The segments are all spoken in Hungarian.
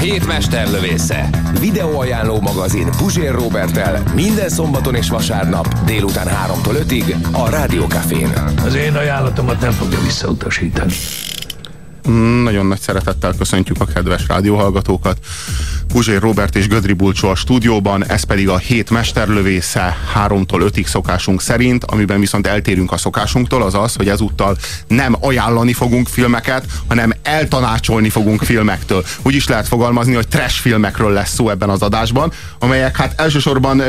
Hét mesterlövésze. Videóajánló magazin Puzsér Robertel minden szombaton és vasárnap délután 3-tól 5-ig a Rádiókafén. Az én ajánlatomat nem fogja visszautasítani. Nagyon nagy szeretettel köszöntjük a kedves rádióhallgatókat. Puzsér Robert és Gödri Bulcsó a stúdióban, ez pedig a hét mesterlövésze 3-tól 5-ig szokásunk szerint, amiben viszont eltérünk a szokásunktól, az az, hogy ezúttal nem ajánlani fogunk filmeket, hanem eltanácsolni fogunk filmektől. Úgy is lehet fogalmazni, hogy trash filmekről lesz szó ebben az adásban, amelyek hát elsősorban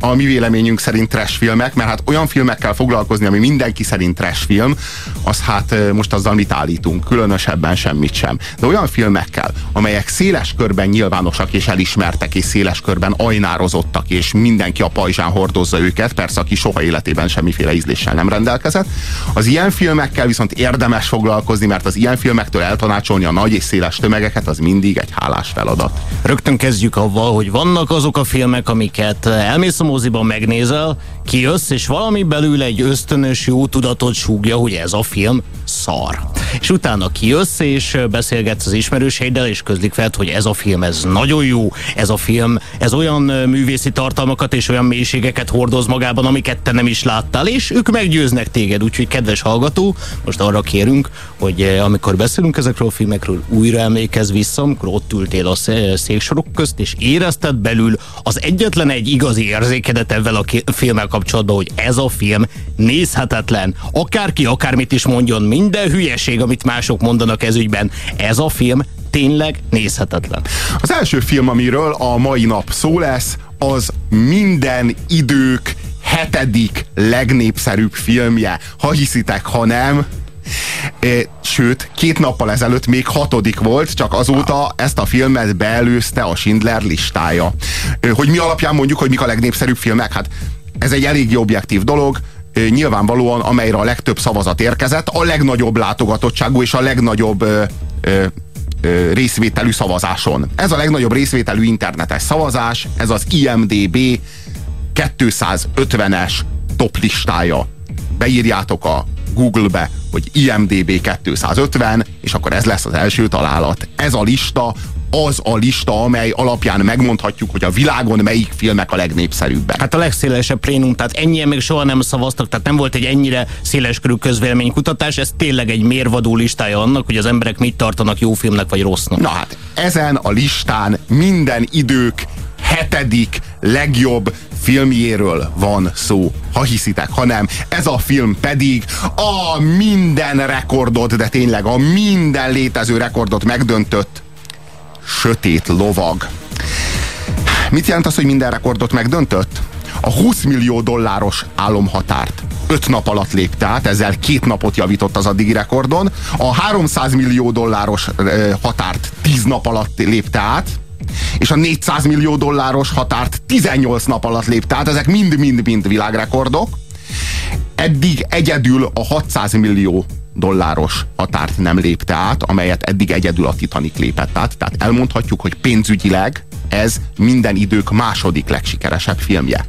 a mi véleményünk szerint trash filmek, mert hát olyan filmekkel foglalkozni, ami mindenki szerint trash film, az hát most azzal mit állítunk, különösebben semmit sem. De olyan filmekkel, amelyek széles körben nyilvánosak ismertek és elismertek, és széles körben ajnározottak, és mindenki a pajzsán hordozza őket, persze aki soha életében semmiféle ízléssel nem rendelkezett. Az ilyen filmekkel viszont érdemes foglalkozni, mert az ilyen filmektől eltanácsolni a nagy és széles tömegeket, az mindig egy hálás feladat. Rögtön kezdjük avval, hogy vannak azok a filmek, amiket elmész a moziban megnézel, kijössz, és valami belül egy ösztönös jó tudatot súgja, hogy ez a film szar. És utána kijössz, és beszélgetsz az ismerőseiddel, és közlik fel, hogy ez a film, ez nagyon jó, ez a film, ez olyan művészi tartalmakat és olyan mélységeket hordoz magában, amiket te nem is láttál, és ők meggyőznek téged, úgyhogy kedves hallgató, most arra kérünk, hogy amikor beszélünk ezekről a filmekről, újra emlékezz vissza, amikor ott ültél a széksorok közt, és érezted belül az egyetlen egy igazi érzékedet ezzel a filmmel kapcsolatban, hogy ez a film nézhetetlen. Akárki akármit is mondjon, minden hülyeség, amit mások mondanak ez ügyben, ez a film tényleg nézhetetlen. Az első film, amiről a mai nap szó lesz, az minden idők hetedik legnépszerűbb filmje. Ha hiszitek, ha nem, Sőt, két nappal ezelőtt még hatodik volt, csak azóta ezt a filmet beelőzte a Schindler listája. Hogy mi alapján mondjuk, hogy mik a legnépszerűbb filmek? Hát ez egy eléggé objektív dolog, nyilvánvalóan amelyre a legtöbb szavazat érkezett, a legnagyobb látogatottságú és a legnagyobb ö, ö, részvételű szavazáson. Ez a legnagyobb részvételű internetes szavazás, ez az IMDB 250-es top listája. Beírjátok a Google-be, hogy IMDB 250, és akkor ez lesz az első találat. Ez a lista az a lista, amely alapján megmondhatjuk, hogy a világon melyik filmek a legnépszerűbbek. Hát a legszélesebb prénum, tehát ennyien még soha nem szavaztak, tehát nem volt egy ennyire széleskörű közvéleménykutatás, ez tényleg egy mérvadó listája annak, hogy az emberek mit tartanak jó filmnek vagy rossznak. Na hát, ezen a listán minden idők hetedik legjobb filmjéről van szó, ha hiszitek, ha nem. Ez a film pedig a minden rekordot, de tényleg a minden létező rekordot megdöntött sötét lovag. Mit jelent az, hogy minden rekordot megdöntött? A 20 millió dolláros álomhatárt 5 nap alatt lépte át, ezzel két napot javított az addigi rekordon. A 300 millió dolláros határt 10 nap alatt lépte át, és a 400 millió dolláros határt 18 nap alatt lépte át, ezek mind-mind-mind világrekordok. Eddig egyedül a 600 millió dolláros határt nem lépte át, amelyet eddig egyedül a Titanic lépett át. Tehát elmondhatjuk, hogy pénzügyileg ez minden idők második legsikeresebb filmje.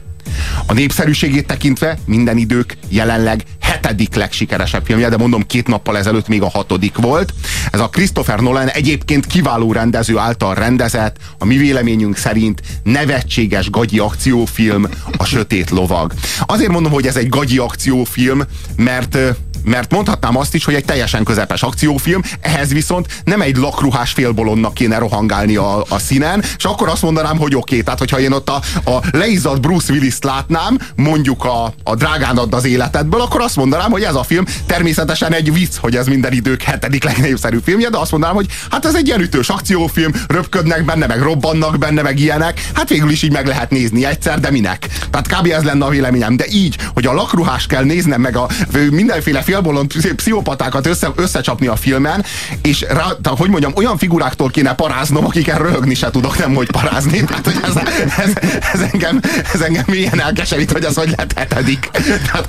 A népszerűségét tekintve minden idők jelenleg hetedik legsikeresebb filmje, de mondom két nappal ezelőtt még a hatodik volt. Ez a Christopher Nolan egyébként kiváló rendező által rendezett, a mi véleményünk szerint nevetséges gagyi akciófilm, a Sötét Lovag. Azért mondom, hogy ez egy gagyi akciófilm, mert mert mondhatnám azt is, hogy egy teljesen közepes akciófilm, ehhez viszont nem egy lakruhás félbolonnak kéne rohangálni a, a színen, és akkor azt mondanám, hogy oké, okay. tehát hogyha én ott a, a leizzadt Bruce Willis-t látnám, mondjuk a, a drágán add az életedből, akkor azt mondanám, hogy ez a film természetesen egy vicc, hogy ez minden idők hetedik legnépszerűbb filmje, de azt mondanám, hogy hát ez egy ilyen ütős akciófilm, röpködnek benne, meg robbannak benne, meg ilyenek, hát végül is így meg lehet nézni egyszer, de minek? Tehát kb. ez lenne a véleményem, de így, hogy a lakruhás kell néznem, meg a mindenféle félbolond pszichopatákat össze, összecsapni a filmen, és rá, tehát, hogy mondjam, olyan figuráktól kéne paráznom, akik röhögni se tudok, nem hogy parázni. Tehát, hogy ez, ez, ez, engem, ez engem milyen elkeserít, hogy az hogy lehetedik.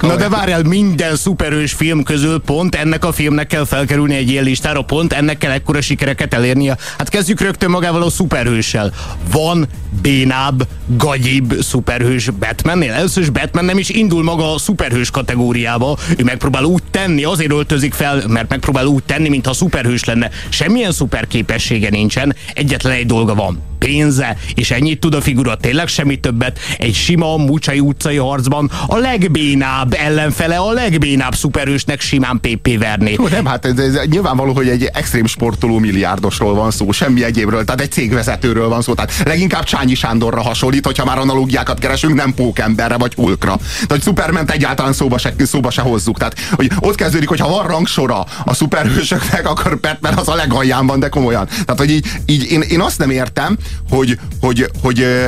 Na de várjál, minden szuperős film közül pont ennek a filmnek kell felkerülni egy ilyen listára, pont ennek kell ekkora sikereket elérnie. Hát kezdjük rögtön magával a szuperhőssel. Van bénább, gagyibb szuperhős Batmannél? Először is Batman nem is indul maga a szuperhős kategóriába. Ő megpróbál úgy tenni, azért öltözik fel, mert megpróbál úgy tenni, mintha szuperhős lenne. Semmilyen szuper képessége nincsen, egyetlen egy dolga van pénze, és ennyit tud a figura, tényleg semmi többet. Egy sima Mucsai utcai harcban a legbénább ellenfele, a legbénább szuperősnek simán PP verné. Jó, nem, hát ez, ez nyilvánvaló, hogy egy extrém sportoló milliárdosról van szó, semmi egyébről, tehát egy cégvezetőről van szó, tehát leginkább Csányi Sándorra hasonlít, hogyha már analógiákat keresünk, nem pókemberre vagy hulkra. Tehát Superman egyáltalán szóba se, szóba se hozzuk. Tehát, hogy ott kezdődik, hogy ha van rangsora a szuperhősöknek, akkor Batman az a legalján van, de komolyan. Tehát, hogy így, így én, én azt nem értem, hogy, hogy, hogy, hogy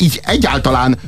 így egyáltalán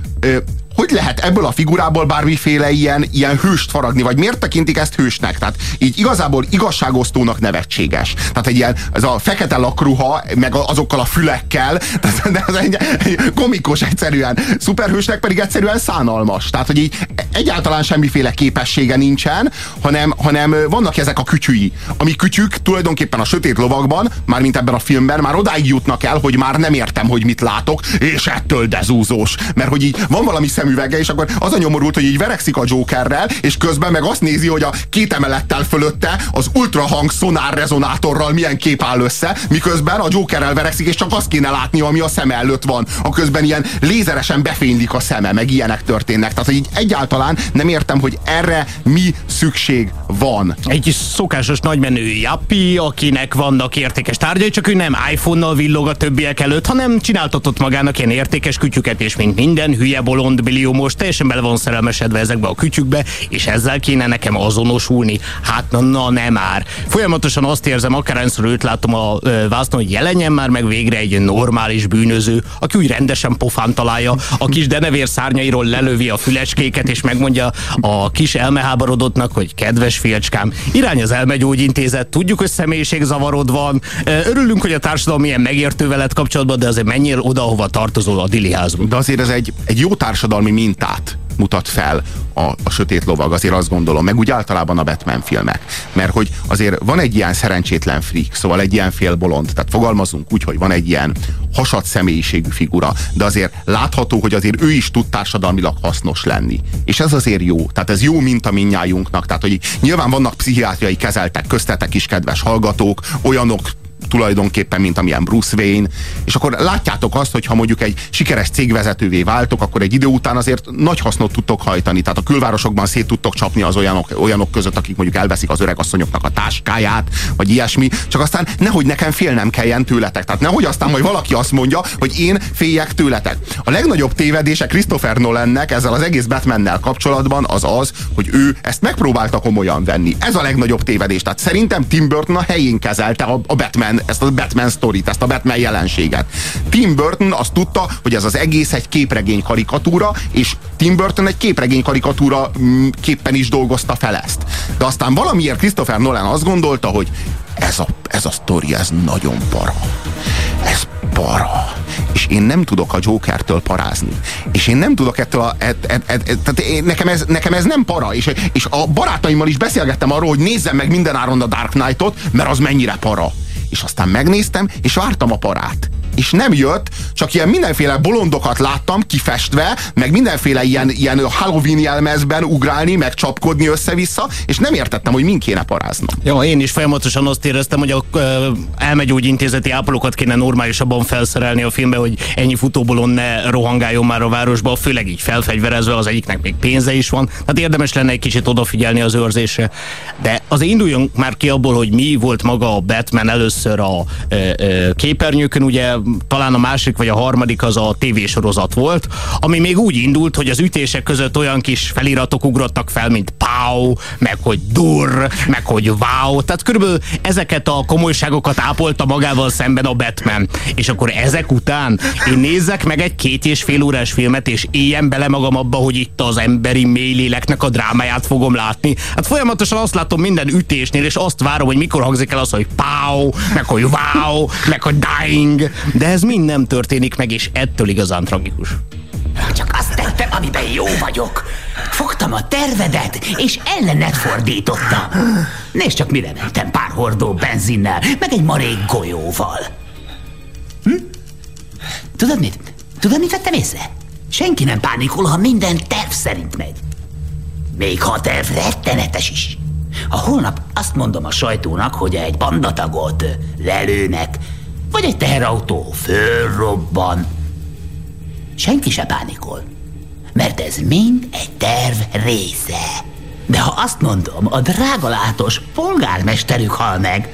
hogy lehet ebből a figurából bármiféle ilyen, ilyen hőst faragni, vagy miért tekintik ezt hősnek? Tehát így igazából igazságosztónak nevetséges. Tehát egy ilyen, ez a fekete lakruha, meg azokkal a fülekkel, tehát ez egy, egy komikus egyszerűen. Szuperhősnek pedig egyszerűen szánalmas. Tehát, hogy így egyáltalán semmiféle képessége nincsen, hanem, hanem vannak ezek a kütyűi. Ami kütyük tulajdonképpen a sötét lovakban, már mint ebben a filmben, már odáig jutnak el, hogy már nem értem, hogy mit látok, és ettől dezúzós. Mert hogy így van valami szemű szemüvege, és akkor az a nyomorult, hogy így verekszik a Jokerrel, és közben meg azt nézi, hogy a két emelettel fölötte az ultrahang szonár rezonátorral milyen kép áll össze, miközben a Jokerrel verekszik, és csak azt kéne látni, ami a szeme előtt van. A közben ilyen lézeresen befénylik a szeme, meg ilyenek történnek. Tehát, így egyáltalán nem értem, hogy erre mi szükség van. Egy szokásos nagymenő jappi, akinek vannak értékes tárgyai, csak ő nem iPhone-nal villog a többiek előtt, hanem csináltatott magának ilyen értékes kütyüket, és mint minden hülye bolond millió most teljesen bele van szerelmesedve ezekbe a kütyükbe, és ezzel kéne nekem azonosulni. Hát na, na nem már. Folyamatosan azt érzem, akárhányszor őt látom a vásznon, hogy jelenjen már meg végre egy normális bűnöző, aki úgy rendesen pofán találja, a kis denevér szárnyairól lelövi a fülecskéket, és megmondja a kis elmeháborodottnak, hogy kedves fiacskám, irány az elmegyógyintézet, tudjuk, hogy személyiségzavarod van, örülünk, hogy a társadalom milyen megértő veled kapcsolatban, de azért menjél oda, hova tartozol a diliházba. De azért ez egy, egy jó társadalmi társadalmi mintát mutat fel a, a sötét lovag, azért azt gondolom, meg úgy általában a Batman filmek. Mert hogy azért van egy ilyen szerencsétlen freak, szóval egy ilyen félbolond, tehát fogalmazunk úgy, hogy van egy ilyen hasad személyiségű figura, de azért látható, hogy azért ő is tud társadalmilag hasznos lenni. És ez azért jó. Tehát ez jó minta minnyájunknak. Tehát, hogy nyilván vannak pszichiátriai kezeltek, köztetek is, kedves hallgatók, olyanok tulajdonképpen, mint amilyen Bruce Wayne, és akkor látjátok azt, hogy ha mondjuk egy sikeres cégvezetővé váltok, akkor egy idő után azért nagy hasznot tudtok hajtani. Tehát a külvárosokban szét tudtok csapni az olyanok, olyanok között, akik mondjuk elveszik az öregasszonyoknak a táskáját, vagy ilyesmi, csak aztán nehogy nekem félnem kelljen tőletek. Tehát nehogy aztán majd valaki azt mondja, hogy én féljek tőletek. A legnagyobb tévedése Christopher Nolannek ezzel az egész Batmannel kapcsolatban az az, hogy ő ezt megpróbálta komolyan venni. Ez a legnagyobb tévedés. Tehát szerintem Tim Burton a helyén kezelte a Batman ezt a Batman sztorit, ezt a Batman jelenséget. Tim Burton azt tudta, hogy ez az egész egy képregény karikatúra, és Tim Burton egy képregény karikatúra mm, képpen is dolgozta fel ezt. De aztán valamiért Christopher Nolan azt gondolta, hogy ez a, ez a sztori, ez nagyon para. Ez para. És én nem tudok a Jokertől parázni. És én nem tudok ettől a... Et, et, et, et, tehát én, nekem, ez, nekem ez nem para. És, és a barátaimmal is beszélgettem arról, hogy nézzem meg minden áron a Dark Knight-ot, mert az mennyire para és aztán megnéztem, és vártam a parát és nem jött, csak ilyen mindenféle bolondokat láttam kifestve, meg mindenféle ilyen, ilyen Halloween jelmezben ugrálni, meg csapkodni össze-vissza, és nem értettem, hogy min kéne paráznom. Ja, én is folyamatosan azt éreztem, hogy a elmegyógyintézeti ápolókat kéne normálisabban felszerelni a filmbe, hogy ennyi futóbolon ne rohangáljon már a városba, főleg így felfegyverezve, az egyiknek még pénze is van. Tehát érdemes lenne egy kicsit odafigyelni az őrzésre. De azért induljunk már ki abból, hogy mi volt maga a Batman először a ö, ö, képernyőkön, ugye talán a másik vagy a harmadik az a tévésorozat volt, ami még úgy indult, hogy az ütések között olyan kis feliratok ugrottak fel, mint pow, meg hogy dur, meg hogy wow, tehát körülbelül ezeket a komolyságokat ápolta magával szemben a Batman. És akkor ezek után én nézzek meg egy két és fél órás filmet, és éljen bele magam abba, hogy itt az emberi mélyléleknek a drámáját fogom látni. Hát folyamatosan azt látom minden ütésnél, és azt várom, hogy mikor hangzik el az, hogy pow, meg hogy wow, meg hogy dying. De ez mind nem történik meg, és ettől igazán tragikus. Csak azt tettem, amiben jó vagyok. Fogtam a tervedet, és ellened fordította. Nézd csak, mire mentem pár hordó benzinnel, meg egy marék golyóval. Hm? Tudod mit? Tudod, mit vettem észre? Senki nem pánikol, ha minden terv szerint megy. Még ha a terv rettenetes is. Ha holnap azt mondom a sajtónak, hogy egy bandatagot lelőnek, vagy egy teherautó fölrobban, senki se pánikol. Mert ez mind egy terv része. De ha azt mondom, a drágalátos polgármesterük hal meg,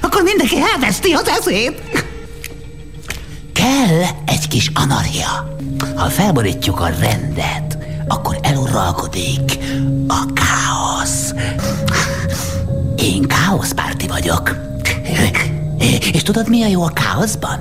akkor mindenki elveszti az eszét. Kell egy kis anarchia. Ha felborítjuk a rendet, akkor eluralkodik a káosz. Én káoszpárti vagyok. És tudod, mi a jó a káoszban?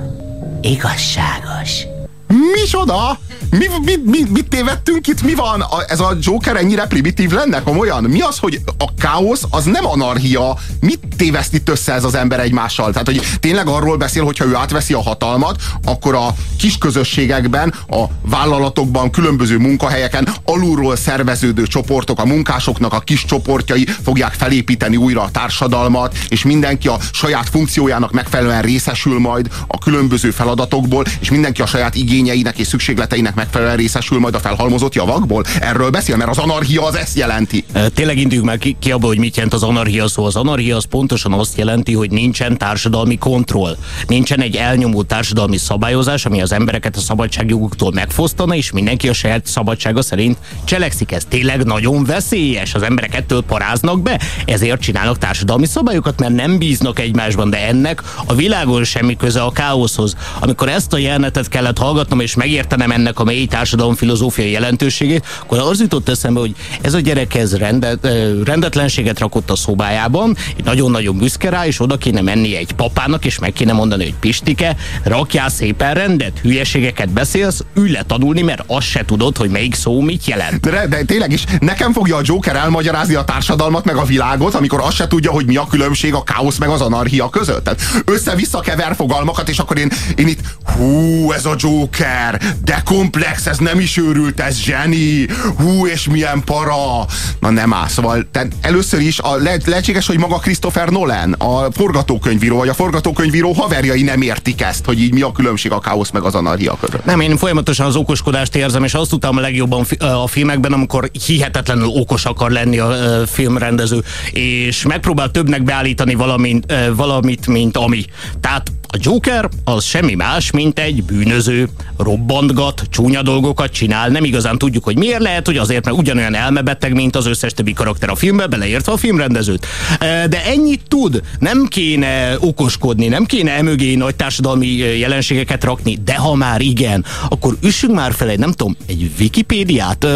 Igazságos. Micsoda? Mi, mi, mi, mit tévedtünk itt? Mi van? A, ez a Joker ennyire primitív lenne? Komolyan? Mi az, hogy a káosz az nem anarchia? Mit téveszt itt össze ez az ember egymással? Tehát, hogy tényleg arról beszél, hogyha ő átveszi a hatalmat, akkor a kis közösségekben, a vállalatokban, különböző munkahelyeken alulról szerveződő csoportok, a munkásoknak a kis csoportjai fogják felépíteni újra a társadalmat, és mindenki a saját funkciójának megfelelően részesül majd a különböző feladatokból, és mindenki a saját igényeinek és szükségleteinek megfelelően részesül majd a felhalmozott javakból? Erről beszél, mert az anarchia az ezt jelenti. Tényleg induljunk meg ki, ki abba, hogy mit jelent az anarchia szó. Az anarchia az pontosan azt jelenti, hogy nincsen társadalmi kontroll. Nincsen egy elnyomó társadalmi szabályozás, ami az embereket a szabadságjoguktól megfosztana, és mindenki a saját szabadsága szerint cselekszik. Ez tényleg nagyon veszélyes. Az emberek ettől paráznak be, ezért csinálnak társadalmi szabályokat, mert nem bíznak egymásban, de ennek a világon semmi köze a káoszhoz. Amikor ezt a jelenetet kellett hallgatnom, és megértenem ennek a mély társadalom filozófiai jelentőségét, akkor az jutott eszembe, hogy ez a gyerek ez rendet, rendetlenséget rakott a szobájában, nagyon-nagyon büszke rá, és oda kéne menni egy papának, és meg kéne mondani, hogy Pistike, rakjál szépen rendet, hülyeségeket beszélsz, ülj le tanulni, mert azt se tudod, hogy melyik szó mit jelent. De, de tényleg is, nekem fogja a Joker elmagyarázni a társadalmat, meg a világot, amikor azt se tudja, hogy mi a különbség a káosz meg az anarchia között. Tehát össze-vissza kever fogalmakat, és akkor én, én itt, hú, ez a Joker, de komplex, ez nem is őrült, ez zseni, hú, és milyen para. Na nem áll, szóval te először is a, le, lehetséges, hogy maga Christopher Nolan, a forgatókönyvíró, vagy a forgatókönyvíró haverjai nem értik ezt, hogy így mi a különbség a káosz meg az anarchia között. Nem, én folyamatosan az okoskodást érzem, és azt tudtam a legjobban a filmekben, amikor hihetetlenül okos akar lenni a filmrendező, és megpróbál többnek beállítani valamint, valamit, mint ami. Tehát a Joker az semmi más, mint egy bűnöző, robbantgat, csúnya dolgokat csinál, nem igazán tudjuk, hogy miért lehet, hogy azért, mert ugyanolyan elmebeteg, mint az összes többi karakter a filmben, beleértve a filmrendezőt. De ennyit tud, nem kéne okoskodni, nem kéne emögé nagy társadalmi jelenségeket rakni, de ha már igen, akkor üssünk már fel egy, nem tudom, egy Wikipédiát,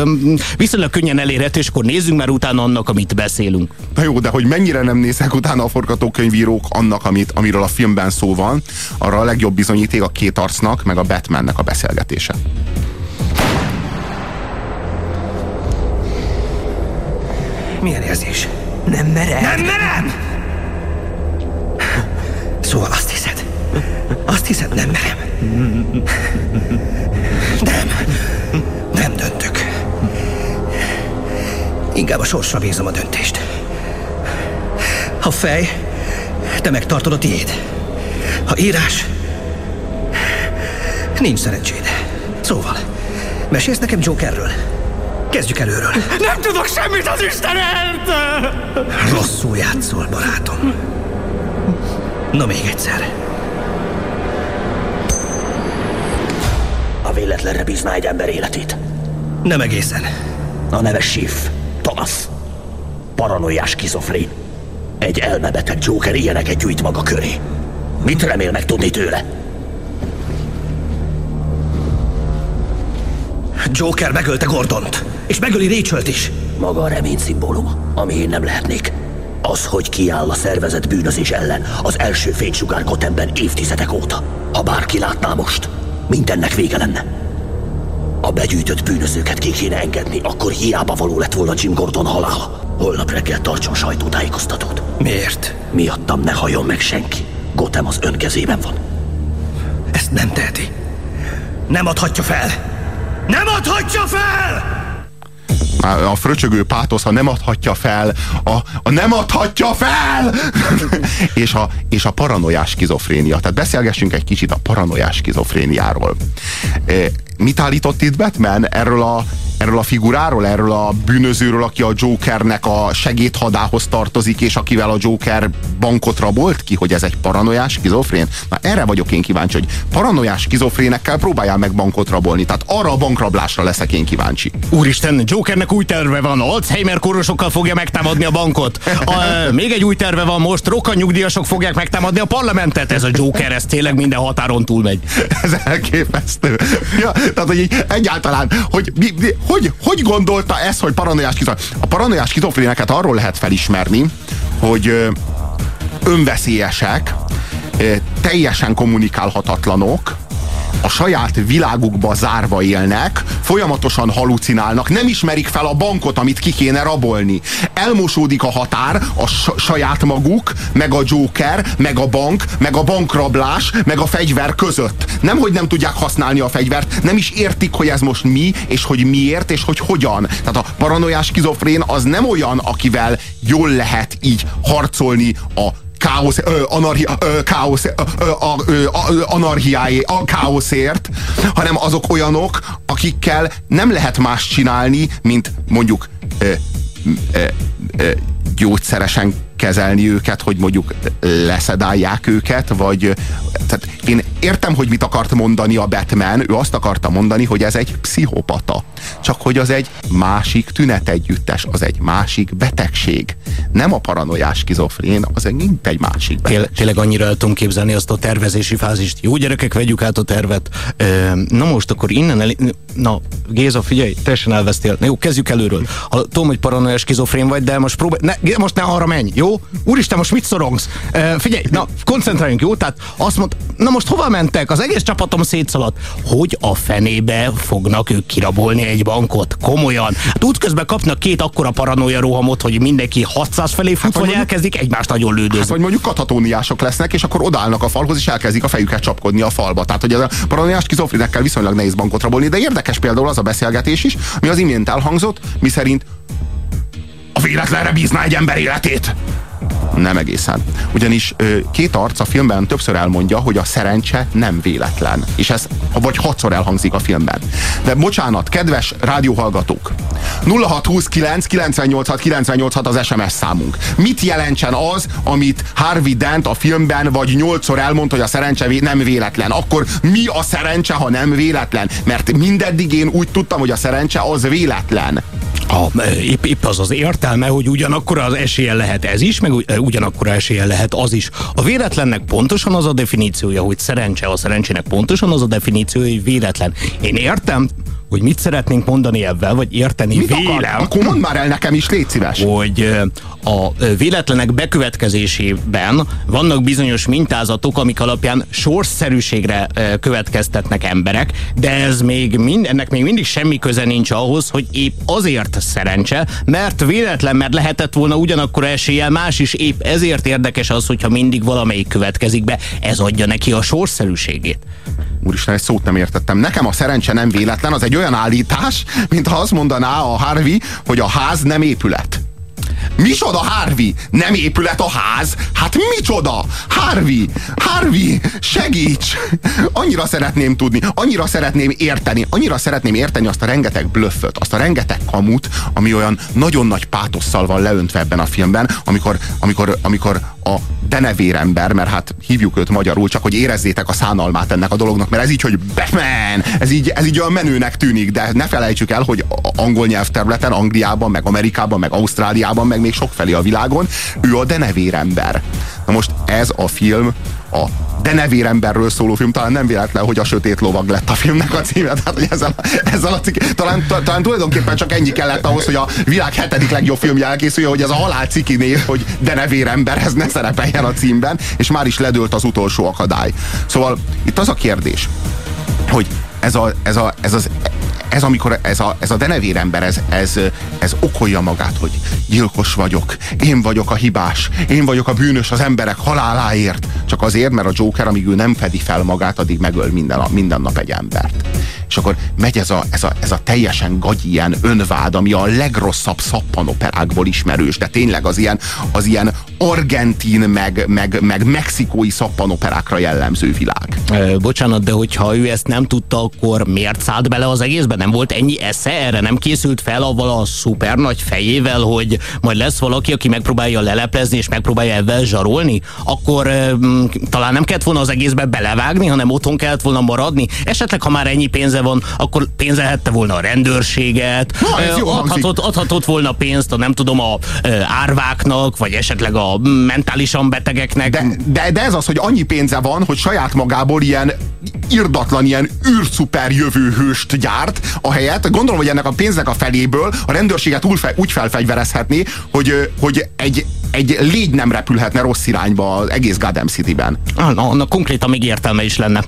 viszonylag könnyen elérhető, és akkor nézzünk már utána annak, amit beszélünk. Na jó, de hogy mennyire nem nézek utána a forgatókönyvírók annak, amit, amiről a filmben szó van, arra a legjobb bizonyíték a két arcnak, meg a Batmannek a beszélgetése. Milyen érzés? Nem mered? Nem merem! Szóval azt hiszed? Azt hiszed, nem merem? Nem. Nem döntök. Inkább a sorsra bízom a döntést. Ha fej, te megtartod a tiéd. Ha írás, nincs szerencséd. Szóval, mesélsz nekem Jokerről? Kezdjük előről. Nem tudok semmit az Istenért! Rosszul játszol, barátom. Na még egyszer. A véletlenre bízná egy ember életét. Nem egészen. A neve Schiff. Thomas. Paranoiás kizofrén. Egy elmebeteg Joker ilyeneket gyűjt maga köré. Mit remél megtudni tőle? Joker megölte Gordont, és megöli Rachel-t is. Maga a remény szimbólum, ami én nem lehetnék. Az, hogy kiáll a szervezet bűnözés ellen az első fénysugár Gothamben évtizedek óta. Ha bárki látná most, mindennek vége lenne. A begyűjtött bűnözőket ki kéne engedni, akkor hiába való lett volna Jim Gordon halála. Holnap reggel tartson sajtótájékoztatót. Miért? Miattam ne halljon meg senki. Gotham az ön kezében van. Ezt nem teheti. Nem adhatja fel! Nem adhatja fel! A fröcsögő pátosz, ha nem adhatja fel, a, a nem adhatja fel! és, a, és a paranoiás skizofrénia. Tehát beszélgessünk egy kicsit a paranoiás skizofréniáról. E, mit állított itt Batman erről a, erről a figuráról, erről a bűnözőről, aki a Jokernek a segédhadához tartozik, és akivel a Joker bankot rabolt ki, hogy ez egy paranoiás skizofrén? Na erre vagyok én kíváncsi, hogy paranoiás skizofrénekkel próbáljál meg bankot rabolni. Tehát arra a bankrablásra leszek én kíváncsi. Úristen, Jokernek új terve van. Alzheimer kórosokkal fogja megtámadni a bankot. A, még egy új terve van most, rokkanyugdíjasok fogják megtámadni a parlamentet. Ez a Joker, ez tényleg minden határon túlmegy. ez elképesztő. Ja, tehát, hogy így egyáltalán, hogy mi, mi, hogy, hogy gondolta ez, hogy paranoiás skizofrénia? A paranoiás skizofréneket arról lehet felismerni, hogy önveszélyesek, teljesen kommunikálhatatlanok, a saját világukba zárva élnek, folyamatosan halucinálnak, nem ismerik fel a bankot, amit ki kéne rabolni. Elmosódik a határ a saját maguk, meg a Joker, meg a bank, meg a bankrablás, meg a fegyver között. Nem, hogy nem tudják használni a fegyvert, nem is értik, hogy ez most mi, és hogy miért, és hogy hogyan. Tehát a paranoiás skizofrén az nem olyan, akivel jól lehet így harcolni a káosz, ö, anarchi, ö, káosz, ö, ö, ö, anarchiáé, a káoszért, hanem azok olyanok, akikkel nem lehet más csinálni, mint mondjuk ö, ö, ö, gyógyszeresen kezelni őket, hogy mondjuk leszedálják őket, vagy tehát én értem, hogy mit akart mondani a Batman, ő azt akarta mondani, hogy ez egy pszichopata. Csak hogy az egy másik tünetegyüttes, az egy másik betegség. Nem a paranoiás skizofrén, az egy, egy másik betegség. Tényleg annyira el tudom képzelni azt a tervezési fázist. Jó gyerekek, vegyük át a tervet. Na most akkor innen el... Na, Géza, figyelj, teljesen elvesztél. Na jó, kezdjük előről. Ha, tudom, hogy paranoiás skizofrén vagy, de most próbálj... Ne, most ne arra menj, jó? Úristen, most mit szorongsz? Uh, figyelj, na, koncentráljunk, jó? Tehát azt mond, na most hova mentek? Az egész csapatom szétszaladt. Hogy a fenébe fognak ők kirabolni egy bankot? Komolyan. Hát útközben kapnak két akkora paranoia rohamot, hogy mindenki 600 felé fut, hát, vagy mondjuk, elkezdik egymást nagyon lődözni. Hát, vagy mondjuk katatóniások lesznek, és akkor odállnak a falhoz, és elkezdik a fejüket csapkodni a falba. Tehát, hogy ez a paranoiás kizofrinekkel viszonylag nehéz bankot rabolni, de érdekes például az a beszélgetés is, mi az imént elhangzott, mi szerint a véletlenre bízná egy ember életét. Nem egészen. Ugyanis két arc a filmben többször elmondja, hogy a szerencse nem véletlen. És ez vagy hatszor elhangzik a filmben. De bocsánat, kedves rádióhallgatók, 0629 986 986 az SMS számunk. Mit jelentsen az, amit Harvey Dent a filmben vagy nyolcszor elmond, hogy a szerencse nem véletlen? Akkor mi a szerencse, ha nem véletlen? Mert mindeddig én úgy tudtam, hogy a szerencse az véletlen. A, épp, épp az az értelme, hogy ugyanakkor az esélye lehet ez is, meg ugyanakkor esélye lehet az is. A véletlennek pontosan az a definíciója, hogy szerencse, a szerencsének pontosan az a definíciója, hogy véletlen. Én értem, hogy mit szeretnénk mondani ebben, vagy érteni mit vélem. Akar? Akkor mondd már el nekem is, légy szíves. Hogy a véletlenek bekövetkezésében vannak bizonyos mintázatok, amik alapján sorszerűségre következtetnek emberek, de ez még mind, ennek még mindig semmi köze nincs ahhoz, hogy épp azért szerencse, mert véletlen, mert lehetett volna ugyanakkor eséllyel más is, épp ezért érdekes az, hogyha mindig valamelyik következik be, ez adja neki a sorszerűségét. Úristen, egy szót nem értettem. Nekem a szerencse nem véletlen, az egy olyan állítás, mintha azt mondaná a Harvey, hogy a ház nem épület. Micsoda Harvey? Nem épület a ház? Hát micsoda? Harvey! Harvey! Segíts! Annyira szeretném tudni, annyira szeretném érteni, annyira szeretném érteni azt a rengeteg blöfföt, azt a rengeteg kamut, ami olyan nagyon nagy pátosszal van leöntve ebben a filmben, amikor, amikor, amikor a denevérember, mert hát hívjuk őt magyarul, csak hogy érezzétek a szánalmát ennek a dolognak, mert ez így, hogy Batman, ez így, ez így olyan menőnek tűnik, de ne felejtsük el, hogy angol nyelvterületen, Angliában, meg Amerikában, meg Ausztráliában, meg még sokfelé a világon, ő a denevérember. Na most ez a film a denevéremberről szóló film, talán nem véletlen, hogy a sötét lovag lett a filmnek a címe, tehát hogy ezzel, ezzel a cikk, talán, talán tulajdonképpen csak ennyi kellett ahhoz, hogy a világ hetedik legjobb filmje elkészülje, hogy ez a halál ciki név, hogy denevérember, ez ne szerepeljen a címben, és már is ledőlt az utolsó akadály. Szóval itt az a kérdés, hogy ez, a, ez, a, ez az ez amikor ez a, ez a denevérember, ez, ez, ez okolja magát, hogy gyilkos vagyok, én vagyok a hibás, én vagyok a bűnös az emberek haláláért. Csak azért, mert a Joker, amíg ő nem fedi fel magát, addig megöl minden, minden nap egy embert. És akkor megy ez a, ez a, ez a teljesen gagy ilyen önvád, ami a legrosszabb szappanoperákból ismerős, de tényleg az ilyen, az ilyen argentin, meg, meg, meg mexikói szappanoperákra jellemző világ. E, bocsánat, de hogyha ő ezt nem tudta, akkor miért szállt bele az egészben? Nem volt ennyi esze erre? Nem készült fel avval a szuper nagy fejével, hogy majd lesz valaki, aki megpróbálja leleplezni és megpróbálja ebben zsarolni? Akkor e, talán nem kellett volna az egészbe belevágni, hanem otthon kellett volna maradni? Esetleg, ha már ennyi pénze van, akkor pénzelhette volna a rendőrséget, Na, ez jó adhatott, adhatott volna pénzt a nem tudom a árváknak, vagy esetleg a mentálisan betegeknek. De, de, de ez az, hogy annyi pénze van, hogy saját magából ilyen irdatlan, ilyen űrszuper jövőhőst gyárt, ahelyett gondolom, hogy ennek a pénznek a feléből a rendőrséget úgy, fel, úgy felfegyverezhetné, hogy, hogy egy, egy légy nem repülhetne rossz irányba az egész Gotham City-ben. Ah, na, na, konkrétan még értelme is lenne.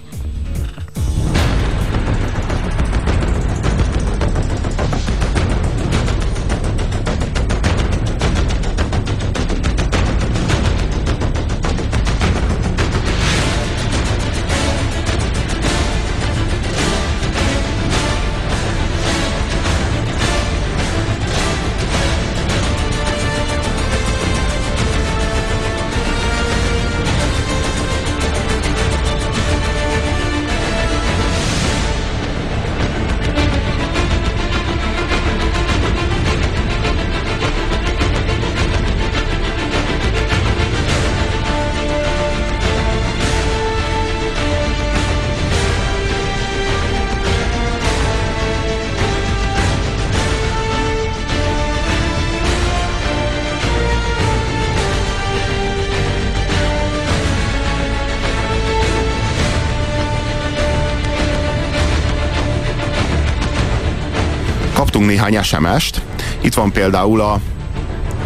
Néhány SMS-t. Itt van például a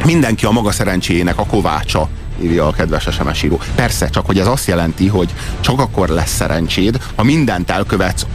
mindenki a maga szerencséjének a kovácsa írja a kedves SMS író. Persze, csak hogy ez azt jelenti, hogy csak akkor lesz szerencséd, ha mindent elkövetsz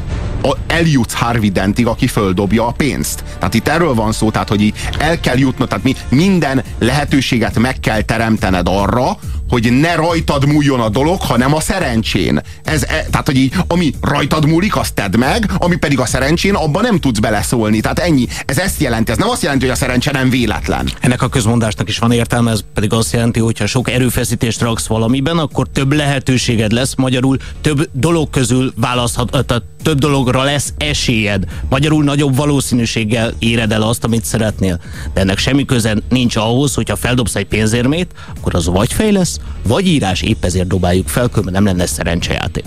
eljutsz Harvey Dentig, aki földobja a pénzt. Tehát itt erről van szó, tehát hogy így el kell jutnod, tehát mi minden lehetőséget meg kell teremtened arra, hogy ne rajtad múljon a dolog, hanem a szerencsén. Ez, e, tehát, hogy így, ami rajtad múlik, azt tedd meg, ami pedig a szerencsén, abban nem tudsz beleszólni. Tehát ennyi. Ez ezt jelenti. Ez nem azt jelenti, hogy a szerencse nem véletlen. Ennek a közmondásnak is van értelme, ez pedig azt jelenti, hogy ha sok erőfeszítést raksz valamiben, akkor több lehetőséged lesz, magyarul több dolog közül választhat, tehát több dologra lesz esélyed. Magyarul nagyobb valószínűséggel éred el azt, amit szeretnél. De ennek semmi köze nincs ahhoz, hogyha feldobsz egy pénzérmét, akkor az vagy fej lesz, vagy írás, épp ezért dobáljuk fel, különben nem lenne szerencsejáték.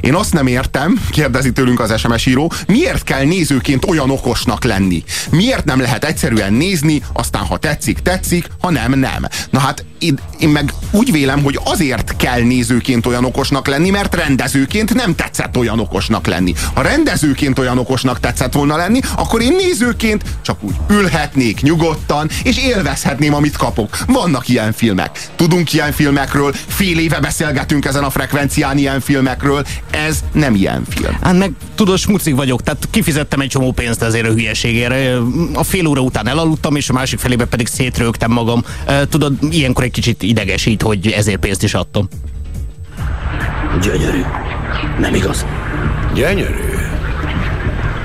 Én azt nem értem, kérdezi tőlünk az SMS író, miért kell nézőként olyan okosnak lenni? Miért nem lehet egyszerűen nézni, aztán ha tetszik, tetszik, ha nem, nem. Na hát én, én meg úgy vélem, hogy azért kell nézőként olyan okosnak lenni, mert rendezőként nem tetszett olyan okosnak lenni. Ha rendezőként olyan okosnak tetszett volna lenni, akkor én nézőként csak úgy ülhetnék nyugodtan, és élvezhetném, amit kapok. Vannak ilyen filmek. Tudunk ilyen filmekről, fél éve beszélgetünk ezen a frekvencián ilyen filmekről. Ez nem ilyen film. Hát meg tudod, smucik vagyok, tehát kifizettem egy csomó pénzt ezért a hülyeségére. A fél óra után elaludtam, és a másik felébe pedig szétrőgtem magam. Tudod, ilyenkor egy kicsit idegesít, hogy ezért pénzt is adtam. Gyönyörű. Nem igaz? Gyönyörű.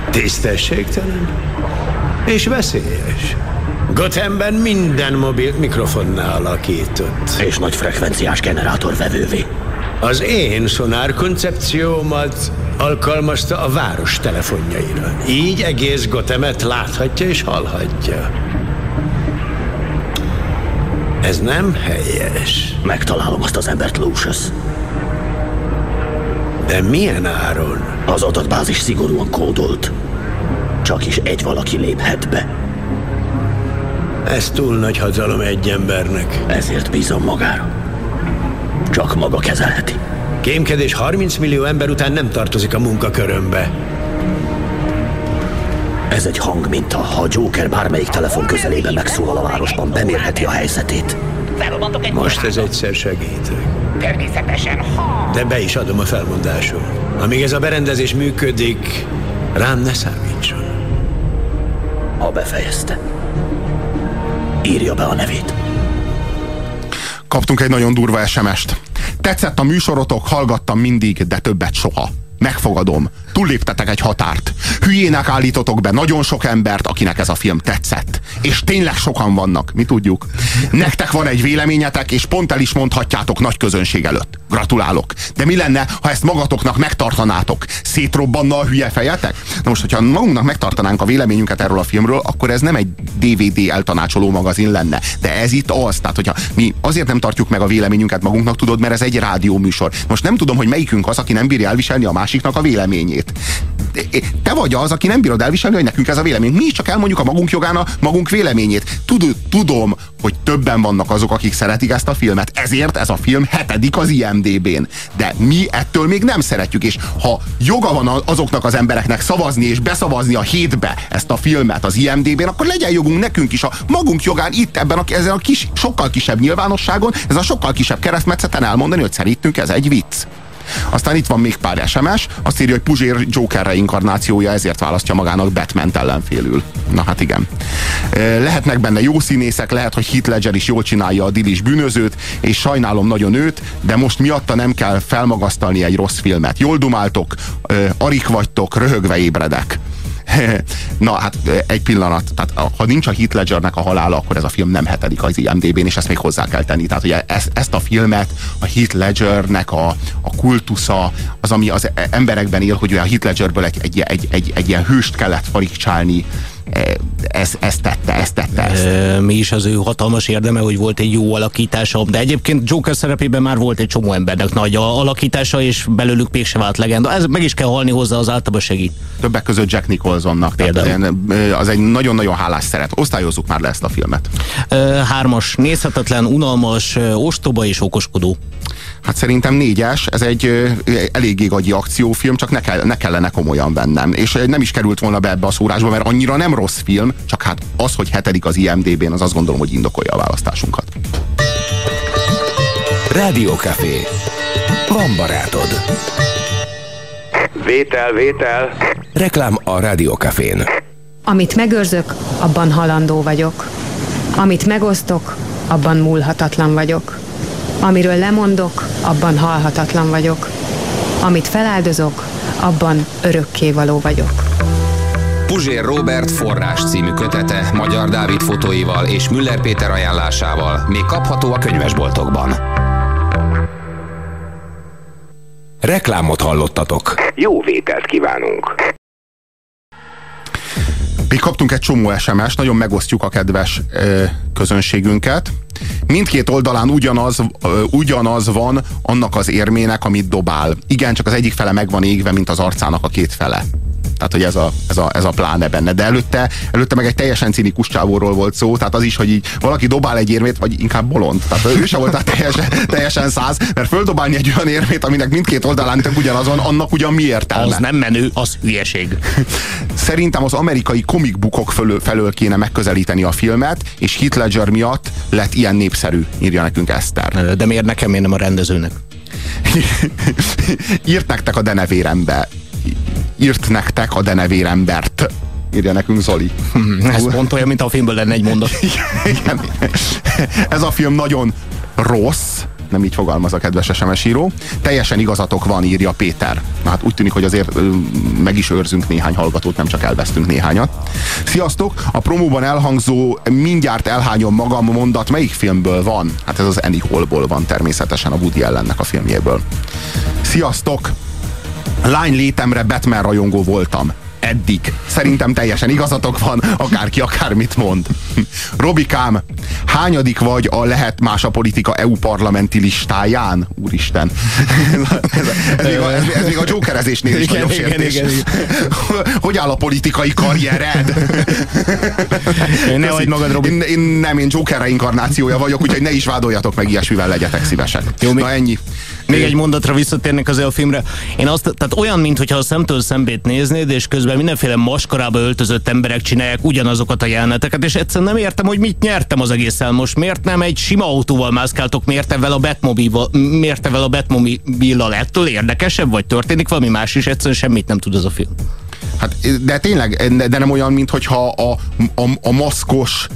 Tisztességtelen. És veszélyes. Gothamben minden mobil mikrofonnál alakított. És nagy frekvenciás generátor vevővé. Az én szonár koncepciómat alkalmazta a város telefonjaira. Így egész Gotemet láthatja és hallhatja. Ez nem helyes. Megtalálom azt az embert, Lucius. De milyen áron? Az adatbázis szigorúan kódolt. Csak is egy valaki léphet be. Ez túl nagy hatalom egy embernek. Ezért bízom magára. Csak maga kezelheti. Kémkedés 30 millió ember után nem tartozik a munkakörömbe. Ez egy hangminta. Ha a Joker bármelyik telefon közelében megszólal a városban, bemérheti a helyzetét. Most ez egyszer segítek. Természetesen, ha... De be is adom a felmondásom. Amíg ez a berendezés működik, rám ne számítson. Ha befejezte, írja be a nevét. Kaptunk egy nagyon durva SMS-t. Tetszett a műsorotok, hallgattam mindig, de többet soha. Megfogadom. Túlléptetek egy határt. Hülyének állítotok be nagyon sok embert, akinek ez a film tetszett. És tényleg sokan vannak, mi tudjuk. Nektek van egy véleményetek, és pont el is mondhatjátok nagy közönség előtt. Gratulálok. De mi lenne, ha ezt magatoknak megtartanátok? Szétrobbanna a hülye fejetek? Na most, hogyha magunknak megtartanánk a véleményünket erről a filmről, akkor ez nem egy DVD eltanácsoló magazin lenne. De ez itt az. Tehát, hogyha mi azért nem tartjuk meg a véleményünket magunknak, tudod, mert ez egy rádióműsor. Most nem tudom, hogy melyikünk az, aki nem bírja elviselni a másiknak a véleményét. Te vagy az, aki nem bírod elviselni, hogy nekünk ez a vélemény. Mi is csak elmondjuk a magunk jogán a magunk véleményét. Tud, tudom, hogy többen vannak azok, akik szeretik ezt a filmet. Ezért ez a film hetedik az IMDB-n. De mi ettől még nem szeretjük, és ha joga van azoknak az embereknek szavazni és beszavazni a hétbe ezt a filmet az IMDB-n, akkor legyen jogunk nekünk is a magunk jogán itt ebben a, ezen a kis, sokkal kisebb nyilvánosságon, ez a sokkal kisebb keresztmetszeten elmondani, hogy szerintünk ez egy vicc. Aztán itt van még pár SMS, azt írja, hogy Puzsér Joker reinkarnációja, ezért választja magának Batman ellenfélül. Na hát igen. Lehetnek benne jó színészek, lehet, hogy Heath Ledger is jól csinálja a dilis bűnözőt, és sajnálom nagyon őt, de most miatta nem kell felmagasztalni egy rossz filmet. Jól dumáltok, arik vagytok, röhögve ébredek. Na hát egy pillanat, tehát ha nincs a Heath Ledgernek a halála, akkor ez a film nem hetedik az IMDB-n, és ezt még hozzá kell tenni. Tehát ugye ezt, ezt a filmet a Heath Ledgernek a, a kultusza, az, ami az emberekben él, hogy a Heath Ledgerből egy, egy, egy, egy, egy ilyen hőst kellett farigcsálni, ez, ez tette, ez tette ezt. Mi is az ő hatalmas érdeme, hogy volt egy jó alakítása, de egyébként Joker szerepében már volt egy csomó embernek nagy alakítása, és belőlük mégse vált legenda. Ez meg is kell halni hozzá, az általában segít. Többek között Jack Nicholsonnak. Például. Az egy nagyon-nagyon hálás szeret. Osztályozzuk már le ezt a filmet. Hármas, nézhetetlen, unalmas, ostoba és okoskodó. Hát szerintem négyes, ez egy eléggé gagyi akciófilm, csak ne, kell, ne kellene komolyan vennem. És nem is került volna be ebbe a szórásba, mert annyira nem rossz film, csak hát az, hogy hetedik az IMDB-n, az azt gondolom, hogy indokolja a választásunkat. Café. Van barátod. Vétel, vétel. Reklám a Cafén. Amit megőrzök, abban halandó vagyok. Amit megosztok, abban múlhatatlan vagyok. Amiről lemondok, abban halhatatlan vagyok. Amit feláldozok, abban örökkévaló vagyok. Puzsér Robert forrás című kötete Magyar Dávid fotóival és Müller Péter ajánlásával még kapható a könyvesboltokban. Reklámot hallottatok. Jó vételt kívánunk! Mi kaptunk egy csomó SMS, nagyon megosztjuk a kedves ö, közönségünket. Mindkét oldalán ugyanaz, ö, ugyanaz van annak az érmének, amit dobál. Igen, csak az egyik fele meg van égve, mint az arcának a két fele. Tehát, hogy ez a, ez a, ez a pláne benne. De előtte, előtte meg egy teljesen cinikus csávóról volt szó, tehát az is, hogy így valaki dobál egy érmét, vagy inkább bolond. Tehát ő sem volt teljesen, teljesen száz, mert földobálni egy olyan érmét, aminek mindkét oldalán tök ugyanaz van, annak ugyan mi értelme? Az nem menő, az hülyeség. Szerintem az amerikai komikbukok felől, felől kéne megközelíteni a filmet, és Heath Ledger miatt lett ilyen népszerű, írja nekünk Eszter. De miért nekem, miért nem a rendezőnek? Írt nektek a denevérembe írt nektek a denevérembert írja nekünk Zoli. Ez pont olyan, mint a filmből lenne egy mondat. Igen. Ez a film nagyon rossz, nem így fogalmaz a kedves SMS író. Teljesen igazatok van, írja Péter. Na hát úgy tűnik, hogy azért meg is őrzünk néhány hallgatót, nem csak elvesztünk néhányat. Sziasztok! A promóban elhangzó mindjárt elhányom magam mondat melyik filmből van? Hát ez az Annie Hallból van természetesen a Woody ellennek a filmjéből. Sziasztok! Lány létemre Batman rajongó voltam. eddig. Szerintem teljesen igazatok van, akárki akármit mond. Robikám, hányadik vagy a lehet más a politika EU parlamenti listáján? Úristen. ez, ez, még a, ez, ez még a jokerezésnél is nagyobb sértés. Igen, igen. Hogy áll a politikai karriered? ne hagyd magad, Robi. Én, én, nem, én Joker reinkarnációja vagyok, úgyhogy ne is vádoljatok meg ilyesmivel, legyetek szívesek. Jó, Na ennyi. Még egy mondatra visszatérnek az filmre. Én azt, tehát olyan, mintha a szemtől szembét néznéd, és közben mindenféle maskarába öltözött emberek csinálják ugyanazokat a jeleneteket, és egyszerűen nem értem, hogy mit nyertem az egésszel most. Miért nem egy sima autóval mászkáltok, miért ebben a Batmobile, miért ebben a Batmobile ettől érdekesebb, vagy történik valami más is, egyszerűen semmit nem tud az a film. Hát, de tényleg, de nem olyan, mintha a, a, a maszkos,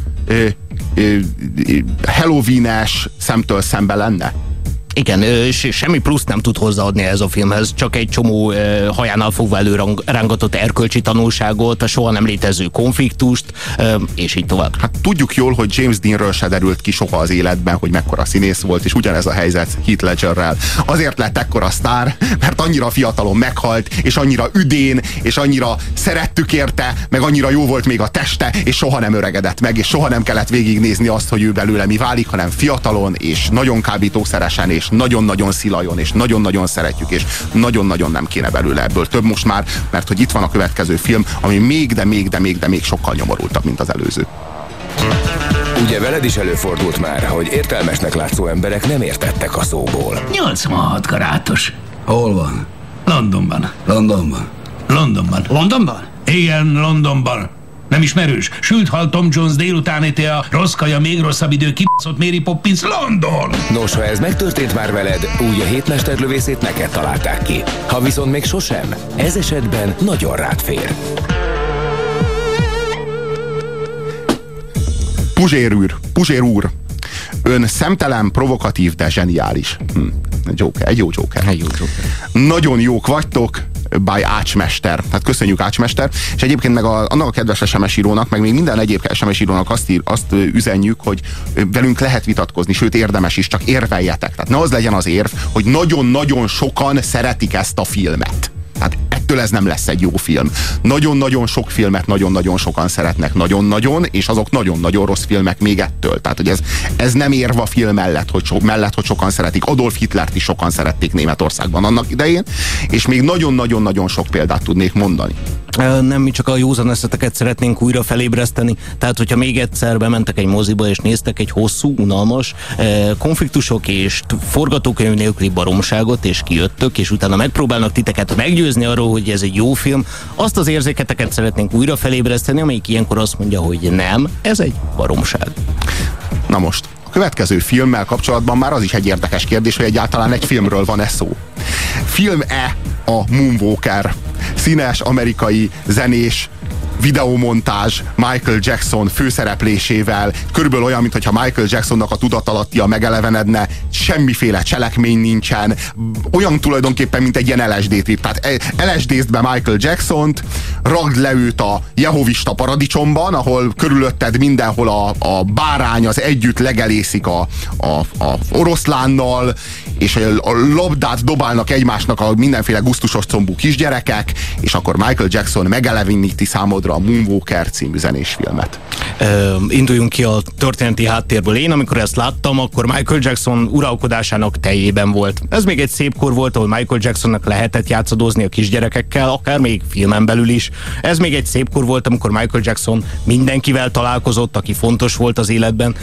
Halloween-es szemtől szembe lenne. Igen, és semmi plusz nem tud hozzáadni ez a filmhez, csak egy csomó hajánál fogva előrángatott erkölcsi tanulságot, a soha nem létező konfliktust, és így tovább. Hát tudjuk jól, hogy James Deanről se derült ki soha az életben, hogy mekkora színész volt, és ugyanez a helyzet Heath Ledgerrel. Azért lett ekkora sztár, mert annyira fiatalon meghalt, és annyira üdén, és annyira szerettük érte, meg annyira jó volt még a teste, és soha nem öregedett meg, és soha nem kellett végignézni azt, hogy ő belőle mi válik, hanem fiatalon, és nagyon kábítószeresen, és nagyon-nagyon szilajon, és nagyon-nagyon szeretjük, és nagyon-nagyon nem kéne belőle ebből több most már, mert hogy itt van a következő film, ami még, de még, de még, de még sokkal nyomorultabb, mint az előző. Ugye veled is előfordult már, hogy értelmesnek látszó emberek nem értettek a szóból. 86 karátos. Hol van? Londonban. Londonban? Londonban. Londonban? Igen, Londonban. Nem ismerős? Sült hal Tom Jones délután a rossz kaja, még rosszabb idő, kibaszott Mary Poppins, London! Nos, ha ez megtörtént már veled, úgy a hétmesterlövészét neked találták ki. Ha viszont még sosem, ez esetben nagyon rád fér. Puzsér úr, Puzsér úr, ön szemtelen, provokatív, de zseniális. Hm. Joker, egy jó Joker. Egy jó Joker. Nagyon jók vagytok, by Ácsmester. Tehát köszönjük Ácsmester. És egyébként meg a, annak a kedves SMS írónak, meg még minden egyéb SMS írónak azt, ír, azt üzenjük, hogy velünk lehet vitatkozni, sőt érdemes is, csak érveljetek. Tehát ne az legyen az érv, hogy nagyon-nagyon sokan szeretik ezt a filmet. Tehát ettől ez nem lesz egy jó film. Nagyon-nagyon sok filmet nagyon-nagyon sokan szeretnek nagyon-nagyon, és azok nagyon-nagyon rossz filmek még ettől. Tehát, hogy ez, ez nem érva film mellett hogy, so, mellett, hogy sokan szeretik. Adolf Hitlert is sokan szerették Németországban annak idején, és még nagyon-nagyon-nagyon sok példát tudnék mondani. Nem, mi csak a józan eszeteket szeretnénk újra felébreszteni. Tehát, hogyha még egyszer bementek egy moziba és néztek egy hosszú, unalmas konfliktusok és forgatókönyv nélküli baromságot, és kijöttök, és utána megpróbálnak titeket meggyőzni arról, hogy ez egy jó film, azt az érzéketeket szeretnénk újra felébreszteni, amelyik ilyenkor azt mondja, hogy nem, ez egy baromság. Na most, a következő filmmel kapcsolatban már az is egy érdekes kérdés, hogy egyáltalán egy filmről van-e szó. Film-e a Moonwalker? Színes, amerikai, zenés, videomontázs Michael Jackson főszereplésével, körülbelül olyan, mintha Michael Jacksonnak a tudatalattia megelevenedne, semmiféle cselekmény nincsen, olyan tulajdonképpen, mint egy ilyen LSD trip. Tehát lsd be Michael Jackson-t, ragd le őt a Jehovista paradicsomban, ahol körülötted mindenhol a, a bárány az együtt legelészik a, a, a oroszlánnal, és a, a labdát dobálnak egymásnak a mindenféle gusztusos combú kisgyerekek, és akkor Michael Jackson megeleveníti számodra a Moonwalker című zenésfilmet. Ö, induljunk ki a történeti háttérből. Én, amikor ezt láttam, akkor Michael Jackson uralkodásának teljében volt. Ez még egy szép kor volt, ahol Michael Jacksonnak lehetett játszadozni a kisgyerekekkel, akár még filmen belül is. Ez még egy szép kor volt, amikor Michael Jackson mindenkivel találkozott, aki fontos volt az életben,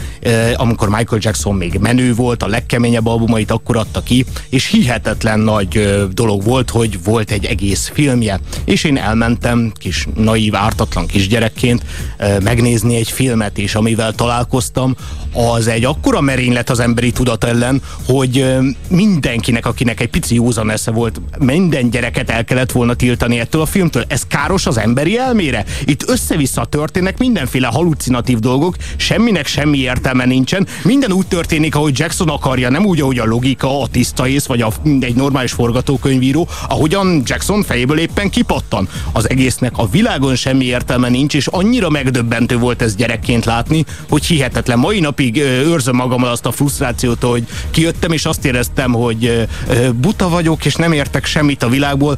amikor Michael Jackson még menő volt, a legkeményebb albumait akkor adta ki, és hihetetlen nagy dolog volt, hogy volt egy egész filmje. És én elmentem kis naív, ártatlan kisgyerekként megnézni egy filmet, és amivel találkoztam, az egy akkora merénylet az emberi tudat ellen, hogy mindenkinek, akinek egy pici józan esze volt, minden gyereket el kellett volna tiltani ettől a filmtől. Ez káros az emberi elmére? Itt össze-vissza történnek mindenféle halucinatív dolgok, semminek semmi értelme nincsen, minden úgy történik, ahogy Jackson akarja, nem úgy, ahogy a logika, a tiszta ész, vagy a, egy normális forgatókönyvíró, ahogyan Jackson fejéből éppen kipattan. Az egésznek a világon semmi semmi értelme nincs, és annyira megdöbbentő volt ez gyerekként látni, hogy hihetetlen. Mai napig őrzöm magammal azt a frusztrációt, hogy kijöttem, és azt éreztem, hogy buta vagyok, és nem értek semmit a világból.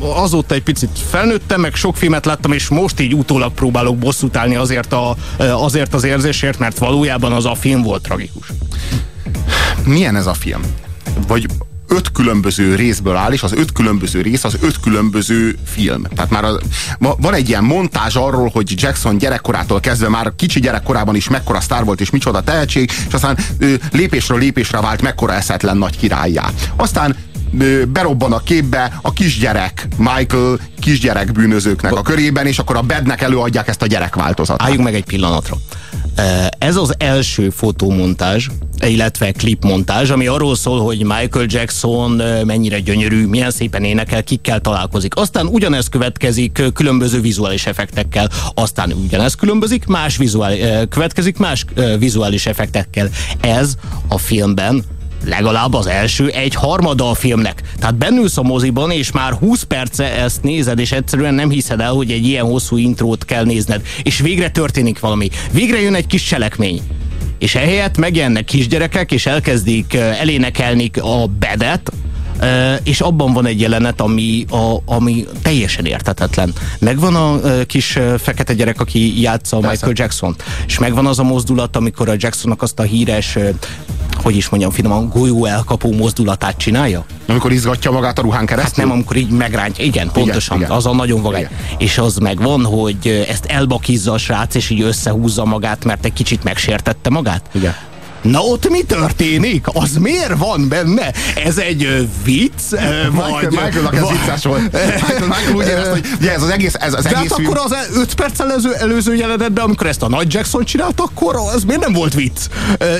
Azóta egy picit felnőttem, meg sok filmet láttam, és most így utólag próbálok bosszút állni azért, a, azért az érzésért, mert valójában az a film volt tragikus. Milyen ez a film? Vagy öt különböző részből áll, és az öt különböző rész az öt különböző film. Tehát már a, van egy ilyen montázs arról, hogy Jackson gyerekkorától kezdve már kicsi gyerekkorában is mekkora sztár volt, és micsoda tehetség, és aztán ő, lépésről lépésre vált mekkora eszetlen nagy királyjá. Aztán berobban a képbe a kisgyerek, Michael kisgyerek bűnözőknek a körében, és akkor a bednek előadják ezt a gyerekváltozatot. Álljunk meg egy pillanatra. Ez az első fotómontázs, illetve klipmontázs, ami arról szól, hogy Michael Jackson mennyire gyönyörű, milyen szépen énekel, kikkel találkozik. Aztán ugyanez következik különböző vizuális effektekkel, aztán ugyanez különbözik, más vizuál, következik más vizuális effektekkel. Ez a filmben legalább az első egy harmada a filmnek. Tehát bennülsz a moziban, és már 20 perce ezt nézed, és egyszerűen nem hiszed el, hogy egy ilyen hosszú intrót kell nézned. És végre történik valami. Végre jön egy kis cselekmény. És ehelyett megjelennek kisgyerekek, és elkezdik elénekelni a bedet, és abban van egy jelenet, ami, a, ami teljesen értetetlen. Megvan a kis fekete gyerek, aki játsza Persze. Michael jackson és megvan az a mozdulat, amikor a Jacksonnak azt a híres hogy is mondjam finoman, golyó elkapó mozdulatát csinálja? Amikor izgatja magát a ruhán keresztül? Hát nem, amikor így megrántja. Igen, pontosan. Igen. Az a nagyon vagány. És az megvan, hogy ezt elbakizza a srác, és így összehúzza magát, mert egy kicsit megsértette magát. Igen. Na ott mi történik? Az miért van benne? Ez egy vicc? Vagy, Michael, ez vicces volt. Michael, Michael úgy érezte, hogy ugye ez az egész, ez az De egész hát film... akkor az 5 perc előző, előző jelenetben, amikor ezt a nagy Jackson csinált, akkor az miért nem volt vicc?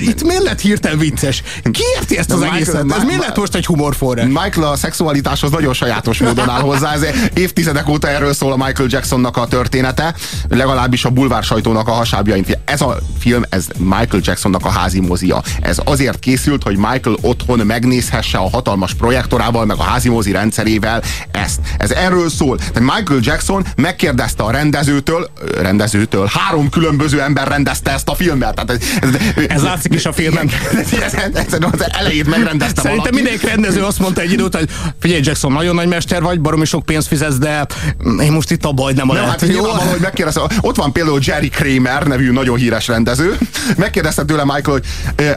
Itt miért lett hirtelen vicces? Ki érti ezt az Michael, egészet? Ez miért lett most egy humorforrás? Michael a szexualitáshoz nagyon sajátos módon áll hozzá. Ez évtizedek óta erről szól a Michael Jacksonnak a története, legalábbis a bulvár sajtónak a hasábjain. Ez a film, ez Michael Jacksonnak a házi mozia. Ez azért készült, hogy Michael otthon megnézhesse a hatalmas projektorával, meg a házi mozi rendszerével ezt. Ez erről szól. Tehát Michael Jackson megkérdezte a rendezőtől, rendezőtől, három különböző ember rendezte ezt a filmet. Tehát ez, ez, ez látszik is a filmben. Ez, ez, ez, az elejét megrendezte Szerintem valaki. mindenki rendező azt mondta egy időt, hogy figyelj Jackson, nagyon nagy mester vagy, baromi sok pénzt fizetsz, de én most itt a baj nem a nem, lehet. Hát, jó? hogy megkérdezte, ott van például Jerry Kramer nevű nagyon híres rendező. Megkérdezte tőle Michael, hogy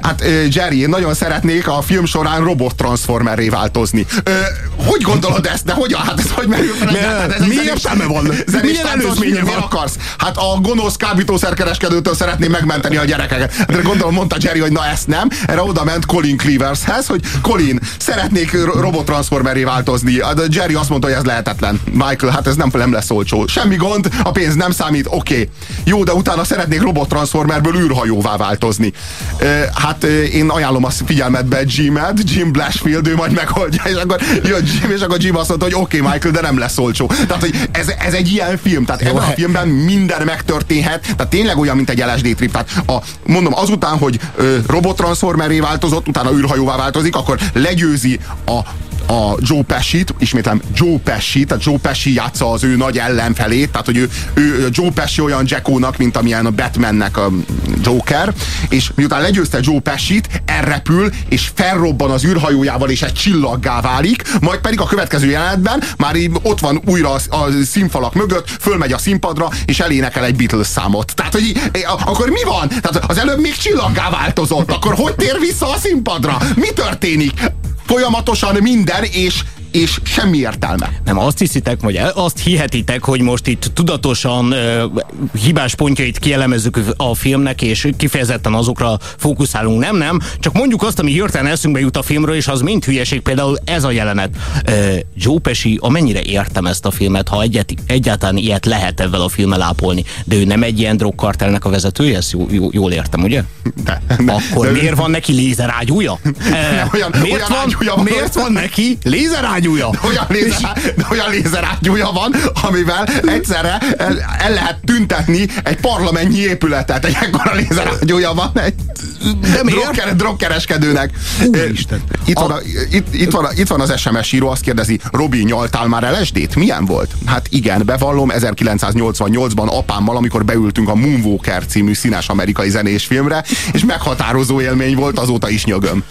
hát Jerry, én nagyon szeretnék a film során robot transformerré változni. Ö, hogy gondolod ezt? De hogyan? Hát ez hogy merül fel? Hát ez mi értelme van? Milyen előzménye van? akarsz? Hát a gonosz kábítószerkereskedőtől szeretném megmenteni a gyerekeket. Hát gondolom mondta Jerry, hogy na ezt nem. Erre oda ment Colin Cleavershez, hogy Colin, szeretnék robot transformeré változni. De Jerry azt mondta, hogy ez lehetetlen. Michael, hát ez nem, nem lesz olcsó. Semmi gond, a pénz nem számít, oké. Okay. Jó, de utána szeretnék robot transformerből űrhajóvá változni. Hát hát én ajánlom a figyelmetbe Jim-et, Jim Blashfield, ő majd megoldja, és akkor jön Jim, és akkor Jim azt mondta, hogy oké, okay, Michael, de nem lesz olcsó. Tehát, hogy ez, ez egy ilyen film, tehát ebben a filmben minden megtörténhet, tehát tényleg olyan, mint egy LSD trip. Tehát a, mondom, azután, hogy robot transformeré változott, utána űrhajóvá változik, akkor legyőzi a a Joe Pesci-t, ismétlem Joe Pesci, tehát Joe Pesci játsza az ő nagy ellenfelét, tehát hogy ő, ő Joe Pesci olyan Jacko-nak, mint amilyen a Batmannek a Joker, és miután legyőzte Joe Pesci-t, elrepül, és felrobban az űrhajójával, és egy csillaggá válik, majd pedig a következő jelenetben már ott van újra a, a színfalak mögött, fölmegy a színpadra, és elénekel egy Beatles számot. Tehát, hogy akkor mi van? Tehát az előbb még csillaggá változott, akkor hogy tér vissza a színpadra? Mi történik? Folyamatosan minden, és és semmi értelme. Nem, azt hiszitek, vagy azt hihetitek, hogy most itt tudatosan uh, hibás pontjait kielemezzük a filmnek, és kifejezetten azokra fókuszálunk. Nem, nem, csak mondjuk azt, ami hirtelen eszünkbe jut a filmről, és az mind hülyeség, például ez a jelenet. Uh, Joe Pesci, amennyire értem ezt a filmet, ha egyet, egyáltalán ilyet lehet ebben a filmmel ápolni, de ő nem egy ilyen drogkartelnek a vezetője, ezt jó, jó, jól értem, ugye? De, de, Akkor de, miért van neki lézerágyúja? Uh, olyan, miért, olyan van, miért van neki lézerágyúja? Ágyúja. De olyan lézer, de olyan lézer ágyúja van, amivel egyszerre el, el lehet tüntetni egy parlamentnyi épületet. Egy ekkora lézer ágyúja van egy drogker, drogkereskedőnek. Itt van, a, itt, itt, van, a, itt van az SMS író, azt kérdezi, Robi, nyaltál már LSD-t? Milyen volt? Hát igen, bevallom, 1988-ban apámmal, amikor beültünk a Moonwalker című színes amerikai zenés filmre, és meghatározó élmény volt, azóta is nyögöm.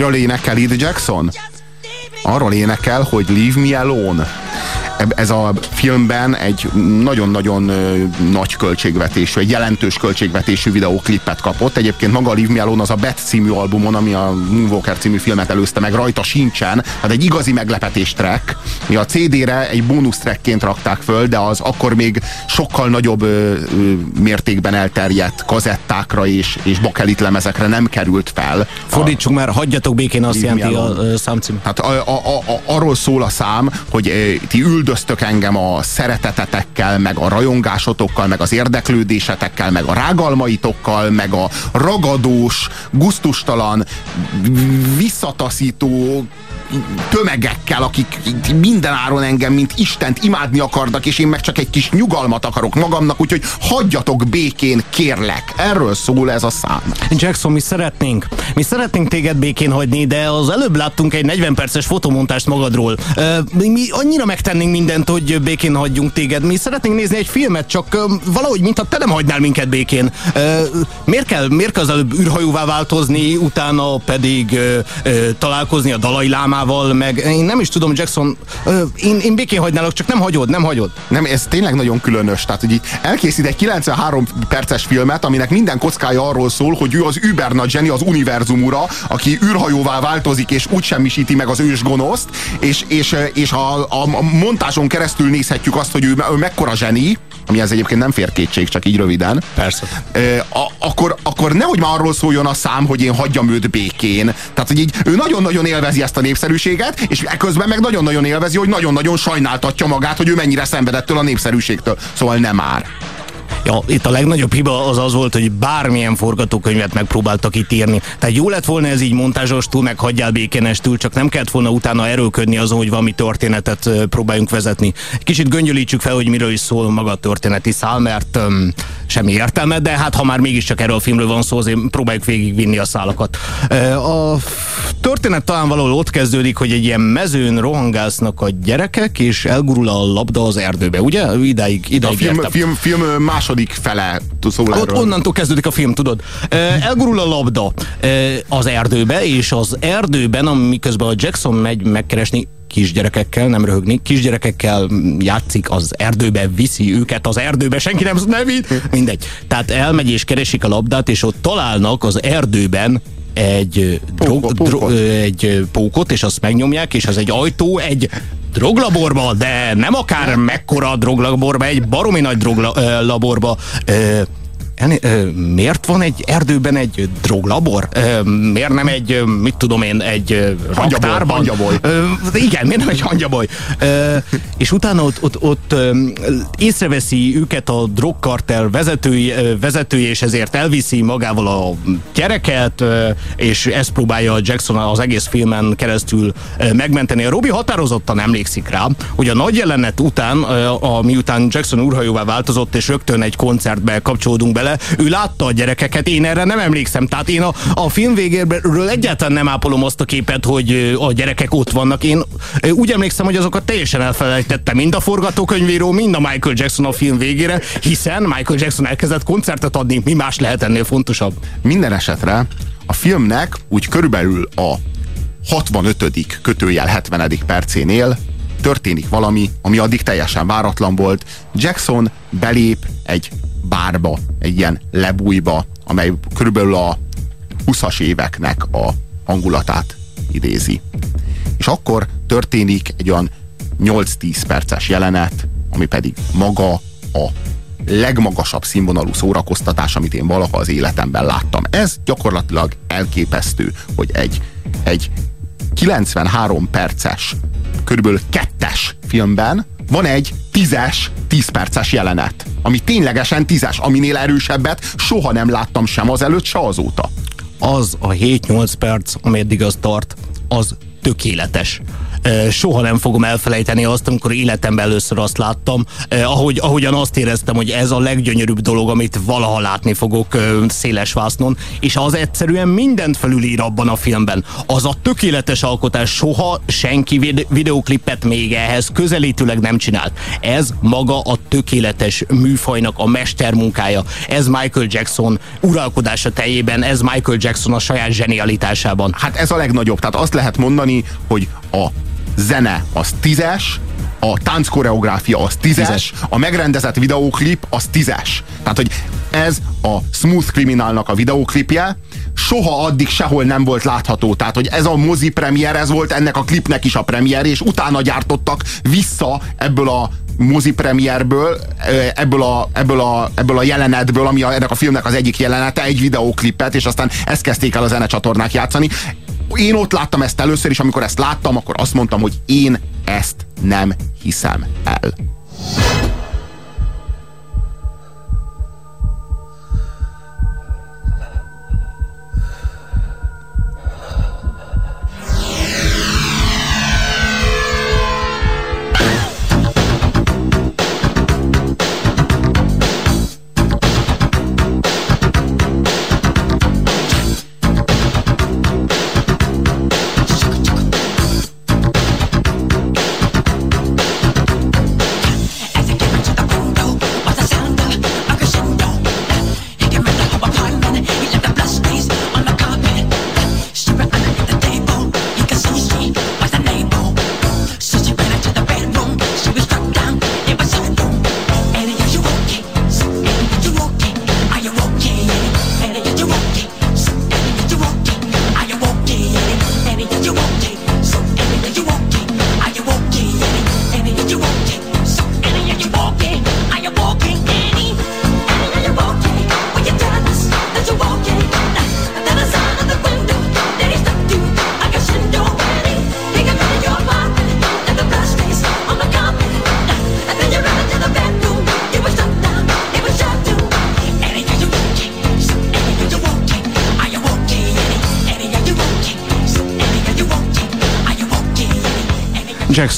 Miről énekel Ed Jackson? Arról énekel, hogy Leave Me Alone ez a filmben egy nagyon-nagyon nagy költségvetésű, egy jelentős költségvetésű videóklipet kapott. Egyébként maga Leave Me Alone az a Bet című albumon, ami a Moonwalker című filmet előzte meg, rajta sincsen. Hát egy igazi meglepetés track. Mi a CD-re egy bónusz trackként rakták föl, de az akkor még sokkal nagyobb ö, ö, mértékben elterjedt kazettákra és, és bakelit lemezekre nem került fel. Fordítsuk már, hagyjatok békén, azt jelenti a, a számcím. Hát a, a, a, a, arról szól a szám, hogy ti üldöztök engem a szeretetetekkel, meg a rajongásotokkal, meg az érdeklődésetekkel, meg a rágalmaitokkal, meg a ragadós, guztustalan, visszataszító tömegekkel, akik minden áron engem, mint Istent imádni akarnak, és én meg csak egy kis nyugalmat akarok magamnak, úgyhogy hagyjatok békén, kérlek. Erről szól ez a szám. Jackson, mi szeretnénk. Mi szeretnénk téged békén hagyni, de az előbb láttunk egy 40 perces fotomontást magadról. Mi annyira megtennénk mindent, hogy békén hagyjunk téged. Mi szeretnénk nézni egy filmet, csak valahogy, mintha te nem hagynál minket békén. Miért kell, miért kell az előbb űrhajóvá változni, utána pedig találkozni a Dalai Lámával, Obamával, meg én nem is tudom, Jackson, én, én békén hagynálok, csak nem hagyod, nem hagyod. Nem, ez tényleg nagyon különös. Tehát, hogy elkészít egy 93 perces filmet, aminek minden kockája arról szól, hogy ő az Uber nagy zseni, az univerzum ura, aki űrhajóvá változik, és úgy semmisíti meg az ős gonoszt, és, és, és a, a montáson keresztül nézhetjük azt, hogy ő, ő mekkora zseni, ami ez egyébként nem fér kétség, csak így röviden. Persze. A, akkor, akkor nehogy már arról szóljon a szám, hogy én hagyjam őt békén. Tehát, hogy így ő nagyon-nagyon élvezi ezt a népszerűséget, és ekközben meg nagyon-nagyon élvezi, hogy nagyon-nagyon sajnáltatja magát, hogy ő mennyire szenvedettől a népszerűségtől. Szóval nem már. Ja, itt a legnagyobb hiba az az volt, hogy bármilyen forgatókönyvet megpróbáltak itt írni. Tehát jó lett volna ez így montázsostól, meg hagyjál békénestül, csak nem kellett volna utána erőködni azon, hogy valami történetet próbáljunk vezetni. Kicsit göngyölítsük fel, hogy miről is szól maga a történeti szál, mert um, semmi értelme, de hát ha már mégiscsak erről a filmről van szó, azért próbáljuk végigvinni a szálakat. A történet talán valahol ott kezdődik, hogy egy ilyen mezőn rohangásznak a gyerekek, és elgurul a labda az erdőbe, ugye? Idáig, idáig a film, film, film második fele szól Ott onnantól kezdődik a film, tudod. Elgurul a labda az erdőbe, és az erdőben, amiközben a Jackson megy megkeresni kisgyerekekkel, nem röhögni, kisgyerekekkel játszik az erdőbe, viszi őket az erdőbe, senki nem, nem mindegy. Tehát elmegy és keresik a labdát, és ott találnak az erdőben egy, drog, pókot, drog, egy pókot, és azt megnyomják, és az egy ajtó, egy droglaborba, de nem akár mekkora droglaborba, egy baromi nagy droglaborba miért van egy erdőben egy droglabor? Miért nem egy, mit tudom én, egy raktárban? Hangyaboly. Ö, igen, miért nem egy hangyaboly? És utána ott, ott, ott észreveszi őket a drogkartel vezetői, vezetője, és ezért elviszi magával a gyereket, és ezt próbálja Jackson az egész filmen keresztül megmenteni. A Robi határozottan emlékszik rá, hogy a nagy jelenet után, a, miután Jackson úrhajóvá változott, és rögtön egy koncertbe kapcsolódunk bele, vele, ő látta a gyerekeket, én erre nem emlékszem. Tehát én a, a film végéről egyáltalán nem ápolom azt a képet, hogy a gyerekek ott vannak. Én úgy emlékszem, hogy azokat teljesen elfelejtettem, mind a forgatókönyvíró, mind a Michael Jackson a film végére, hiszen Michael Jackson elkezdett koncertet adni, mi más lehet ennél fontosabb. Minden esetre a filmnek úgy körülbelül a 65. kötőjel 70. percénél történik valami, ami addig teljesen váratlan volt. Jackson belép egy bárba, egy ilyen lebújba, amely körülbelül a 20-as éveknek a hangulatát idézi. És akkor történik egy olyan 8-10 perces jelenet, ami pedig maga a legmagasabb színvonalú szórakoztatás, amit én valaha az életemben láttam. Ez gyakorlatilag elképesztő, hogy egy, egy 93 perces, körülbelül kettes filmben van egy tízes, tíz perces jelenet, ami ténylegesen tízes, aminél erősebbet soha nem láttam sem az előtt, se azóta. Az a 7-8 perc, ameddig az tart, az tökéletes soha nem fogom elfelejteni azt, amikor életemben először azt láttam, ahogy, ahogyan azt éreztem, hogy ez a leggyönyörűbb dolog, amit valaha látni fogok széles vásznon, és az egyszerűen mindent felülír abban a filmben. Az a tökéletes alkotás soha senki videoklipet még ehhez közelítőleg nem csinált. Ez maga a tökéletes műfajnak a mestermunkája. Ez Michael Jackson uralkodása teljében, ez Michael Jackson a saját zsenialitásában. Hát ez a legnagyobb. Tehát azt lehet mondani, hogy a zene az tízes, a tánckoreográfia az tízes, tízes, a megrendezett videóklip az tízes. Tehát, hogy ez a Smooth Criminalnak a videóklipje, soha addig sehol nem volt látható. Tehát, hogy ez a mozi premier, ez volt ennek a klipnek is a premier, és utána gyártottak vissza ebből a mozi premierből, ebből a, ebből, a, ebből a jelenetből, ami a, ennek a filmnek az egyik jelenete, egy videóklipet, és aztán ezt kezdték el a zenecsatornák játszani én ott láttam ezt először, és amikor ezt láttam, akkor azt mondtam, hogy én ezt nem hiszem el.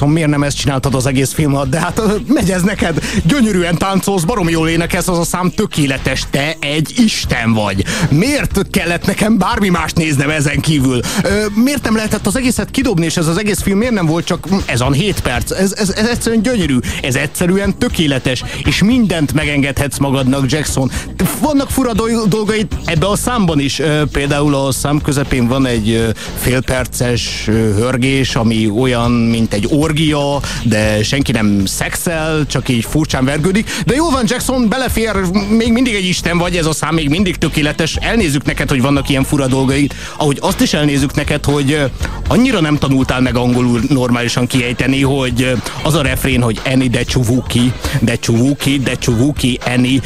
Jackson, miért nem ezt csináltad az egész film alatt? De hát megy ez neked, gyönyörűen táncolsz, barom jól énekelsz, az a szám tökéletes, te egy isten vagy. Miért kellett nekem bármi mást néznem ezen kívül? Miért nem lehetett az egészet kidobni, és ez az egész film miért nem volt csak ez a 7 perc? Ez, ez, ez egyszerűen gyönyörű, ez egyszerűen tökéletes, és mindent megengedhetsz magadnak, Jackson. Vannak fura dolgaid ebbe a számban is. Például a szám közepén van egy félperces hörgés, ami olyan, mint egy orgia, de senki nem szexel, csak így furcsán vergődik. De jó van, Jackson, belefér, még mindig egy isten vagy, ez a szám még mindig tökéletes. Elnézzük neked, hogy vannak ilyen fura dolgaid. Ahogy azt is elnézzük neked, hogy annyira nem tanultál meg angolul normálisan kiejteni, hogy az a refrén, hogy Eni de csuvuki, de csuvuki, de csuvuki, Eni.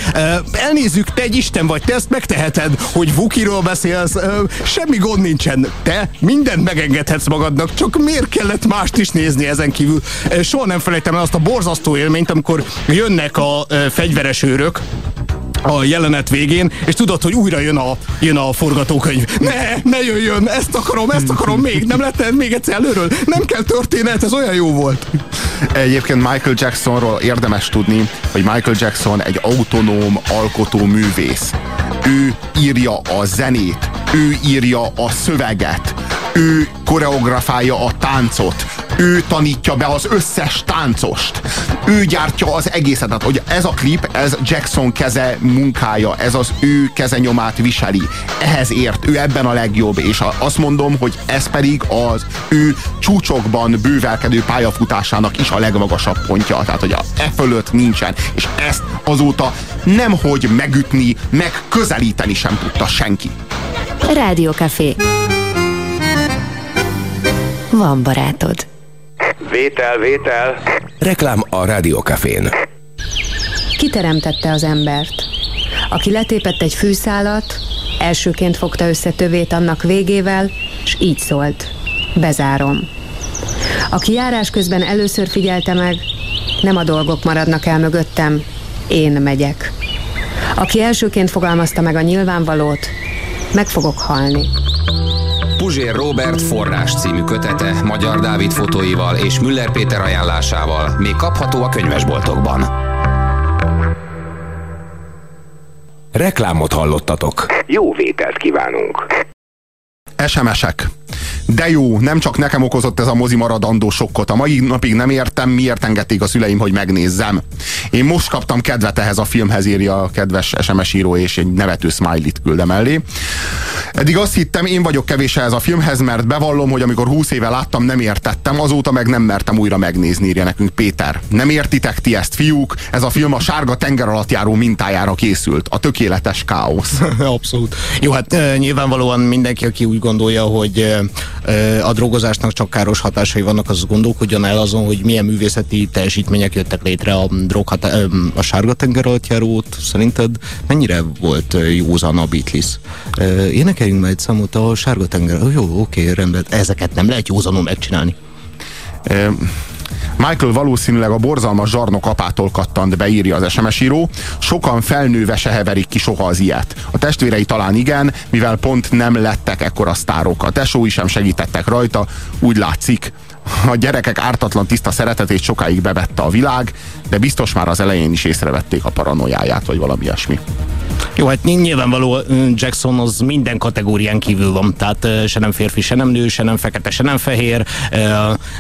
Elnézzük, te egy isten vagy, te ezt megteheted, hogy Vukiról beszélsz, semmi gond nincsen. Te mindent megengedhetsz magadnak, csak miért kellett mást is nézni ezen kívül? Soha nem felejtem el azt a borzasztó élményt, amikor jönnek a fegyveres őrök, a jelenet végén, és tudod, hogy újra jön a, jön a forgatókönyv. Ne, ne jöjjön, ezt akarom, ezt akarom még, nem lehet még egyszer előről. Nem kell történet, ez olyan jó volt. Egyébként Michael Jacksonról érdemes tudni, hogy Michael Jackson egy autonóm alkotó művész. Ő írja a zenét, ő írja a szöveget, ő koreografálja a táncot, ő tanítja be az összes táncost, ő gyártja az egészet. Tehát, hogy ez a klip, ez Jackson keze munkája, ez az ő kezenyomát viseli. Ehhez ért, ő ebben a legjobb, és azt mondom, hogy ez pedig az ő csúcsokban bővelkedő pályafutásának is a legmagasabb pontja. Tehát, hogy a e fölött nincsen, és ezt azóta nemhogy megütni, meg közelíteni sem tudta senki. Rádiókafé. Van barátod. Vétel, vétel. Reklám a Rádiókafén. Kiteremtette az embert. Aki letépett egy fűszálat, elsőként fogta össze tövét annak végével, és így szólt. Bezárom. Aki járás közben először figyelte meg, nem a dolgok maradnak el mögöttem, én megyek. Aki elsőként fogalmazta meg a nyilvánvalót, meg fogok halni. Puzsér Robert forrás című kötete Magyar Dávid fotóival és Müller Péter ajánlásával még kapható a könyvesboltokban. Reklámot hallottatok. Jó vételt kívánunk. SMS-ek. De jó, nem csak nekem okozott ez a mozi maradandó sokkot. A mai napig nem értem, miért engedték a szüleim, hogy megnézzem. Én most kaptam kedvet ehhez a filmhez, írja a kedves SMS író, és egy nevető smiley-t küldem mellé. Eddig azt hittem, én vagyok kevés ehhez a filmhez, mert bevallom, hogy amikor 20 éve láttam, nem értettem, azóta meg nem mertem újra megnézni, írja nekünk Péter. Nem értitek ti ezt, fiúk? Ez a film a sárga tenger alatt járó mintájára készült. A tökéletes káosz. Abszolút. Jó, hát nyilvánvalóan mindenki, aki úgy gondolja, hogy a drogozásnak csak káros hatásai vannak, az gondolkodjon el azon, hogy milyen művészeti teljesítmények jöttek létre a, drog a sárga tenger alatt járót. Szerinted mennyire volt józan a Beatles? Énekeljünk majd számot a sárga tenger. Jó, oké, rendben. Ezeket nem lehet józanon megcsinálni. Michael valószínűleg a borzalmas zsarnok apától kattant, beírja az SMS író. Sokan felnőve se heverik ki soha az ilyet. A testvérei talán igen, mivel pont nem lettek ekkora sztárok. A tesói sem segítettek rajta, úgy látszik. A gyerekek ártatlan tiszta szeretetét sokáig bevette a világ, de biztos már az elején is észrevették a paranoiáját, vagy valami ilyesmi. Jó, hát nyilvánvaló Jackson az minden kategórián kívül van, tehát se nem férfi, se nem nő, se nem fekete, se nem fehér,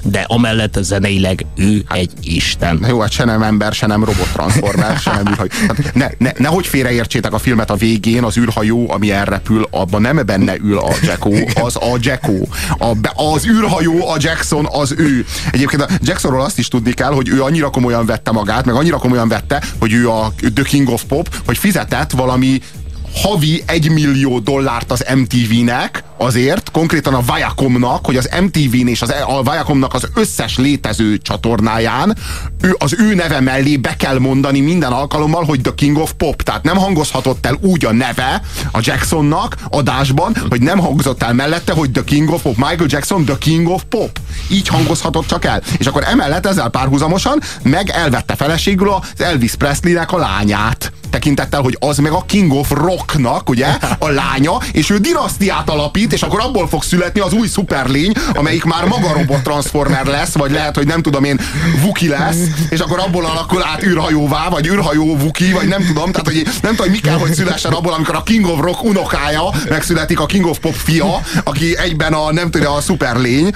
de amellett zeneileg ő hát, egy isten. Jó, hát se nem ember, se nem robot transformer, se nem űrhajó. Hát ne, ne, nehogy félreértsétek a filmet a végén, az űrhajó, ami elrepül, abban nem benne ül a Jacko, az a Jacko. A, az űrhajó, a Jackson, az ő. Egyébként a Jacksonról azt is tudni kell, hogy ő annyira komolyan vette magát, meg annyira komolyan vette, hogy ő a The King of Pop, hogy fizetett valami havi egy millió dollárt az MTV-nek, azért, konkrétan a Viacomnak, hogy az MTV-n és az, a Viacomnak az összes létező csatornáján ő, az ő neve mellé be kell mondani minden alkalommal, hogy The King of Pop. Tehát nem hangozhatott el úgy a neve a Jacksonnak adásban, hogy nem hangzott el mellette, hogy The King of Pop. Michael Jackson The King of Pop. Így hangozhatott csak el. És akkor emellett ezzel párhuzamosan meg elvette feleségül az Elvis Presleynek a lányát tekintettel, hogy az meg a King of Rocknak, ugye, a lánya, és ő dinasztiát alapít, és akkor abból fog születni az új szuperlény, amelyik már maga robot transformer lesz, vagy lehet, hogy nem tudom én, Vuki lesz, és akkor abból alakul át űrhajóvá, vagy űrhajó Vuki, vagy nem tudom, tehát hogy nem tudom, mi kell, hogy szülessen abból, amikor a King of Rock unokája megszületik a King of Pop fia, aki egyben a nem tudja, a szuperlény,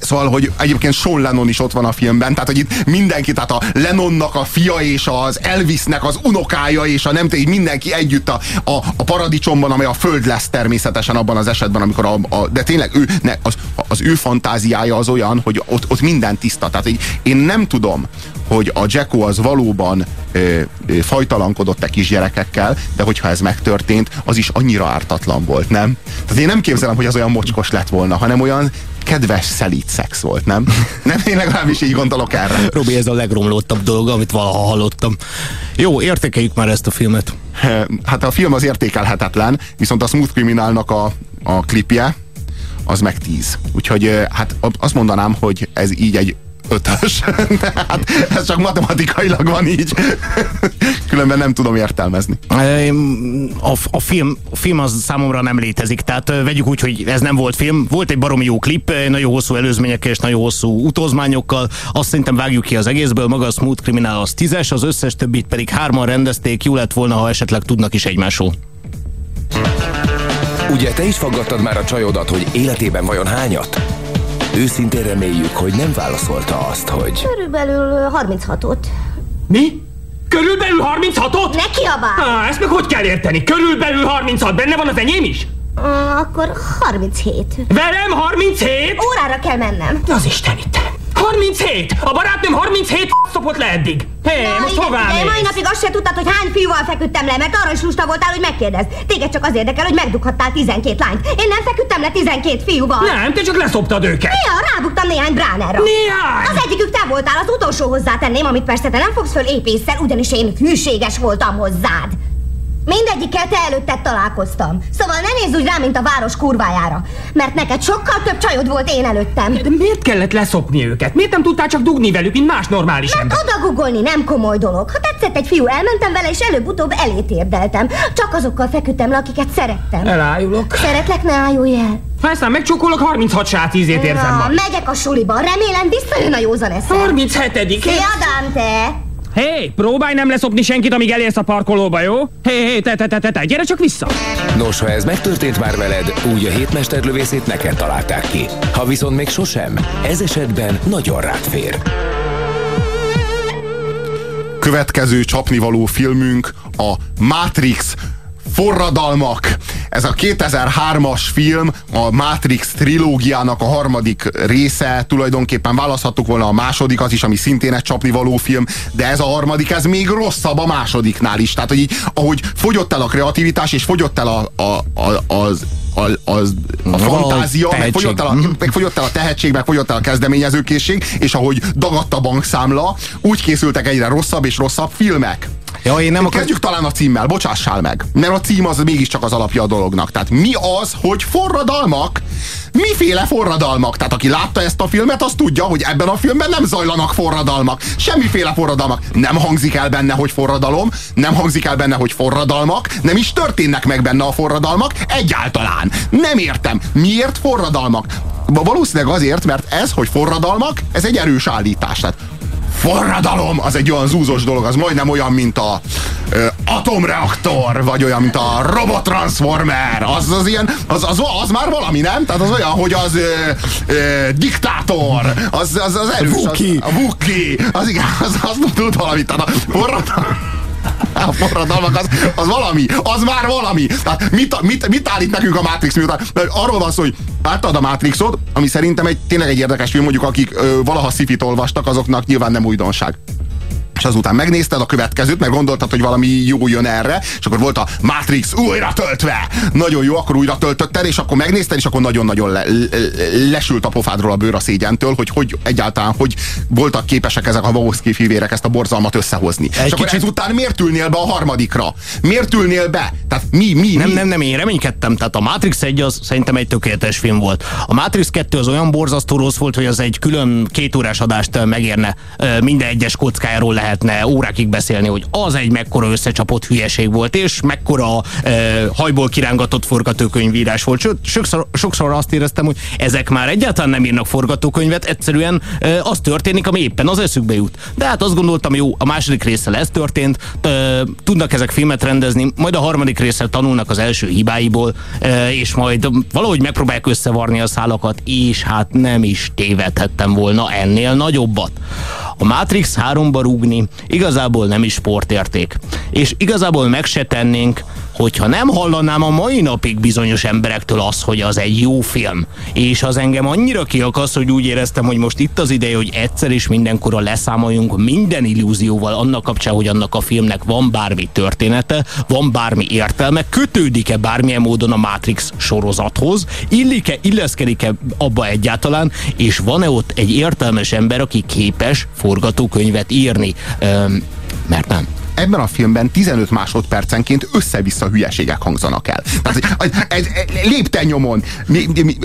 Szóval, hogy egyébként Sean Lennon is ott van a filmben, tehát hogy itt mindenki, tehát a Lennonnak a fia és az Elvisnek az unokája és a nem tudom, mindenki együtt a, a, a paradicsomban, amely a föld lesz természetesen abban az esetben, amikor a, a de tényleg ő, ne, az, az ő fantáziája az olyan, hogy ott, ott minden tiszta. Tehát így, én nem tudom, hogy a Jacko az valóban ö, ö, fajtalankodott-e kisgyerekekkel, de hogyha ez megtörtént, az is annyira ártatlan volt, nem? Tehát én nem képzelem, hogy az olyan mocskos lett volna, hanem olyan kedves, szelít szex volt, nem? Nem, én legalábbis így gondolok erre. Robi, ez a legromlottabb dolga, amit valaha hallottam. Jó, értékeljük már ezt a filmet. Hát a film az értékelhetetlen, viszont a Smooth Criminalnak a, a klipje, az meg tíz. Úgyhogy hát azt mondanám, hogy ez így egy ötös. hát ez csak matematikailag van így. Különben nem tudom értelmezni. A, a, film, a film az számomra nem létezik, tehát vegyük úgy, hogy ez nem volt film. Volt egy baromi jó klip, nagyon hosszú előzményekkel és nagyon hosszú utazmányokkal. Azt szerintem vágjuk ki az egészből. Maga a Smooth Criminal az tízes, az összes többit pedig hárman rendezték. Jó lett volna, ha esetleg tudnak is egymásról. Ugye te is faggattad már a csajodat, hogy életében vajon hányat? Őszintén reméljük, hogy nem válaszolta azt, hogy... Körülbelül 36-ot. Mi? Körülbelül 36-ot? Ne kiabál! Há, ezt meg hogy kell érteni? Körülbelül 36, benne van az enyém is? Akkor 37. Velem 37? Órára kell mennem. Az Isten itt. 37! A barátnőm 37 szopott le eddig. Hé, hey, most hová mész? mai napig azt se tudtad, hogy hány fiúval feküdtem le, mert arra is lusta voltál, hogy megkérdezd. Téged csak az érdekel, hogy megdughattál 12 lányt. Én nem feküdtem le 12 fiúval. Nem, te csak leszoptad őket. Néha rábuktam néhány bránára. Néhány? Az egyikük te voltál, az utolsó hozzátenném, amit persze te nem fogsz föl épésszel, ugyanis én hűséges voltam hozzád. Mindegyikkel te előtted találkoztam. Szóval ne nézz úgy rá, mint a város kurvájára. Mert neked sokkal több csajod volt én előttem. De miért kellett leszopni őket? Miért nem tudtál csak dugni velük, mint más normális Mert ember? odagugolni nem komoly dolog. Ha tetszett egy fiú, elmentem vele, és előbb-utóbb elét érdeltem. Csak azokkal feküdtem le, akiket szerettem. Elájulok. Szeretlek, ne ájulj el. Ha ezt már megcsókolok, 36 sát ízét érzem Na, majd. megyek a suliba. Remélem visszajön a józan eszem. 37 Szia, Dante! Hé, hey, próbálj nem leszopni senkit, amíg elérsz a parkolóba, jó? Hé, hey, hé, hey, te, te, te, te, te, gyere csak vissza! Nos, ha ez megtörtént már veled, úgy a hétmesterlövészét neked találták ki. Ha viszont még sosem, ez esetben nagyon rád fér. Következő csapnivaló filmünk a Matrix forradalmak. Ez a 2003-as film, a Matrix trilógiának a harmadik része, tulajdonképpen választhattuk volna a második, az is, ami szintén egy csapnivaló film, de ez a harmadik, ez még rosszabb a másodiknál is. Tehát, hogy így, ahogy fogyott el a kreativitás, és fogyott el a, a, a, az a, az, a fantázia, meg fogyott, el a, meg fogyott el a tehetség, meg fogyott el a kezdeményezőkészség, és ahogy dagadt a bankszámla, úgy készültek egyre rosszabb és rosszabb filmek. Ja, én nem Kezdjük talán a címmel, bocsássál meg. Mert a cím az mégiscsak az alapja a dolognak. Tehát mi az, hogy forradalmak? Miféle forradalmak? Tehát aki látta ezt a filmet, az tudja, hogy ebben a filmben nem zajlanak forradalmak. Semmiféle forradalmak. Nem hangzik el benne, hogy forradalom, nem hangzik el benne, hogy forradalmak, nem is történnek meg benne a forradalmak egyáltalán. Nem értem. Miért forradalmak? Valószínűleg azért, mert ez, hogy forradalmak, ez egy erős állítás. Tehát forradalom az egy olyan zúzós dolog, az majdnem olyan, mint a ö, atomreaktor, vagy olyan, mint a robottransformer. Az, az ilyen, az, az, az már valami, nem? Tehát az olyan, hogy az ö, ö, diktátor, az, az, az erős. Vuki. Az, a Vuki. Az igen, az, az tud valamit. Tehát a forradalom a forradalmak, az, az valami, az már valami. Tehát mit, mit, mit állít nekünk a Matrix miután? Arról van szó, hogy láttad a Matrixot, ami szerintem egy, tényleg egy érdekes film, mondjuk akik ö, valaha szifit olvastak, azoknak nyilván nem újdonság és azután megnézted a következőt, mert gondoltad, hogy valami jó jön erre, és akkor volt a Matrix újra töltve. Nagyon jó, akkor újra töltötted, és akkor megnézted, és akkor nagyon-nagyon le, le, lesült a pofádról a bőr a szégyentől, hogy, hogy egyáltalán, hogy voltak képesek ezek a Wawowski fivérek ezt a borzalmat összehozni. Egy és akkor kicsit... ezután miért ülnél be a harmadikra? Miért ülnél be? Tehát mi, mi, Nem, mi? nem, nem, én reménykedtem. Tehát a Matrix 1 az szerintem egy tökéletes film volt. A Matrix 2 az olyan borzasztó rossz volt, hogy az egy külön két órás adást megérne minden egyes kockájáról lehet lehetne órákig beszélni, hogy az egy mekkora összecsapott hülyeség volt, és mekkora e, hajból kirángatott forgatókönyvírás volt. Sőt, sokszor, sokszor azt éreztem, hogy ezek már egyáltalán nem írnak forgatókönyvet, egyszerűen e, az történik, ami éppen az eszükbe jut. De hát azt gondoltam, jó, a második résszel ez történt, e, tudnak ezek filmet rendezni, majd a harmadik résszel tanulnak az első hibáiból, e, és majd valahogy megpróbálják összevarni a szálakat, és hát nem is tévedhettem volna ennél nagyobbat. A Matrix 3-ba rúgni igazából nem is sportérték. És igazából meg se tennénk, hogyha nem hallanám a mai napig bizonyos emberektől az, hogy az egy jó film. És az engem annyira kiakasz, hogy úgy éreztem, hogy most itt az ideje, hogy egyszer és mindenkorra leszámoljunk minden illúzióval annak kapcsán, hogy annak a filmnek van bármi története, van bármi értelme, kötődik-e bármilyen módon a Matrix sorozathoz, illik-e, illeszkedik-e abba egyáltalán, és van-e ott egy értelmes ember, aki képes forgatókönyvet írni? Üm, mert nem ebben a filmben 15 másodpercenként össze-vissza hülyeségek hangzanak el. Tehát, ez, lépten nyomon. Mi, mi,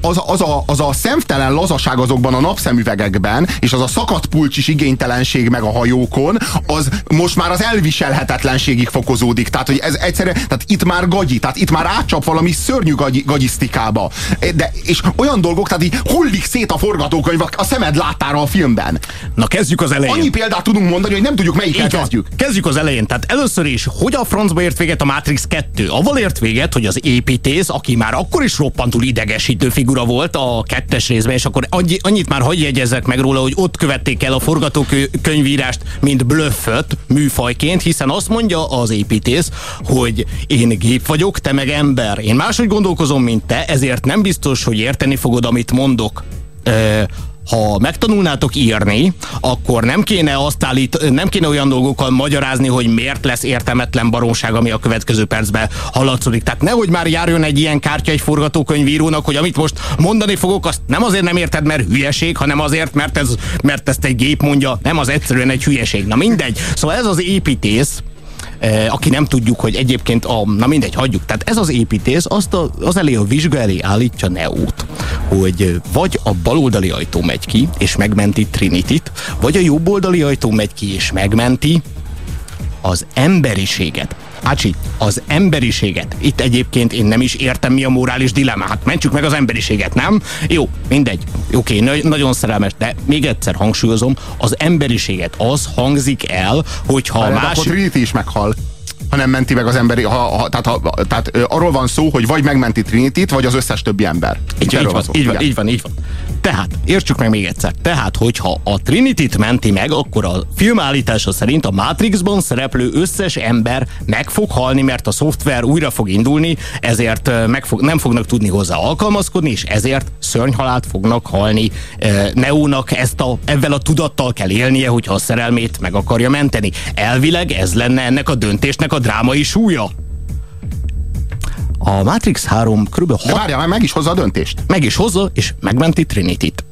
az, az, a, az a szemtelen lazaság azokban a napszemüvegekben, és az a szakadt pulcsis igénytelenség meg a hajókon, az most már az elviselhetetlenségig fokozódik. Tehát, hogy ez egyszerűen, tehát itt már gagyi, tehát itt már átcsap valami szörnyű gagy, gagyisztikába. De, és olyan dolgok, tehát így hullik szét a forgatókönyv a szemed látára a filmben. Na kezdjük az elején. Annyi példát tudunk mondani, hogy nem tudjuk melyiket kezdjük. Kezdjük az elején. Tehát először is, hogy a francba ért véget a Matrix 2? Avval ért véget, hogy az építész, aki már akkor is roppantul idegesítő figura volt a kettes részben, és akkor annyi, annyit már hagyj jegyezzek meg róla, hogy ott követték el a forgatókönyvírást, mint blöfföt műfajként, hiszen azt mondja az építész, hogy én gép vagyok, te meg ember. Én máshogy gondolkozom, mint te, ezért nem biztos, hogy érteni fogod, amit mondok. E, ha megtanulnátok írni, akkor nem kéne azt állít, nem kéne olyan dolgokkal magyarázni, hogy miért lesz értelmetlen baromság, ami a következő percben hallatszik. Tehát nehogy már járjon egy ilyen kártya egy forgatókönyvírónak, hogy amit most mondani fogok, azt nem azért nem érted, mert hülyeség, hanem azért, mert, ez, mert ezt egy gép mondja, nem az egyszerűen egy hülyeség. Na mindegy. Szóval ez az építész, aki nem tudjuk, hogy egyébként a, na mindegy, hagyjuk. Tehát ez az építész azt a, az elé a vizsga elé állítja Neót, hogy vagy a baloldali ajtó megy ki, és megmenti Trinity-t, vagy a jobboldali ajtó megy ki, és megmenti az emberiséget. Ácsi, az emberiséget. Itt egyébként én nem is értem, mi a morális dilemma. Hát mentsük meg az emberiséget, nem? Jó, mindegy. Oké, okay, nagyon szerelmes, de még egyszer hangsúlyozom, az emberiséget az hangzik el, hogyha a más... Akkor Trinity is meghal ha nem menti meg az emberi, ha, ha, tehát, ha, tehát arról van szó, hogy vagy megmenti Trinity-t, vagy az összes többi ember. Így, így, van, így, van, így van, így van. Tehát, értsük meg még egyszer, tehát, hogyha a Trinity-t menti meg, akkor a film állítása szerint a Matrixban szereplő összes ember meg fog halni, mert a szoftver újra fog indulni, ezért meg fog, nem fognak tudni hozzá alkalmazkodni, és ezért szörnyhalált fognak halni. Neónak ezt a, ezzel a tudattal kell élnie, hogyha a szerelmét meg akarja menteni. Elvileg ez lenne ennek a döntésnek a drámai súlya. A Matrix 3 kb. De várjál, meg is hozza a döntést. Meg is hozza, és megmenti Trinity-t.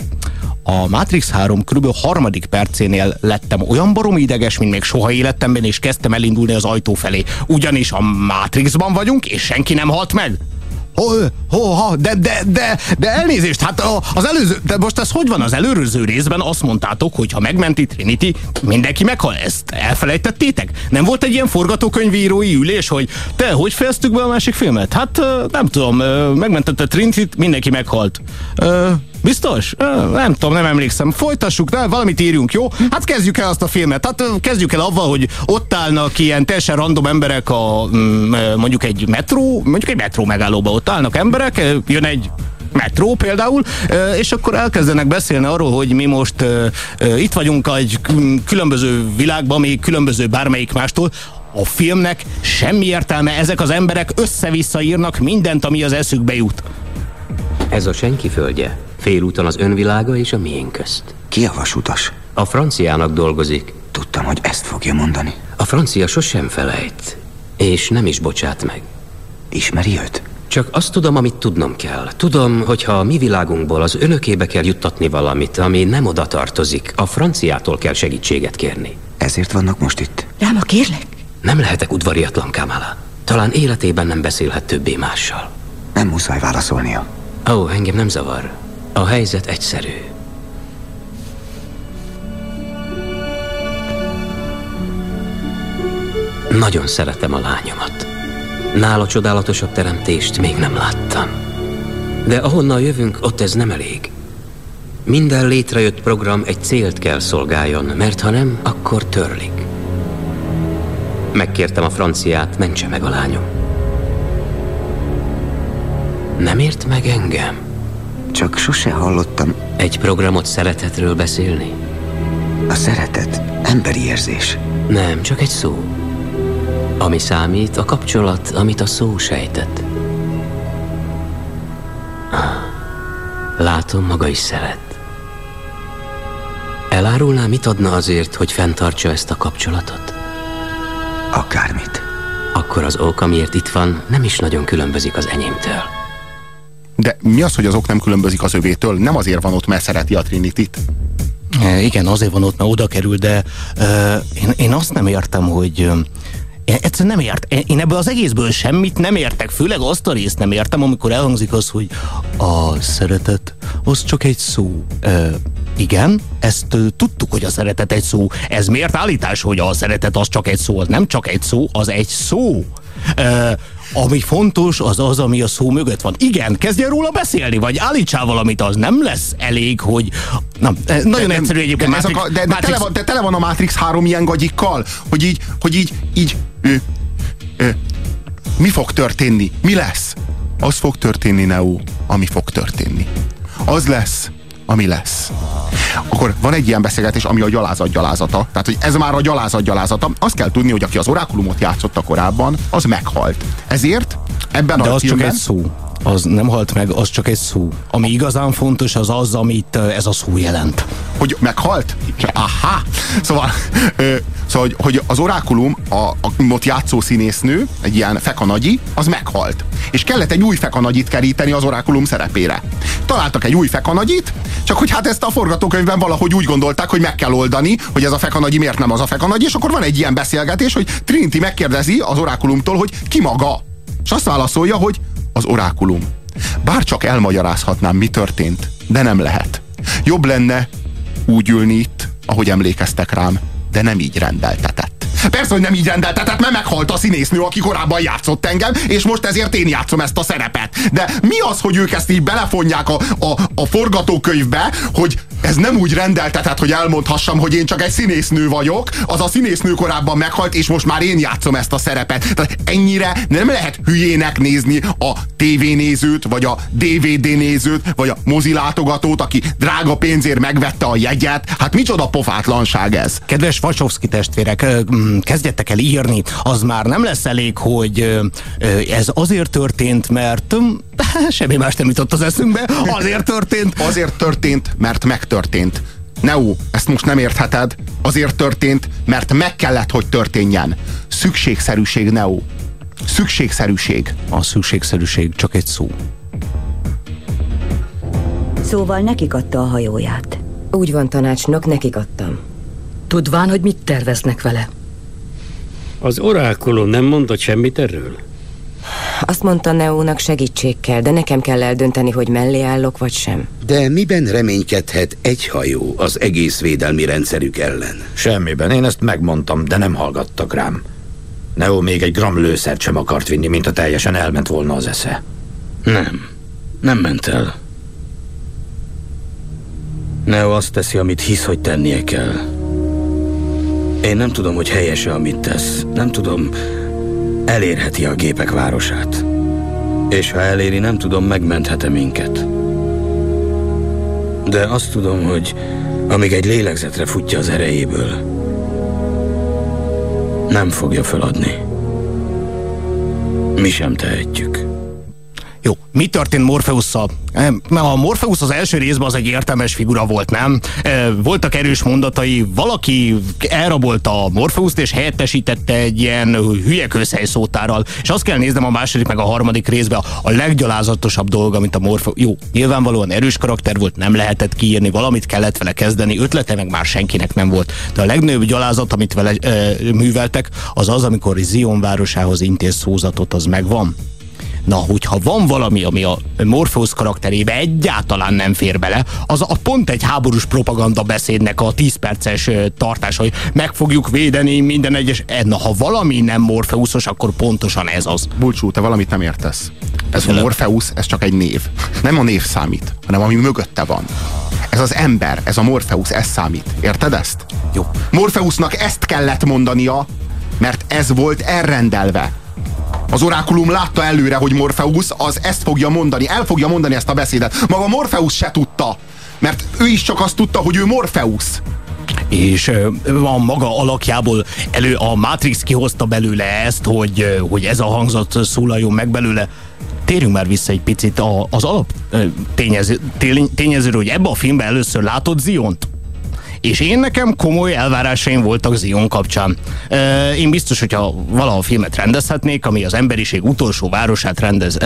A Matrix 3 kb. harmadik percénél lettem olyan barom ideges, mint még soha életemben, és kezdtem elindulni az ajtó felé. Ugyanis a Matrixban vagyunk, és senki nem halt meg. Ho, ho, ho, de, de, de, de elnézést, hát az előző, de most ez hogy van az előző részben? Azt mondtátok, hogy ha megmenti Trinity, mindenki meghal. Ezt elfelejtettétek? Nem volt egy ilyen forgatókönyvírói ülés, hogy te, hogy fejeztük be a másik filmet? Hát nem tudom, megmentette Trinity, mindenki meghalt. Biztos? Nem tudom, nem emlékszem. Folytassuk, de valamit írjunk, jó? Hát kezdjük el azt a filmet. Hát kezdjük el avval, hogy ott állnak ilyen teljesen random emberek a mm, mondjuk egy metró, mondjuk egy metró megállóba ott állnak emberek, jön egy metró például, és akkor elkezdenek beszélni arról, hogy mi most itt vagyunk egy különböző világban, még különböző bármelyik mástól, a filmnek semmi értelme, ezek az emberek össze-vissza írnak mindent, ami az eszükbe jut. Ez a senki földje. Félúton az önvilága és a miénk közt. Ki a vasutas? A franciának dolgozik. Tudtam, hogy ezt fogja mondani. A francia sosem felejt, és nem is bocsát meg. Ismeri őt? Csak azt tudom, amit tudnom kell. Tudom, hogy ha a mi világunkból az önökébe kell juttatni valamit, ami nem oda tartozik, a franciától kell segítséget kérni. Ezért vannak most itt? Ráma, kérlek? Nem lehetek udvariatlan, Kamala. Talán életében nem beszélhet többé mással. Nem muszáj válaszolnia. Ó, engem nem zavar. A helyzet egyszerű. Nagyon szeretem a lányomat. Nála csodálatosabb teremtést még nem láttam. De ahonnan jövünk, ott ez nem elég. Minden létrejött program egy célt kell szolgáljon, mert ha nem, akkor törlik. Megkértem a franciát, mentse meg a lányom. Nem ért meg engem? Csak sose hallottam. Egy programot szeretetről beszélni? A szeretet emberi érzés. Nem, csak egy szó. Ami számít, a kapcsolat, amit a szó sejtett. Látom, maga is szeret. Elárulná, mit adna azért, hogy fenntartsa ezt a kapcsolatot? Akármit. Akkor az ok, amiért itt van, nem is nagyon különbözik az enyémtől. Mi az, hogy az ok nem különbözik az övétől? Nem azért van ott, mert szereti a Trinity-t? E, igen, azért van ott, mert oda kerül, de uh, én, én azt nem értem, hogy uh, én egyszerűen nem ért. Én ebből az egészből semmit nem értek, főleg azt a részt nem értem, amikor elhangzik az, hogy a szeretet az csak egy szó. Uh, igen, ezt tudtuk, hogy a szeretet egy szó. Ez miért állítás, hogy a szeretet az csak egy szó? Az nem csak egy szó, az egy szó. Uh, ami fontos, az az, ami a szó mögött van. Igen, kezdjen róla beszélni, vagy állítsál valamit, az nem lesz elég, hogy... Na, nagyon de, egyszerű egyébként. De, Matrix, a, de, de, Matrix... tele van, de tele van a Matrix három ilyen gagyikkal, hogy így, hogy így, így, ő, ő, mi fog történni? Mi lesz? Az fog történni, Neo, ami fog történni. Az lesz, ami lesz. Akkor van egy ilyen beszélgetés, ami a gyalázat gyalázata. Tehát, hogy ez már a gyalázat gyalázata. Azt kell tudni, hogy aki az orákulumot játszotta korábban, az meghalt. Ezért ebben De a az filmben... csak egy szó. Az nem halt meg, az csak egy szó. Ami igazán fontos, az az, amit ez a szó jelent. Hogy meghalt? Aha! Szóval, ö, szóval hogy, hogy az orákulum, a, a ott játszó színésznő, egy ilyen fekanagyi, az meghalt. És kellett egy új fekanagyit keríteni az orákulum szerepére. Találtak egy új fekanagyit, csak hogy hát ezt a forgatókönyvben valahogy úgy gondolták, hogy meg kell oldani, hogy ez a fekanagyi miért nem az a fekanagyi, és akkor van egy ilyen beszélgetés, hogy Trinity megkérdezi az orákulumtól, hogy ki maga. És azt válaszolja, hogy az orákulum. Bár csak elmagyarázhatnám, mi történt, de nem lehet. Jobb lenne úgy ülni itt, ahogy emlékeztek rám, de nem így rendeltetett. Persze, hogy nem így rendeltetett, mert meghalt a színésznő, aki korábban játszott engem, és most ezért én játszom ezt a szerepet. De mi az, hogy ők ezt így belefonják a, a, a forgatókönyvbe, hogy ez nem úgy rendeltetett, hogy elmondhassam, hogy én csak egy színésznő vagyok, az a színésznő korábban meghalt, és most már én játszom ezt a szerepet. Tehát ennyire nem lehet hülyének nézni a tévénézőt, vagy a DVD nézőt, vagy a mozilátogatót, aki drága pénzért megvette a jegyet. Hát micsoda pofátlanság ez? Kedves Vacsovszki testvérek, kezdjetek el írni, az már nem lesz elég, hogy ez azért történt, mert semmi más nem jutott az eszünkbe, azért történt. Azért történt, mert megtörtént. Neo, ezt most nem értheted? Azért történt, mert meg kellett, hogy történjen. Szükségszerűség, Neo. Szükségszerűség. A szükségszerűség csak egy szó. Szóval nekik adta a hajóját. Úgy van, tanácsnok, nekik adtam. Tudván, hogy mit terveznek vele. Az orákulum nem mondott semmit erről? Azt mondta Neónak segítség kell, de nekem kell eldönteni, hogy mellé állok, vagy sem. De miben reménykedhet egy hajó az egész védelmi rendszerük ellen? Semmiben, én ezt megmondtam, de nem hallgattak rám. Neo még egy gram lőszert sem akart vinni, mint a teljesen elment volna az esze. Nem, nem ment el. Neo azt teszi, amit hisz, hogy tennie kell. Én nem tudom, hogy helyese, amit tesz. Nem tudom, elérheti a gépek városát. És ha eléri, nem tudom, megmenthete minket. De azt tudom, hogy amíg egy lélegzetre futja az erejéből, nem fogja feladni. Mi sem tehetjük. Jó, mi történt Morpheusszal? A Morpheus az első részben az egy értelmes figura volt, nem? Voltak erős mondatai, valaki elrabolta a Morpheus-t és helyettesítette egy ilyen hülye közhelyszótárral. És azt kell néznem a második meg a harmadik részben a leggyalázatosabb dolga, mint a Morpheus. Jó, nyilvánvalóan erős karakter volt, nem lehetett kiírni, valamit kellett vele kezdeni, ötlete meg már senkinek nem volt. De a legnagyobb gyalázat, amit vele e, műveltek, az az, amikor Zion városához intéz szózatot, az megvan Na, hogyha van valami, ami a Morpheus karakterébe egyáltalán nem fér bele, az a pont egy háborús propaganda beszédnek a 10 perces tartás, hogy meg fogjuk védeni minden egyes... E, na, ha valami nem Morpheusos, akkor pontosan ez az. Bulcsú, te valamit nem értesz. Ez a Morpheus, ez csak egy név. Nem a név számít, hanem ami mögötte van. Ez az ember, ez a Morpheus, ez számít. Érted ezt? Jó. Morpheusnak ezt kellett mondania, mert ez volt elrendelve. Az orákulum látta előre, hogy Morpheus az ezt fogja mondani, el fogja mondani ezt a beszédet. Maga Morpheus se tudta, mert ő is csak azt tudta, hogy ő Morpheus és a maga alakjából elő a Matrix kihozta belőle ezt, hogy, hogy ez a hangzat szólaljon meg belőle. Térjünk már vissza egy picit az alap tényező, tényezőről, hogy ebbe a filmben először látott Ziont és én nekem komoly elvárásaim voltak Zion kapcsán. Én biztos, hogyha valaha filmet rendezhetnék, ami az emberiség utolsó városát rendez,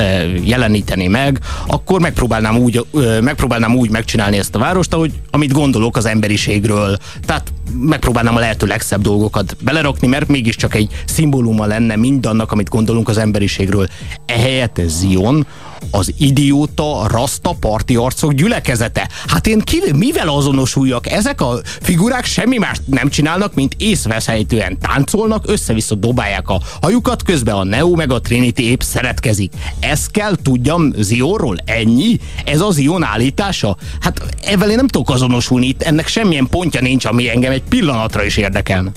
jeleníteni meg, akkor megpróbálnám úgy, megpróbálnám úgy megcsinálni ezt a várost, ahogy, amit gondolok az emberiségről. Tehát megpróbálnám a lehető legszebb dolgokat belerakni, mert mégiscsak egy szimbóluma lenne mindannak, amit gondolunk az emberiségről. Ehelyett Zion az idióta, rasta parti arcok gyülekezete. Hát én ki, mivel azonosuljak? Ezek a figurák semmi más nem csinálnak, mint észveszejtően táncolnak, össze-vissza dobálják a hajukat, közben a Neo meg a Trinity épp szeretkezik. Ezt kell tudjam Zionról? Ennyi? Ez az Zion állítása? Hát ezzel én nem tudok azonosulni, itt ennek semmilyen pontja nincs, ami engem egy pillanatra is érdekelne.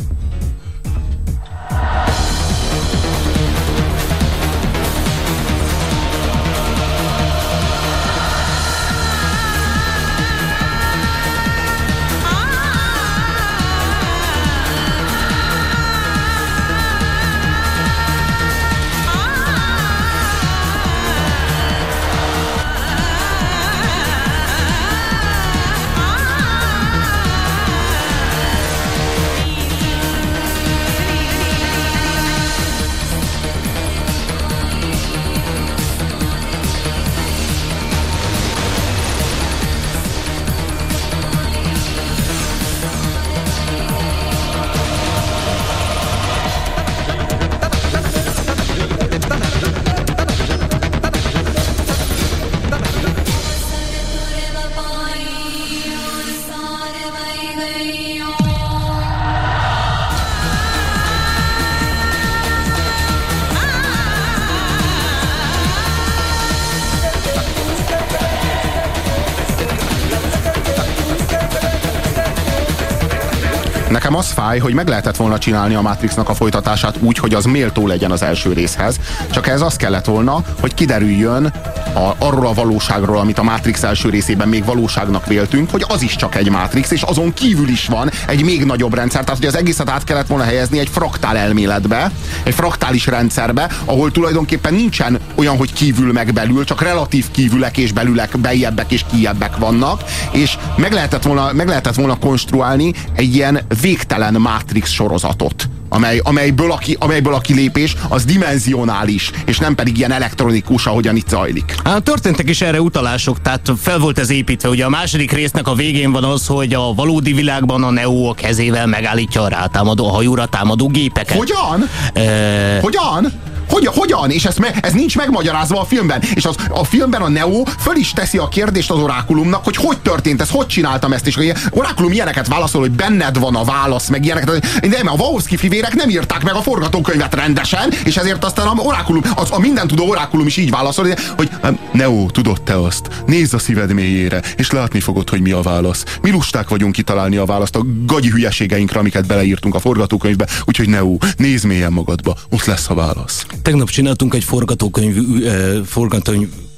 Fáj, hogy meg lehetett volna csinálni a Matrixnak a folytatását úgy, hogy az méltó legyen az első részhez. Csak ez az kellett volna, hogy kiderüljön a, arról a valóságról, amit a Matrix első részében még valóságnak véltünk, hogy az is csak egy Matrix, és azon kívül is van egy még nagyobb rendszer. Tehát, hogy az egészet át kellett volna helyezni egy fraktál elméletbe, egy fraktális rendszerbe, ahol tulajdonképpen nincsen olyan, hogy kívül meg belül, csak relatív kívülek és belülek, beljebbek és kijebbek vannak, és meg lehetett volna, meg lehetett volna konstruálni egy ilyen végtelen Matrix sorozatot amely, amelyből, a ki, amelyből a kilépés az dimenzionális, és nem pedig ilyen elektronikus, ahogyan itt zajlik. Hát történtek is erre utalások, tehát fel volt ez építve. Ugye a második résznek a végén van az, hogy a valódi világban a Neo a kezével megállítja a rátámadó, a hajóra támadó gépeket. Hogyan? E... Hogyan? Hogy, hogyan? És ez, me, ez nincs megmagyarázva a filmben. És az, a filmben a Neo föl is teszi a kérdést az orákulumnak, hogy hogy történt ez, hogy csináltam ezt. És a orákulum ilyeneket válaszol, hogy benned van a válasz, meg ilyeneket. De a Wachowski fivérek nem írták meg a forgatókönyvet rendesen, és ezért aztán a orákulum, az, a minden tudó orákulum is így válaszol, hogy Neo, tudod te azt, nézz a szíved mélyére, és látni fogod, hogy mi a válasz. Mi lusták vagyunk kitalálni a választ a gagyi hülyeségeinkre, amiket beleírtunk a forgatókönyvbe, úgyhogy Neo, nézz mélyen magadba, ott lesz a válasz. Tegnap csináltunk egy forgatókönyv,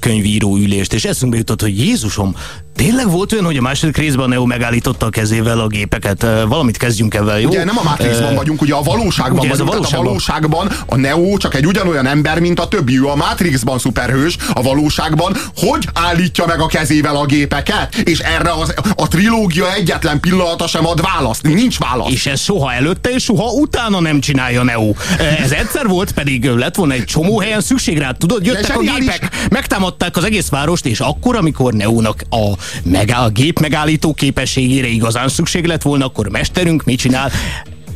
forgatókönyvíró ülést, és eszünkbe jutott, hogy Jézusom, Tényleg volt olyan, hogy a második részben a Neo megállította a kezével a gépeket? Valamit kezdjünk ebben, jó? Ugye nem a Matrixban vagyunk, ugye a valóságban ugye vagyunk. A valóságban. a valóságban a Neo csak egy ugyanolyan ember, mint a többi. Ő a Matrixban szuperhős, a valóságban hogy állítja meg a kezével a gépeket? És erre az, a trilógia egyetlen pillanata sem ad választ. Nincs válasz. És ez soha előtte és soha utána nem csinálja Neo. Ez egyszer volt, pedig lett volna egy csomó helyen szükség rá. Tudod, jöttek a gépek, megtámadták az egész várost, és akkor, amikor Neónak a megáll, a gép megállító képességére igazán szükség lett volna, akkor mesterünk mit csinál?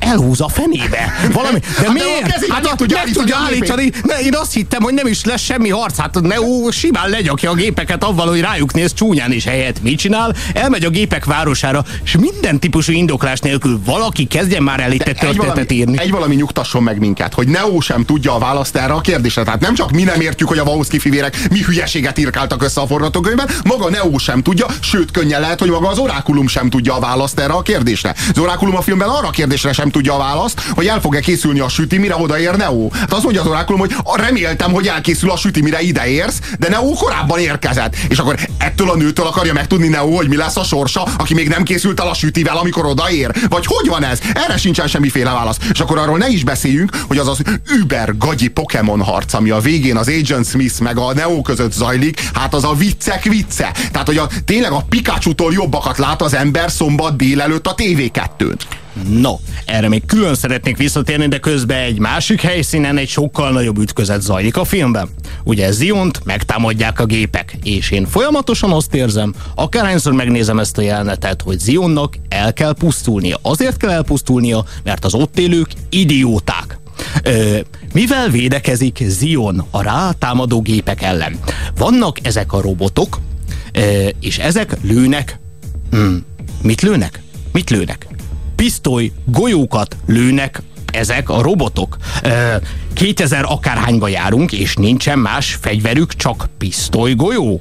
Elhúz a fenébe. Valami, de Hát miért? Hát meg ott tudja meg állítani tudja állítani. Ne, én azt hittem, hogy nem is lesz semmi harc. Hát Neo simán legyakja a gépeket avval, hogy rájuk néz csúnyán is helyett. Mit csinál? Elmegy a gépek városára, és minden típusú indoklás nélkül valaki kezdjen már el itt egy egy valami, történetet írni. egy valami nyugtasson meg minket, hogy Neo sem tudja a választ erre a kérdésre. Tehát nem csak mi nem értjük, hogy a Wachowski fivérek mi hülyeséget írkáltak össze a forgatókönyvben, maga Neo sem tudja, sőt könnyen lehet, hogy maga az orákulum sem tudja a választ erre a kérdésre. Az orákulum a filmben arra a kérdésre sem tudja a választ, hogy el fog-e készülni a süti, mire odaér Neo. Hát azt mondja az orákulum, hogy reméltem, hogy elkészül a süti, mire ide érsz, de Neo korábban érkezett. És akkor ettől a nőtől akarja megtudni Neo, hogy mi lesz a sorsa, aki még nem készült el a sütivel, amikor odaér? Vagy hogy van ez? Erre sincsen semmiféle válasz. És akkor arról ne is beszéljünk, hogy az az über gagyi Pokémon harc, ami a végén az Agent Smith meg a Neo között zajlik, hát az a viccek vicce. Tehát, hogy a, tényleg a Pikachu-tól jobbakat lát az ember szombat délelőtt a TV2-n. No, erre még külön szeretnék visszatérni, de közben egy másik helyszínen egy sokkal nagyobb ütközet zajlik a filmben. Ugye Ziont megtámadják a gépek, és én folyamatosan azt érzem, akárhányszor megnézem ezt a jelenetet, hogy Zionnak el kell pusztulnia. Azért kell elpusztulnia, mert az ott élők idióták. Ö, mivel védekezik Zion a rátámadó gépek ellen? Vannak ezek a robotok, ö, és ezek lőnek. Hmm, mit lőnek? Mit lőnek? Pisztoly golyókat lőnek ezek a robotok. Ö, 2000 akárhányba járunk, és nincsen más fegyverük, csak pisztoly golyó.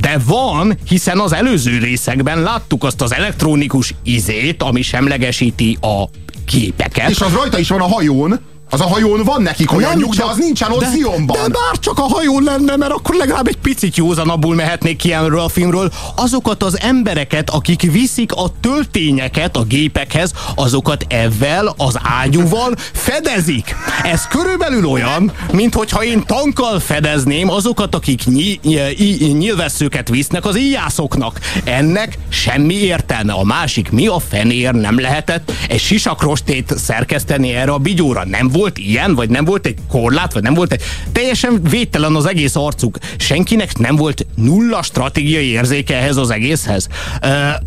De van, hiszen az előző részekben láttuk azt az elektronikus izét, ami semlegesíti a képeket. És az rajta is van a hajón. Az a hajón van nekik olyan Nem nyug, de az nincsen ott de, Zionban. De bár csak a hajón lenne, mert akkor legalább egy picit józanabbul mehetnék ki erről a filmről. Azokat az embereket, akik viszik a töltényeket a gépekhez, azokat ezzel az ágyúval fedezik. Ez körülbelül olyan, mint hogyha én tankkal fedezném azokat, akik ny- ny- nyilvesszőket visznek az íjászoknak. Ennek semmi értelme. A másik mi a fenér nem lehetett egy sisakrostét szerkeszteni erre a bigyóra. Nem volt ilyen, vagy nem volt egy korlát, vagy nem volt egy... Teljesen védtelen az egész arcuk. Senkinek nem volt nulla stratégiai érzéke ehhez az egészhez.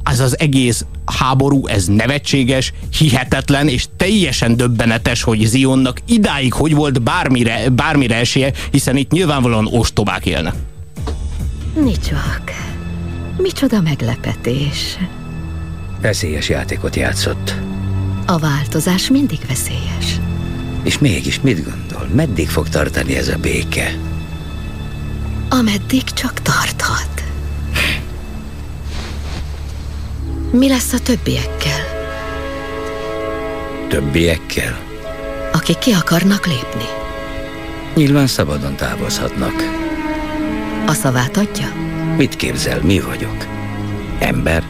Ez az egész háború, ez nevetséges, hihetetlen, és teljesen döbbenetes, hogy Zionnak idáig hogy volt bármire, bármire esélye, hiszen itt nyilvánvalóan ostobák élnek. Nicsak. Micsoda meglepetés. Veszélyes játékot játszott. A változás mindig veszélyes. És mégis mit gondol? Meddig fog tartani ez a béke? Ameddig csak tarthat. Mi lesz a többiekkel, Többiekkel? akik ki akarnak lépni? Nyilván szabadon távozhatnak. A szavát adja? Mit képzel, mi vagyok? Ember?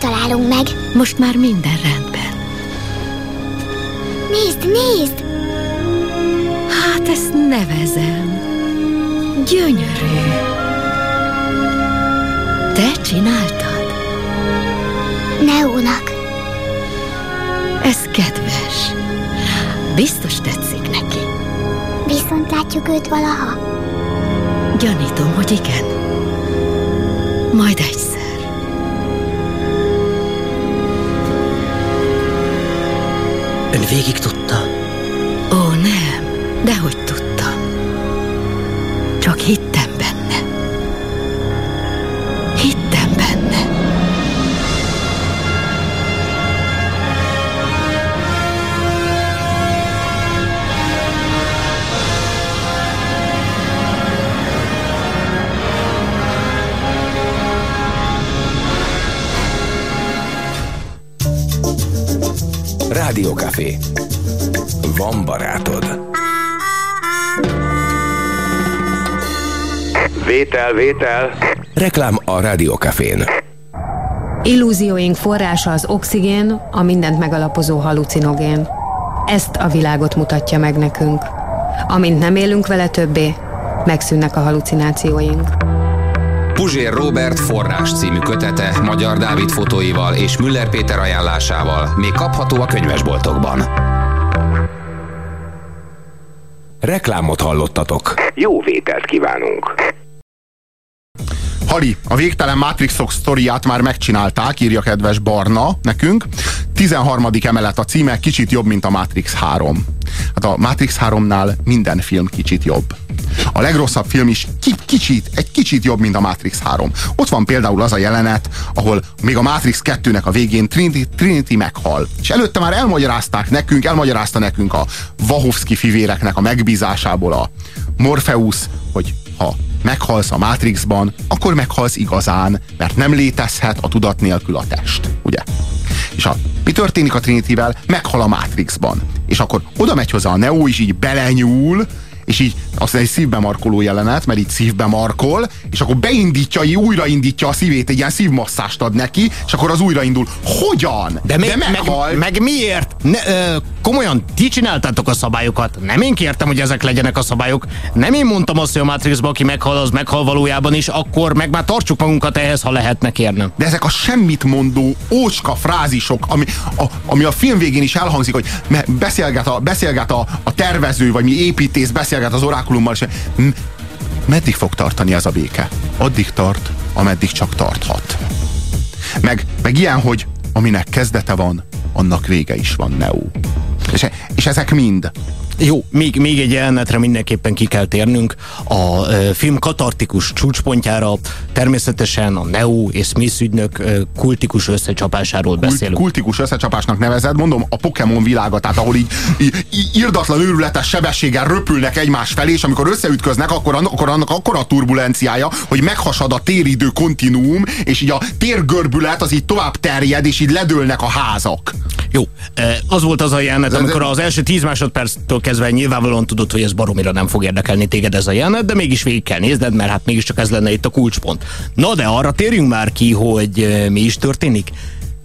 Találunk meg. Most már minden rendben. Nézd, nézd! Hát ezt nevezem. Gyönyörű. Te csináltad? Neónak. Ez kedves. Biztos tetszik neki. Viszont látjuk őt valaha? Gyanítom, hogy igen. Majd egyszer. Ön végig tudta? Ó, Vétel, vétel. Reklám a Rádiókafén. Illúzióink forrása az oxigén, a mindent megalapozó halucinogén. Ezt a világot mutatja meg nekünk. Amint nem élünk vele többé, megszűnnek a halucinációink. Puzsér Robert forrás című kötete Magyar Dávid fotóival és Müller Péter ajánlásával még kapható a könyvesboltokban. Reklámot hallottatok. Jó vételt kívánunk. Hali, a végtelen Matrixok sztoriát már megcsinálták, írja kedves Barna nekünk. 13. emelet a címe, kicsit jobb, mint a Matrix 3. Hát a Matrix 3-nál minden film kicsit jobb. A legrosszabb film is kicsit, egy kicsit jobb, mint a Matrix 3. Ott van például az a jelenet, ahol még a Matrix 2-nek a végén Trinity, Trinity meghal. És előtte már elmagyarázták nekünk, elmagyarázta nekünk a Wachowski fivéreknek a megbízásából a Morpheus, hogy ha meghalsz a Matrixban, akkor meghalsz igazán, mert nem létezhet a tudat nélkül a test, ugye? És a, mi történik a Trinityvel? Meghal a Matrixban. És akkor oda megy hozzá a Neo, is így belenyúl, és így azt egy szívbe markoló jelenet, mert így szívbe markol, és akkor beindítja, így újraindítja a szívét, egy ilyen szívmasszást ad neki, és akkor az újraindul. Hogyan? De, még, De meg, meg miért? Ne, ö, komolyan, ti csináltátok a szabályokat. Nem én kértem, hogy ezek legyenek a szabályok. Nem én mondtam azt, hogy a Matrixba, aki meghal, az meghal valójában is, akkor meg már tartsuk magunkat ehhez, ha lehetne kérnem. De ezek a semmit mondó, ócska frázisok, ami a, ami a film végén is elhangzik, hogy beszélget a, beszélget a, a tervező, vagy mi építész, beszélget az orákulummal, és meddig fog tartani ez a béke? Addig tart, ameddig csak tarthat. Meg, meg ilyen, hogy aminek kezdete van, annak vége is van, Neo. És, és ezek mind jó, még, még egy jelenetre mindenképpen ki kell térnünk. A film katartikus csúcspontjára természetesen a Neo és Smith ügynök kultikus összecsapásáról Kult, beszélünk. Kultikus összecsapásnak nevezed, mondom, a Pokémon világa, tehát ahol így, így, így irdatlan őrületes sebességgel röpülnek egymás felé, és amikor összeütköznek, akkor, akkor annak akkor a turbulenciája, hogy meghasad a téridő kontinuum, és így a térgörbület az így tovább terjed, és így ledőlnek a házak. Jó, az volt az a jelenet, amikor az első 10 másodperctől kezdve nyilvánvalóan tudod, hogy ez baromira nem fog érdekelni téged ez a jelenet, de mégis végig kell nézned, mert hát mégiscsak ez lenne itt a kulcspont. Na de arra térjünk már ki, hogy mi is történik.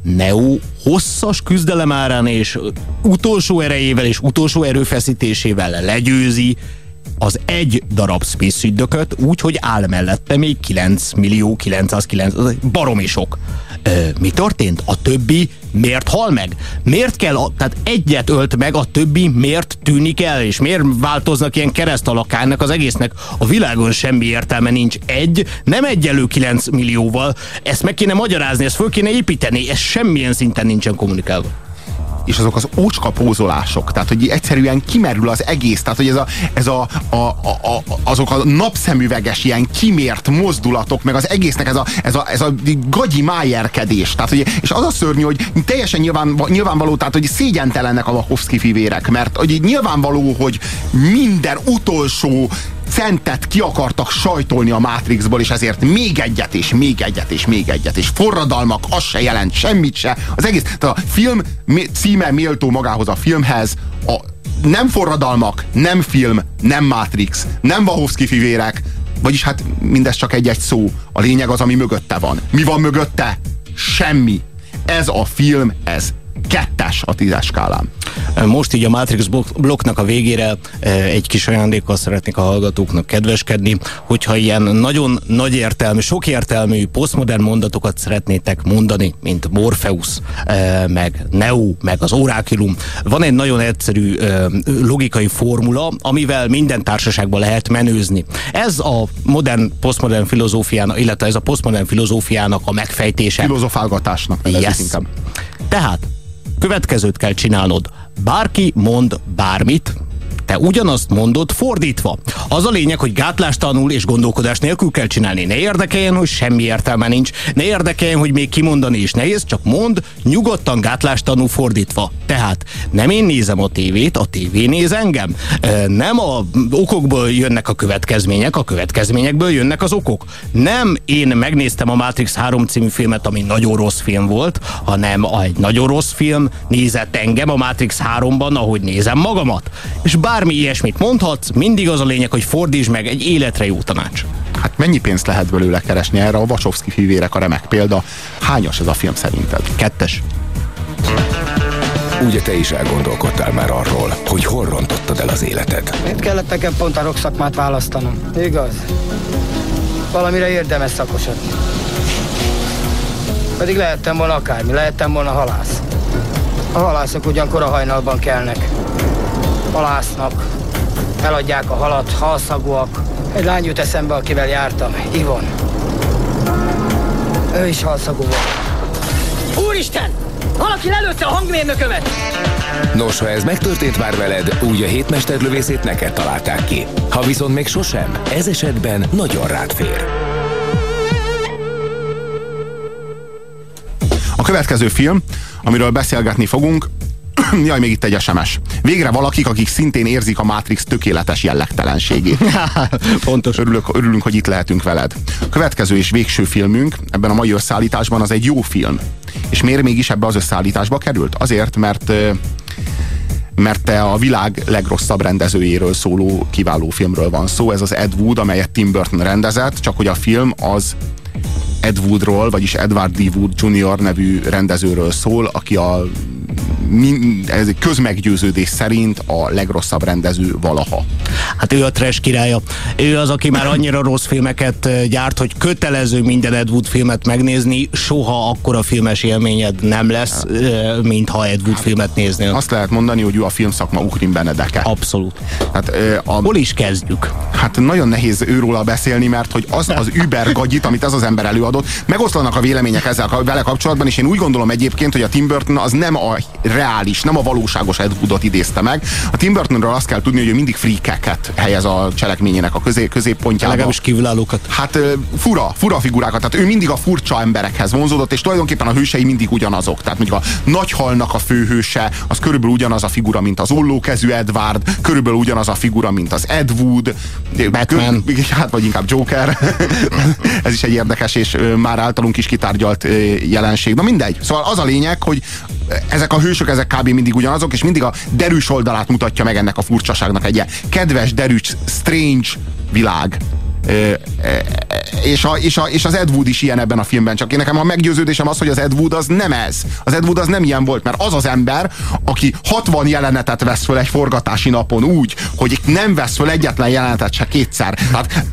Neo hosszas küzdelem árán és utolsó erejével és utolsó erőfeszítésével legyőzi az egy darab Space ügydököt úgy, hogy áll mellette még 9 millió 909, baromi sok. Ö, mi történt? A többi miért hal meg? Miért kell, a, tehát egyet ölt meg, a többi miért tűnik el, és miért változnak ilyen keresztalakának az egésznek? A világon semmi értelme nincs. Egy, nem egyelő 9 millióval. Ezt meg kéne magyarázni, ezt föl kéne építeni, ez semmilyen szinten nincsen kommunikálva és azok az ócska pózolások, tehát hogy egyszerűen kimerül az egész, tehát hogy ez a, ez a, a, a, a azok a napszemüveges ilyen kimért mozdulatok, meg az egésznek ez a, ez a, ez a gagyi májerkedés, tehát hogy, és az a szörnyű, hogy teljesen nyilván, nyilvánvaló, tehát hogy szégyentelennek a Wachowski fivérek, mert hogy nyilvánvaló, hogy minden utolsó centet ki akartak sajtolni a Matrixból, és ezért még egyet, és még egyet, és még egyet, és forradalmak, az se jelent semmit se. Az egész, tehát a film címe méltó magához a filmhez, a nem forradalmak, nem film, nem Matrix, nem Wachowski fivérek, vagyis hát mindez csak egy-egy szó. A lényeg az, ami mögötte van. Mi van mögötte? Semmi. Ez a film, ez kettes a tízes skálán. Most így a Matrix blokknak a végére e, egy kis ajándékkal szeretnék a hallgatóknak kedveskedni, hogyha ilyen nagyon nagy értelmű, sok értelmű, posztmodern mondatokat szeretnétek mondani, mint Morpheus, e, meg Neo, meg az Oraculum. Van egy nagyon egyszerű e, logikai formula, amivel minden társaságban lehet menőzni. Ez a modern, posztmodern filozófiának, illetve ez a posztmodern filozófiának a megfejtése. Filozofálgatásnak yes. inkább. Tehát következőt kell csinálnod. Bárki mond bármit, te ugyanazt mondod fordítva. Az a lényeg, hogy gátlástanul és gondolkodás nélkül kell csinálni. Ne érdekeljen, hogy semmi értelme nincs. Ne érdekeljen, hogy még kimondani is nehéz, csak mond nyugodtan gátlástanul fordítva. Tehát nem én nézem a tévét, a tévé néz engem. Nem a okokból jönnek a következmények, a következményekből jönnek az okok. Nem én megnéztem a Matrix 3 című filmet, ami nagyon rossz film volt, hanem egy nagyon rossz film nézett engem a Matrix 3-ban, ahogy nézem magamat. És bár bármi ilyesmit mondhatsz, mindig az a lényeg, hogy fordítsd meg egy életre jó tanács. Hát mennyi pénzt lehet belőle keresni erre? A Vacsovszki fivérek a remek példa. Hányas ez a film szerinted? Kettes. Ugye te is elgondolkodtál már arról, hogy hol rontott fogadtad el az életed? Miért kellett nekem pont a rock szakmát választanom? Igaz? Valamire érdemes szakosodni. Pedig lehettem volna akármi, lehettem volna halász. A halászok ugyankor a hajnalban kelnek. Halásznak, eladják a halat, halszagúak. Egy lány jut eszembe, akivel jártam, Ivon. Ő is halszagú volt. Úristen! Valaki lelőtte a hangmérnökömet! Nos, ha ez megtörtént már veled, úgy a hétmesterlövészét neked találták ki. Ha viszont még sosem, ez esetben nagyon rád fér. A következő film, amiről beszélgetni fogunk, Jaj, még itt egy SMS. Végre valakik, akik szintén érzik a Matrix tökéletes jellegtelenségét. Pontos. Örülök, örülünk, hogy itt lehetünk veled. A következő és végső filmünk ebben a mai összeállításban az egy jó film. És miért mégis ebbe az összeállításba került? Azért, mert mert te a világ legrosszabb rendezőjéről szóló kiváló filmről van szó. Ez az Ed Wood, amelyet Tim Burton rendezett, csak hogy a film az Ed Woodról, vagyis Edward D. Wood Jr. nevű rendezőről szól, aki a ez egy közmeggyőződés szerint a legrosszabb rendező valaha. Hát ő a trash királya. Ő az, aki már annyira rossz filmeket gyárt, hogy kötelező minden Ed Wood filmet megnézni, soha akkora filmes élményed nem lesz, mint ha Ed Wood filmet néznél. Azt lehet mondani, hogy ő a filmszakma Ukrin Benedeke. Abszolút. Hát, a, Hol is kezdjük? Hát nagyon nehéz őróla beszélni, mert hogy az az Uber gagyit, amit ez az ember előadott, megoszlanak a vélemények ezzel vele kapcsolatban, és én úgy gondolom egyébként, hogy a Tim Burton az nem a reális, nem a valóságos Ed Woodot idézte meg. A Tim Burtonról azt kell tudni, hogy ő mindig freakeket helyez a cselekményének a közé, középpontjába. Legalábbis kívülállókat. Hát fura, fura figurákat. Tehát ő mindig a furcsa emberekhez vonzódott, és tulajdonképpen a hősei mindig ugyanazok. Tehát mondjuk a nagy halnak a főhőse, az körülbelül ugyanaz a figura, mint az ollókezű Edward, körülbelül ugyanaz a figura, mint az Ed Wood, Batman. hát vagy inkább Joker. Ez is egy érdekes és már általunk is kitárgyalt jelenség. Na mindegy. Szóval az a lényeg, hogy ezek a hősök, ezek kb. mindig ugyanazok, és mindig a derűs oldalát mutatja meg ennek a furcsaságnak egy kedves, derűs, strange világ. és, a, és, a, és az Ed Wood is ilyen ebben a filmben, csak én nekem a meggyőződésem az, hogy az Ed Wood az nem ez. Az Ed Wood az nem ilyen volt, mert az az ember, aki 60 jelenetet vesz föl egy forgatási napon úgy, hogy nem vesz föl egyetlen jelenetet se kétszer. Tehát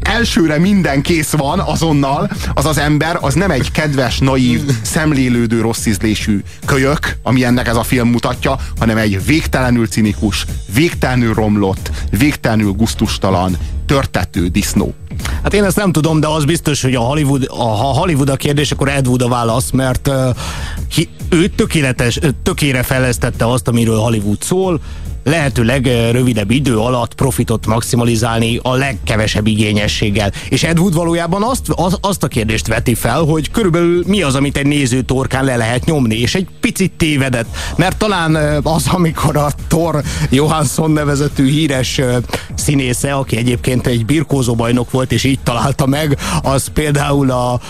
elsőre minden kész van azonnal, az az ember, az nem egy kedves, naív, szemlélődő, rossz ízlésű kölyök, ami ennek ez a film mutatja, hanem egy végtelenül cinikus, végtelenül romlott, végtelenül guztustalan, törtető disznó. Hát én ezt nem tudom, de az biztos, hogy a Hollywood, a, ha Hollywood a kérdés, akkor Ed Wood a válasz, mert uh, hi, ő tökéletes, tökére fejlesztette azt, amiről Hollywood szól, lehetőleg rövidebb idő alatt profitot maximalizálni a legkevesebb igényességgel. És Ed valójában azt, az, azt a kérdést veti fel, hogy körülbelül mi az, amit egy néző torkán le lehet nyomni, és egy picit tévedett, mert talán az, amikor a Thor Johansson nevezetű híres színésze, aki egyébként egy birkózó bajnok volt, és így találta meg, az például a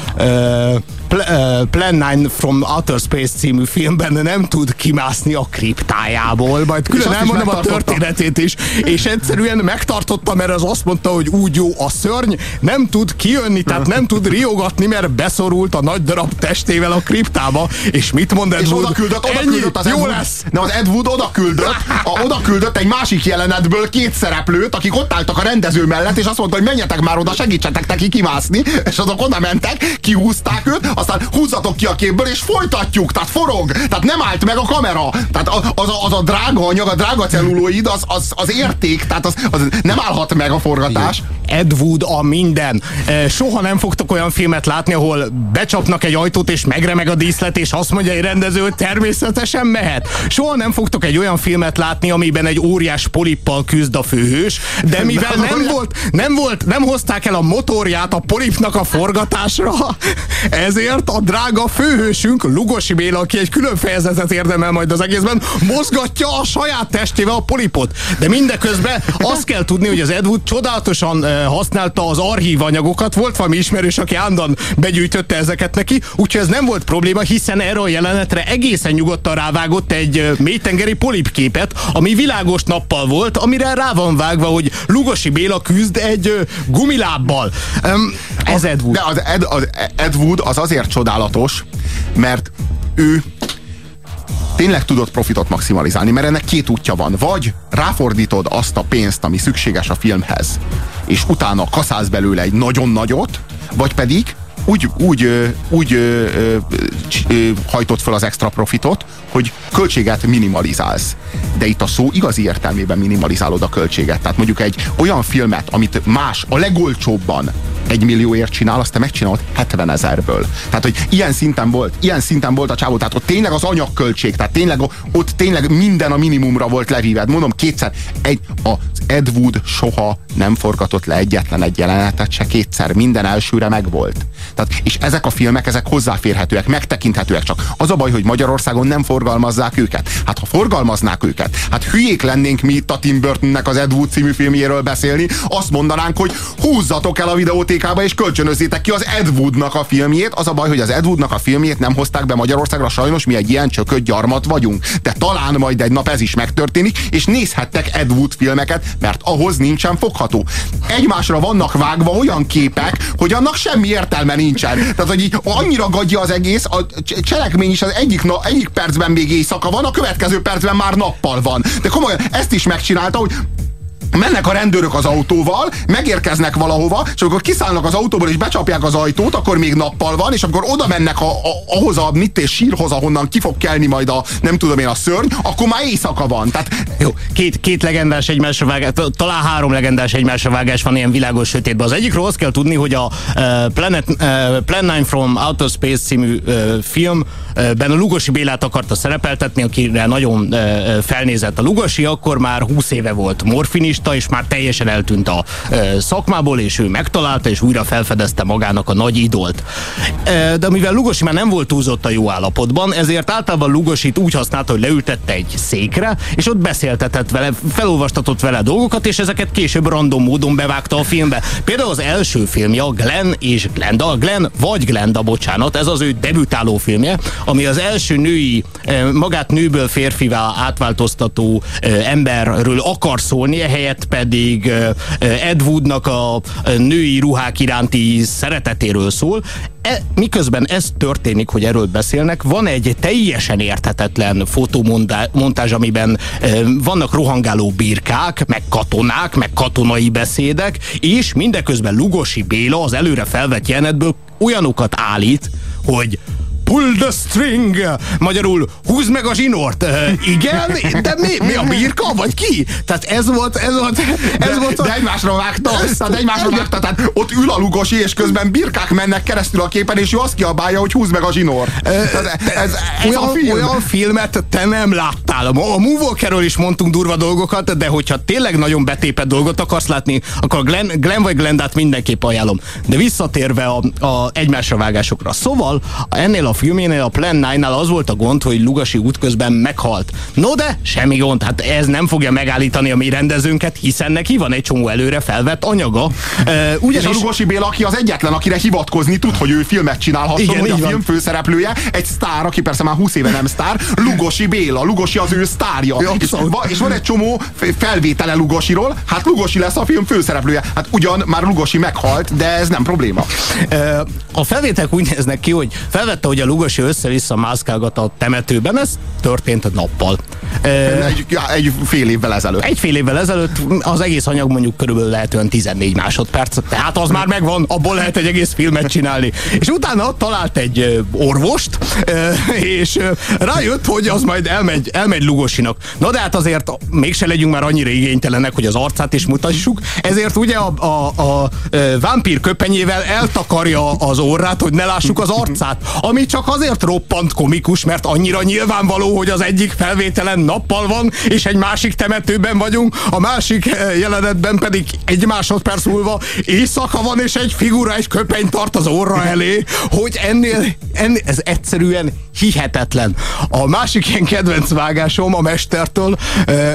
Plan 9 from Outer Space című filmben nem tud kimászni a kriptájából, majd külön elmondom a történetét is, és egyszerűen megtartotta, mert az azt mondta, hogy úgy jó a szörny, nem tud kijönni, tehát nem tud riogatni, mert beszorult a nagy darab testével a kriptába, és mit mond Ed Wood? És oda küldött, oda Ennyi, küldött az jó Ed Wood, lesz! Nem, az Ed Wood oda küldött, a, oda küldött egy másik jelenetből két szereplőt, akik ott álltak a rendező mellett, és azt mondta, hogy menjetek már oda, segítsetek neki kimászni, és azok oda mentek, kihúzták őt, aztán húzzatok ki a képből, és folytatjuk, tehát forog, tehát nem állt meg a kamera, tehát az, a, az a drága anyag, a drága celluloid, az, az, az érték, tehát az, az nem állhat meg a forgatás. Ed Wood a minden. Soha nem fogtok olyan filmet látni, ahol becsapnak egy ajtót, és megremeg a díszlet, és azt mondja egy rendező, természetesen mehet. Soha nem fogtok egy olyan filmet látni, amiben egy óriás polippal küzd a főhős, de mivel nem volt, nem volt, nem hozták el a motorját a polipnak a forgatásra, ezért a drága főhősünk, Lugosi Béla, aki egy külön fejezetet érdemel majd az egészben, mozgatja a saját testével a polipot. De mindeközben azt kell tudni, hogy az Ed Wood csodálatosan használta az archív anyagokat, volt valami ismerős, aki ándan begyűjtötte ezeket neki, úgyhogy ez nem volt probléma, hiszen erre a jelenetre egészen nyugodtan rávágott egy mélytengeri polipképet, ami világos nappal volt, amire rá van vágva, hogy Lugosi Béla küzd egy gumilábbal. Um, ez Ed Wood. De az Ed, az Ed Wood az azért csodálatos, mert ő tényleg tudod profitot maximalizálni, mert ennek két útja van. Vagy ráfordítod azt a pénzt, ami szükséges a filmhez, és utána kaszálsz belőle egy nagyon nagyot, vagy pedig úgy, úgy, úgy ö, ö, ö, hajtott fel az extra profitot, hogy költséget minimalizálsz. De itt a szó igazi értelmében minimalizálod a költséget. Tehát mondjuk egy olyan filmet, amit más a legolcsóbban egy millióért csinál, azt te megcsinálod 70 ezerből. Tehát, hogy ilyen szinten volt, ilyen szinten volt a csávó, tehát ott tényleg az anyagköltség, tehát tényleg ott tényleg minden a minimumra volt levíved. Mondom kétszer, egy, az Ed Wood soha nem forgatott le egyetlen egy jelenetet se kétszer, minden elsőre megvolt. Tehát, és ezek a filmek, ezek hozzáférhetőek, megtekinthetőek csak. Az a baj, hogy Magyarországon nem forgalmazzák őket. Hát ha forgalmaznák őket, hát hülyék lennénk mi itt a Tim Burtonnek az Ed Wood című filmjéről beszélni, azt mondanánk, hogy húzzatok el a videótékába és kölcsönözzétek ki az Ed Woodnak a filmjét. Az a baj, hogy az Ed Woodnak a filmjét nem hozták be Magyarországra, sajnos mi egy ilyen csökött gyarmat vagyunk. De talán majd egy nap ez is megtörténik, és nézhettek Ed Wood filmeket, mert ahhoz nincsen fogható. Egymásra vannak vágva olyan képek, hogy annak semmi értelme nincsen. Tehát, hogy így annyira gadja az egész, a cselekmény is az egyik, na, egyik percben még éjszaka van, a következő percben már nappal van. De komolyan ezt is megcsinálta, hogy mennek a rendőrök az autóval, megérkeznek valahova, és amikor kiszállnak az autóból és becsapják az ajtót, akkor még nappal van, és amikor oda mennek a, a, ahhoz a mit és sírhoz, ahonnan ki fog kelni majd a nem tudom én a szörny, akkor már éjszaka van. Tehát... Jó, két, két legendás egymásra vágás, talán három legendás egymásra vágás van ilyen világos sötétben. Az egyikről azt kell tudni, hogy a uh, Planet, Plan 9 from Outer Space című uh, filmben a Lugosi Bélát akarta szerepeltetni, akire nagyon felnézett a Lugosi, akkor már 20 éve volt morfinista, és már teljesen eltűnt a e, szakmából, és ő megtalálta, és újra felfedezte magának a nagy idolt. E, de mivel Lugosi már nem volt túlzott a jó állapotban, ezért általában Lugosit úgy használta, hogy leültette egy székre, és ott beszéltetett vele, felolvastatott vele dolgokat, és ezeket később random módon bevágta a filmbe. Például az első filmje, Glenn és Glenda, Glenn vagy Glenda, bocsánat, ez az ő debütáló filmje, ami az első női, magát nőből férfivá átváltoztató emberről akar szólni, ehelyett helyett pedig Ed Woodnak a női ruhák iránti szeretetéről szól. E, miközben ez történik, hogy erről beszélnek, van egy teljesen érthetetlen fotomontázs, amiben e, vannak rohangáló birkák, meg katonák, meg katonai beszédek, és mindeközben Lugosi Béla az előre felvett jelenetből olyanokat állít, hogy pull the string, magyarul húzd meg a zsinort. Igen, de mi, mi a birka, vagy ki? Tehát ez volt, ez volt, ez de, volt. A... De egymásra vágta, tehát egymásra vágta, tehát ott ül a lugosi, és közben birkák mennek keresztül a képen, és ő azt kiabálja, hogy húzd meg a zsinort. Ez, ez, ez olyan, a film. olyan filmet te nem láttál. A Moonwalkerről is mondtunk durva dolgokat, de hogyha tényleg nagyon betépett dolgot akarsz látni, akkor Glenn, Glenn vagy Glendát mindenképp ajánlom. De visszatérve a, a egymásra vágásokra. Szóval ennél a filménél, a Plan 9-nál az volt a gond, hogy Lugasi útközben meghalt. No de, semmi gond, hát ez nem fogja megállítani a mi rendezőnket, hiszen neki van egy csomó előre felvett anyaga. Uh, ugyanis... És a Lugosi Béla, aki az egyetlen, akire hivatkozni tud, hogy ő filmet csinálhasson, Igen, hogy a van. film főszereplője, egy sztár, aki persze már 20 éve nem sztár, Lugosi Béla, Lugosi az ő sztárja. Ja, és, és van egy csomó felvétele Lugosiról, hát Lugosi lesz a film főszereplője. Hát ugyan már Lugosi meghalt, de ez nem probléma. A felvételek úgy néznek ki, hogy felvette, hogy a Lugosi össze-vissza mászkálgat a temetőben, ez történt nappal. Egy, egy fél évvel ezelőtt. Egy fél évvel ezelőtt az egész anyag mondjuk körülbelül lehet olyan 14 másodperc, tehát az már megvan, abból lehet egy egész filmet csinálni. És utána talált egy orvost, és rájött, hogy az majd elmegy, elmegy Lugosinak. Na de hát azért mégse legyünk már annyira igénytelenek, hogy az arcát is mutassuk, ezért ugye a, a, a, a vámpír köpenyével eltakarja az orrát, hogy ne lássuk az arcát, ami csak azért roppant komikus, mert annyira nyilvánvaló, hogy az egyik felvételen nappal van, és egy másik temetőben vagyunk, a másik jelenetben pedig egy másodperc múlva éjszaka van, és egy figura egy köpeny tart az orra elé, hogy ennél, ennél ez egyszerűen hihetetlen. A másik ilyen kedvenc vágásom a Mestertől,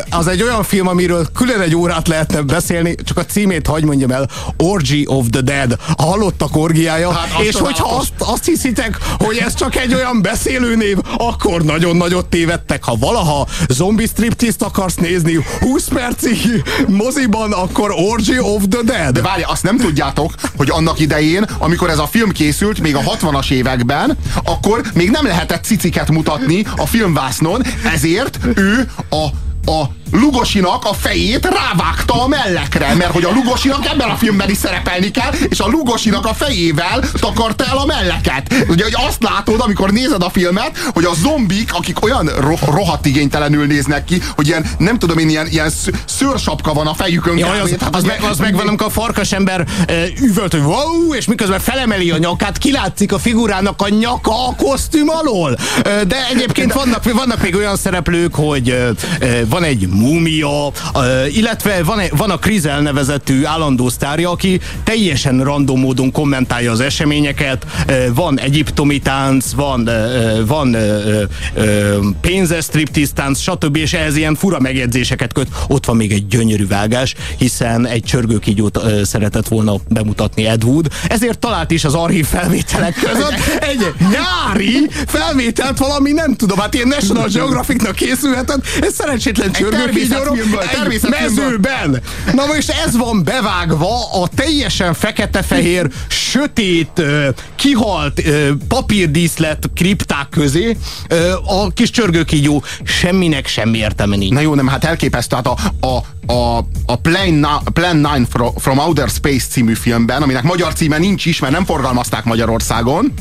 az egy olyan film, amiről külön egy órát lehetne beszélni, csak a címét hagy mondjam el, Orgy of the Dead, a halottak orgiája, hát és hogyha azt, azt hiszitek, hogy ez csak egy olyan beszélőnév, akkor nagyon nagyot tévedtek. Ha valaha zombi striptease akarsz nézni 20 percig moziban, akkor Orgy of the Dead. De várj, azt nem tudjátok, hogy annak idején, amikor ez a film készült, még a 60-as években, akkor még nem lehetett ciciket mutatni a filmvásznon, ezért ő a a Lugosinak a fejét rávágta a mellekre, mert hogy a Lugosinak ebben a filmben is szerepelni kell, és a Lugosinak a fejével takarta el a melleket. Ugye, hogy azt látod, amikor nézed a filmet, hogy a zombik, akik olyan ro- rohadt igénytelenül néznek ki, hogy ilyen, nem tudom én, ilyen, ilyen szőrsapka van a fejükön. Ja, az, az, az, meg, az meg van, amikor a farkasember üvölt, hogy wow, és miközben felemeli a nyakát, kilátszik a figurának a nyaka a kosztüm alól. De egyébként vannak, vannak még olyan szereplők, hogy van egy múmia, illetve van, van a Krizel nevezetű állandó sztárja, aki teljesen random módon kommentálja az eseményeket, van egyiptomi tánc, van, van pénzes striptease tánc, stb. és ehhez ilyen fura megjegyzéseket köt. Ott van még egy gyönyörű vágás, hiszen egy csörgőkígyót szeretett volna bemutatni Ed Wood, ezért talált is az archív felvételek között egy nyári felvételt valami, nem tudom, hát ilyen National Geographicnak készülhetett, ez szerencsétlen egy mezőben. Na most ez van bevágva a teljesen fekete-fehér, sötét, kihalt papírdíszlet kripták közé a kis csörgőkígyó semminek semmi értelme nincs. Na jó, nem, hát elképesztő. Hát a, a, a, a Plan, Plan 9 from Outer Space című filmben, aminek magyar címe nincs is, mert nem forgalmazták Magyarországon,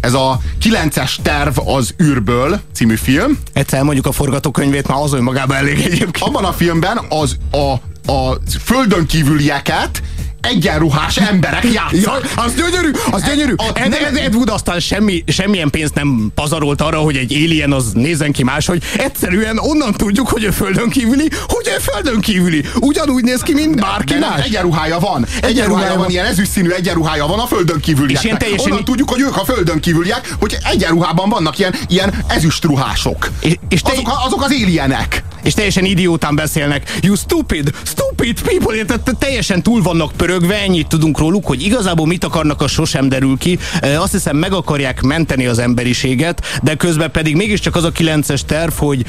ez a 9-es terv az űrből című film. Egyszer mondjuk a forgatókönyvét, már az önmagában elég egyébként. Abban a filmben az a, a földön kívülieket egyenruhás emberek játszanak. Ja, az gyönyörű, az gyönyörű. A, Ed, Ed, Ed Wood aztán semmi, semmilyen pénzt nem pazarolt arra, hogy egy alien az nézzen ki máshogy. Egyszerűen onnan tudjuk, hogy ő földön kívüli, hogy ő földön kívüli. Ugyanúgy néz ki, mint bárki de, de más. Egyenruhája van. Egyenruhája van, ilyen ezüstszínű egyenruhája van a földön kívüli. És ilyen teljesen... Onnan tudjuk, hogy ők a földön kívüliek, hogy egyenruhában vannak ilyen, ilyen ezüstruhások. És, és te... azok, azok az éljenek. És teljesen idiótán beszélnek. You stupid, stupid people, érted? Teljesen túl vannak pörög rögve, ennyit tudunk róluk, hogy igazából mit akarnak, a sosem derül ki. Azt hiszem meg akarják menteni az emberiséget, de közben pedig mégiscsak az a kilences terv, hogy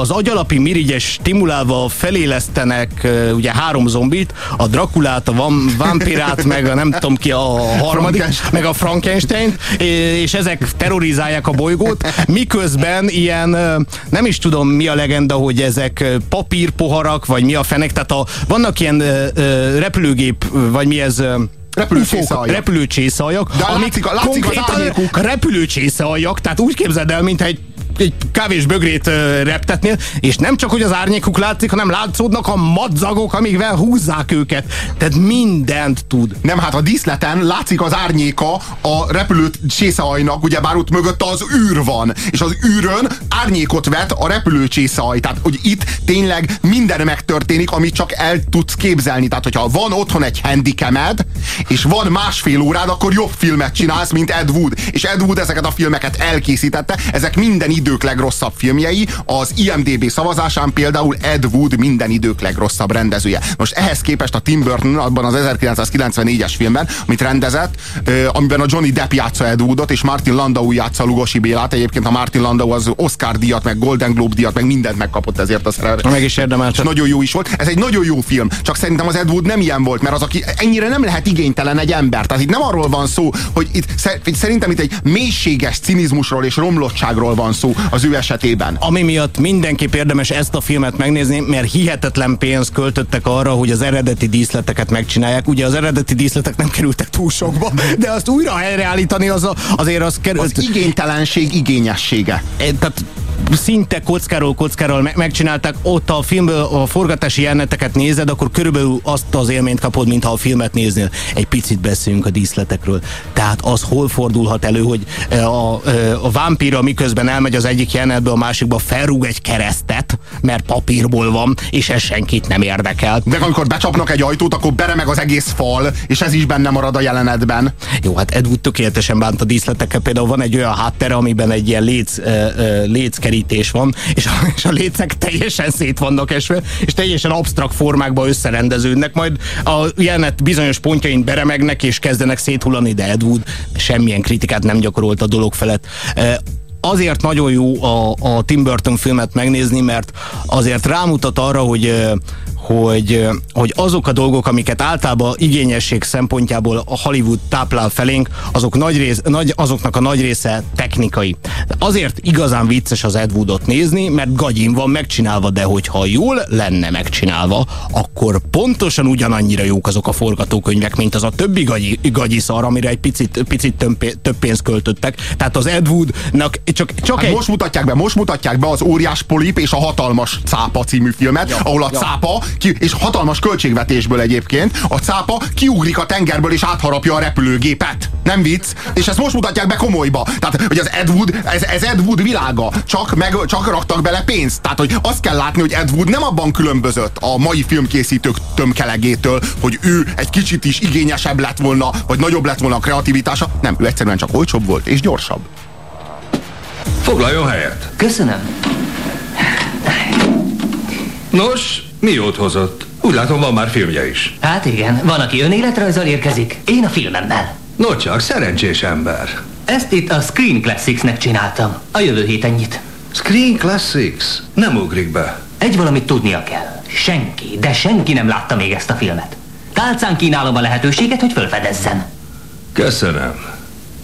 az agyalapi mirigyes stimulálva felélesztenek ugye három zombit, a Drakulát, a vampirát, meg a nem tudom ki a harmadik, meg a Frankenstein, és ezek terrorizálják a bolygót, miközben ilyen, nem is tudom mi a legenda, hogy ezek papírpoharak, vagy mi a fenek, tehát a, vannak ilyen repülőgép vagy mi ez repülőcsészealjak. Repülőcsészealjak. De amik látszik, látszik az árnyékuk. Repülőcsészealjak, tehát úgy képzeld el, mint egy egy kávés bögrét reptetnél, és nem csak, hogy az árnyékuk látszik, hanem látszódnak a madzagok, amikvel húzzák őket. Tehát mindent tud. Nem, hát a díszleten látszik az árnyéka a repülő csészeajnak, ugye bár ott mögött az űr van, és az űrön árnyékot vet a repülő csészeaj. Tehát, hogy itt tényleg minden megtörténik, amit csak el tudsz képzelni. Tehát, hogyha van otthon egy handicamed, és van másfél órád, akkor jobb filmet csinálsz, mint Ed Wood. És Ed Wood ezeket a filmeket elkészítette, ezek minden idők legrosszabb filmjei, az IMDB szavazásán például Ed Wood minden idők legrosszabb rendezője. Most ehhez képest a Tim Burton abban az 1994-es filmben, amit rendezett, amiben a Johnny Depp játsza Ed Woodot, és Martin Landau játsza Lugosi Bélát. Egyébként a Martin Landau az Oscar díjat, meg Golden Globe díjat, meg mindent megkapott ezért a szerepet. Meg is érdemelt. Nagyon jó is volt. Ez egy nagyon jó film, csak szerintem az Ed Wood nem ilyen volt, mert az, aki ennyire nem lehet igénytelen egy ember. Tehát itt nem arról van szó, hogy itt szerintem itt egy mélységes cinizmusról és romlottságról van szó az ő esetében. Ami miatt mindenképp érdemes ezt a filmet megnézni, mert hihetetlen pénzt költöttek arra, hogy az eredeti díszleteket megcsinálják. Ugye az eredeti díszletek nem kerültek túl sokba, de azt újra helyreállítani az a, azért az került. Az igénytelenség igényessége. É, tehát szinte kockáról kockáról me- megcsinálták, ott a filmből a forgatási jeleneteket nézed, akkor körülbelül azt az élményt kapod, mintha a filmet néznél. Egy picit beszéljünk a díszletekről. Tehát az hol fordulhat elő, hogy e, a, e, a vámpíra miközben elmegy az egyik jelenetbe, a másikba felrúg egy keresztet, mert papírból van, és ez senkit nem érdekel. De amikor becsapnak egy ajtót, akkor beremeg az egész fal, és ez is benne marad a jelenetben. Jó, hát Ed Wood tökéletesen bánt a díszletekkel. Például van egy olyan háttere, amiben egy ilyen léc, uh, léc kerítés van, és a, és a lécek teljesen szét vannak esve, és teljesen absztrakt formákba összerendeződnek, majd a jelenet bizonyos pontjain beremegnek, és kezdenek széthullani, de Ed Wood semmilyen kritikát nem gyakorolt a dolog felett azért nagyon jó a, a Tim Burton filmet megnézni, mert azért rámutat arra, hogy hogy, hogy azok a dolgok, amiket általában igényesség szempontjából a Hollywood táplál felénk, azok nagy rész, nagy, azoknak a nagy része technikai. Azért igazán vicces az Ed Woodot nézni, mert gagyin van megcsinálva, de hogyha jól lenne megcsinálva, akkor pontosan ugyanannyira jók azok a forgatókönyvek, mint az a többi gagyi, gagyi szar, amire egy picit, picit több, több pénzt költöttek. Tehát az Ed Woodnak csak, csak hát egy... Most mutatják be, most mutatják be az Óriás Polip és a Hatalmas Cápa című filmet, ja, ahol a ja. cápa, ki, és hatalmas költségvetésből egyébként, a cápa kiugrik a tengerből és átharapja a repülőgépet. Nem vicc? És ezt most mutatják be komolyba. Tehát, hogy az Ed Wood, ez, ez Ed Wood világa. Csak, meg, csak raktak bele pénzt. Tehát, hogy azt kell látni, hogy Ed Wood nem abban különbözött a mai filmkészítők tömkelegétől, hogy ő egy kicsit is igényesebb lett volna, vagy nagyobb lett volna a kreativitása. Nem, ő egyszerűen csak olcsóbb volt és gyorsabb. Foglaljon helyet. Köszönöm. Nos, mi jót hozott? Úgy látom, van már filmje is. Hát igen, van, aki önéletrajzal érkezik, én a filmemmel. No csak, szerencsés ember. Ezt itt a Screen Classics-nek csináltam. A jövő héten nyit. Screen Classics? Nem ugrik be. Egy valamit tudnia kell. Senki, de senki nem látta még ezt a filmet. Tálcán kínálom a lehetőséget, hogy fölfedezzen. Köszönöm.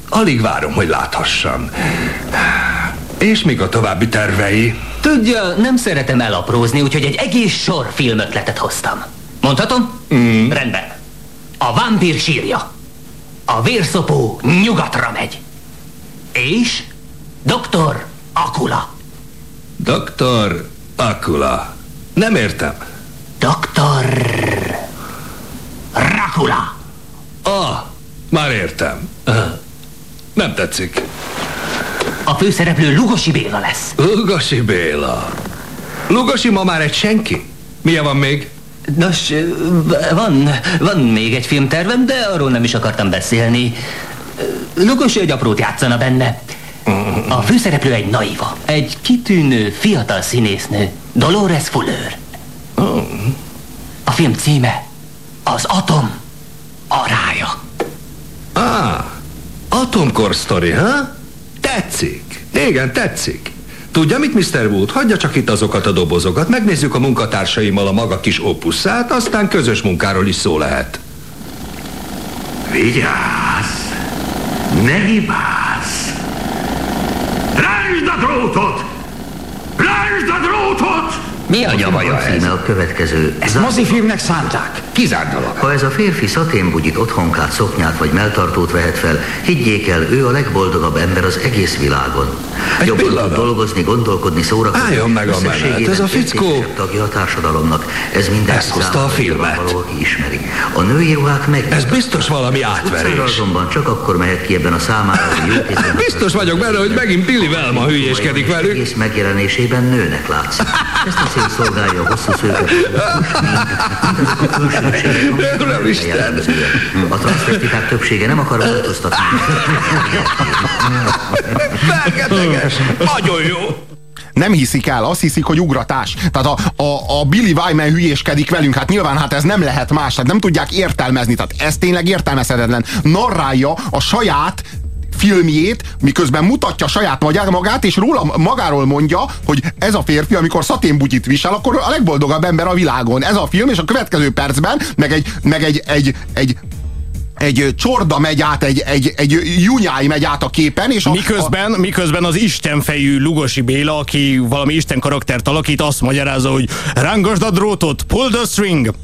Alig várom, hogy láthassam. És mik a további tervei? Tudja, nem szeretem elaprózni, úgyhogy egy egész sor filmötletet hoztam. Mondhatom? Mm. Rendben. A vámpír sírja. A vérszopó nyugatra megy. És Doktor Akula. Doktor Akula. Nem értem. Doktor Rakula. Ah, már értem. Uh. Nem tetszik. A főszereplő Lugosi Béla lesz. Lugosi Béla. Lugosi ma már egy senki. Milyen van még? Nos, van, van még egy filmtervem, de arról nem is akartam beszélni. Lugosi egy aprót játszana benne. A főszereplő egy naiva, egy kitűnő, fiatal színésznő, Dolores Fuller. A film címe Az Atom arája. Ah, Atomkor sztori, ha? Tetszik. Igen, tetszik. Tudja mit, Mr. Wood? Hagyja csak itt azokat a dobozokat, megnézzük a munkatársaimmal a maga kis opuszát, aztán közös munkáról is szó lehet. Vigyázz! Ne hibázz! Lásd a drótot! Lásd a drótot! Mi a nyavaja ez? a következő. Ezt mozifilmnek szánták. Kizárt dolog. Ha ez a férfi szaténbugyit, otthonkát, szoknyát vagy melltartót vehet fel, higgyék el, ő a legboldogabb ember az egész világon. Egy Jobban tud pillanat. dolgozni, gondolkodni, szórakozni. Álljon meg a menet, ez a fickó- tagja a társadalomnak. Ez minden Ezt hozta a filmet. Való, aki ismeri. A női ruhák meg. Ez biztos valami átverés. Azonban csak akkor mehet ki ebben a számára, hogy jó Biztos vagyok benne, hogy megint Billy Velma hülyéskedik velük. egész megjelenésében nőnek látszik. Ezt a cél szolgálja a hosszú szőke. Uramisten! A transzvestikák többsége nem akar változtatni. Fergeteges! Nagyon jó! nem hiszik el, azt hiszik, hogy ugratás. Tehát a, a, a Billy Wyman hülyéskedik velünk, hát nyilván hát ez nem lehet más, tehát nem tudják értelmezni, tehát ez tényleg értelmezhetetlen. Narrálja a saját filmjét, miközben mutatja saját magát, magát, és róla magáról mondja, hogy ez a férfi, amikor szaténbugyit visel, akkor a legboldogabb ember a világon. Ez a film, és a következő percben meg egy, meg egy, egy, egy egy csorda megy át, egy, egy, egy junyáj megy át a képen, és a, miközben, a... miközben az istenfejű Lugosi Béla, aki valami isten karaktert alakít, azt magyarázza, hogy rángasd a drótot, pull the string.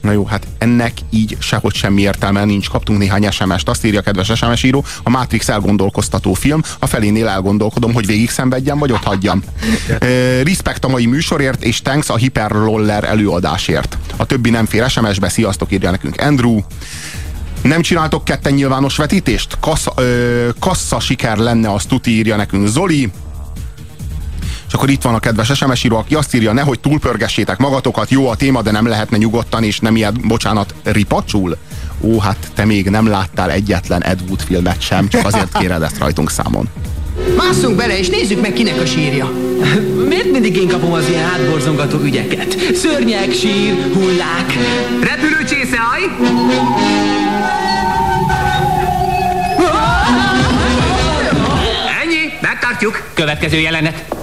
Na jó, hát ennek így sehogy semmi értelme nincs. Kaptunk néhány SMS-t, azt írja kedves SMS író, a Matrix elgondolkoztató film, a felénél elgondolkodom, hogy végig szenvedjem, vagy ott hagyjam. E, respekt a mai műsorért, és thanks a Hyperroller előadásért. A többi nem fér SMS-be, sziasztok, írja nekünk Andrew. Nem csináltok ketten nyilvános vetítést? Kassa, ö, kassa siker lenne, azt tuti írja nekünk Zoli. És akkor itt van a kedves SMS író, aki azt írja, nehogy túlpörgessétek magatokat, jó a téma, de nem lehetne nyugodtan, és nem ilyet, bocsánat, ripacsul? Ó, hát te még nem láttál egyetlen Ed Wood filmet sem, csak azért kéred ezt rajtunk számon. Másszunk bele, és nézzük meg, kinek a sírja. Miért mindig én kapom az ilyen hátborzongató ügyeket? Szörnyek, sír, hullák. Repülőcsészaj! Ennyi, megtartjuk. Következő jelenet.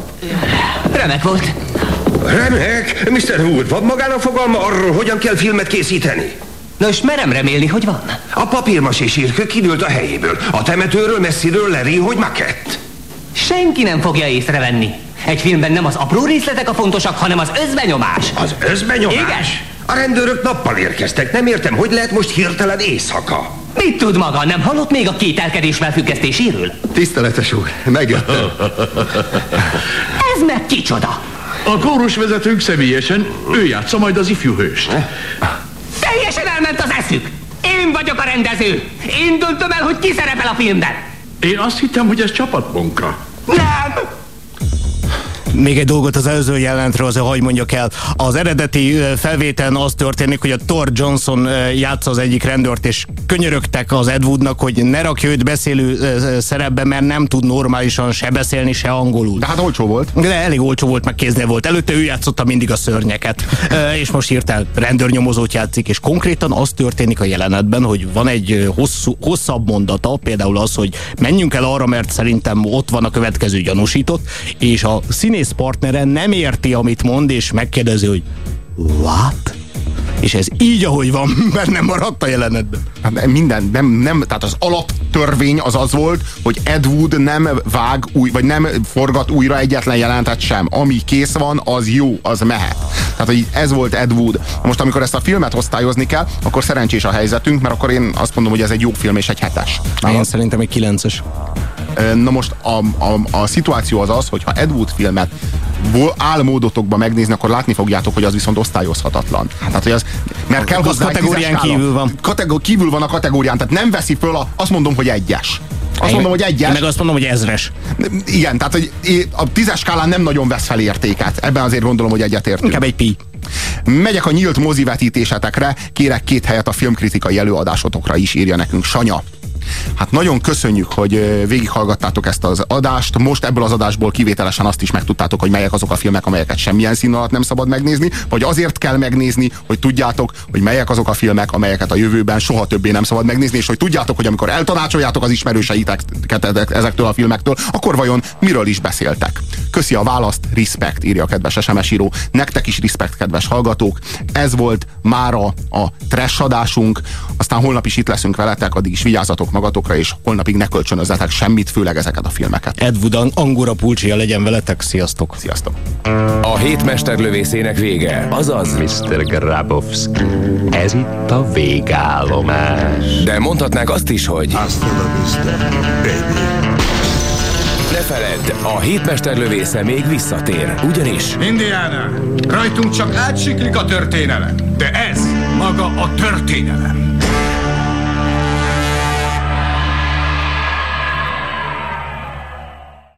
Remek volt. Remek? Mr. Wood, van magának fogalma arról, hogyan kell filmet készíteni? Nos, merem remélni, hogy van. A papírmasé sírkő kidőlt a helyéből. A temetőről messziről leré, hogy makett. Senki nem fogja észrevenni. Egy filmben nem az apró részletek a fontosak, hanem az özbenyomás. Az özbenyomás? Igen. A rendőrök nappal érkeztek. Nem értem, hogy lehet most hirtelen éjszaka. Mit tud maga? Nem hallott még a kételkedés felfüggesztéséről? Tiszteletes úr, megjöttem. Ez meg kicsoda? A kórusvezetőnk személyesen, ő játsza majd az ifjú hőst. Teljesen elment az eszük. Én vagyok a rendező. Én döntöm el, hogy ki szerepel a filmben. Én azt hittem, hogy ez csapatmunka. Nem! Még egy dolgot az előző jelentről azért hagy mondjak el. Az eredeti felvételen az történik, hogy a Thor Johnson játsza az egyik rendőrt, és könyörögtek az Ed Woodnak, hogy ne rakja őt beszélő szerepbe, mert nem tud normálisan se beszélni, se angolul. De hát olcsó volt. De elég olcsó volt, meg kéznél volt. Előtte ő játszotta mindig a szörnyeket. És most hirtelen rendőrnyomozót játszik, és konkrétan az történik a jelenetben, hogy van egy hosszú, hosszabb mondata, például az, hogy menjünk el arra, mert szerintem ott van a következő gyanúsított, és a színész partnere nem érti, amit mond, és megkérdezi, hogy what? És ez így, ahogy van, mert nem maradt a jelenetben. Hát minden, nem, nem, tehát az alaptörvény az az volt, hogy Ed Wood nem vág új, vagy nem forgat újra egyetlen jelentet sem. Ami kész van, az jó, az mehet. Tehát, hogy ez volt Ed Wood. Most, amikor ezt a filmet osztályozni kell, akkor szerencsés a helyzetünk, mert akkor én azt mondom, hogy ez egy jó film és egy hetes. Én szerintem egy kilences. Na most a, a, a szituáció az az, hogy ha Ed Wood filmet álmódotokba megnézni, akkor látni fogjátok, hogy az viszont osztályozhatatlan. Tehát, hogy az, mert kell Az hozzá kategórián kívül van. Kategó, kívül van a kategórián, tehát nem veszi föl a, azt mondom, hogy egyes. Azt Én- mondom, hogy egyes. Én meg azt mondom, hogy ezres. Igen, tehát hogy a tízes skálán nem nagyon vesz fel értéket. Ebben azért gondolom, hogy egyetértünk. Inkább egy pi. Megyek a nyílt mozivetítésetekre, kérek két helyet a filmkritikai előadásotokra is, írja nekünk Sanya. Hát nagyon köszönjük, hogy végighallgattátok ezt az adást. Most ebből az adásból kivételesen azt is megtudtátok, hogy melyek azok a filmek, amelyeket semmilyen szín alatt nem szabad megnézni, vagy azért kell megnézni, hogy tudjátok, hogy melyek azok a filmek, amelyeket a jövőben soha többé nem szabad megnézni, és hogy tudjátok, hogy amikor eltanácsoljátok az ismerőseiteket ezektől a filmektől, akkor vajon miről is beszéltek. Köszi a választ, respect, írja a kedves SMS író. Nektek is respect, kedves hallgatók. Ez volt mára a trash adásunk. Aztán holnap is itt leszünk veletek, addig is vigyázzatok magatokra, és holnapig ne kölcsönözzetek semmit, főleg ezeket a filmeket. Ed Wood Angora pulcsia legyen veletek. Sziasztok! Sziasztok! A hét mesterlövészének vége, azaz Mr. Grabowski, ez itt a végállomás. De mondhatnánk azt is, hogy Hasta la vista, baby. ne feledd, a hétmesterlövésze még visszatér, ugyanis Indiana, rajtunk csak átsiklik a történelem, de ez maga a történelem.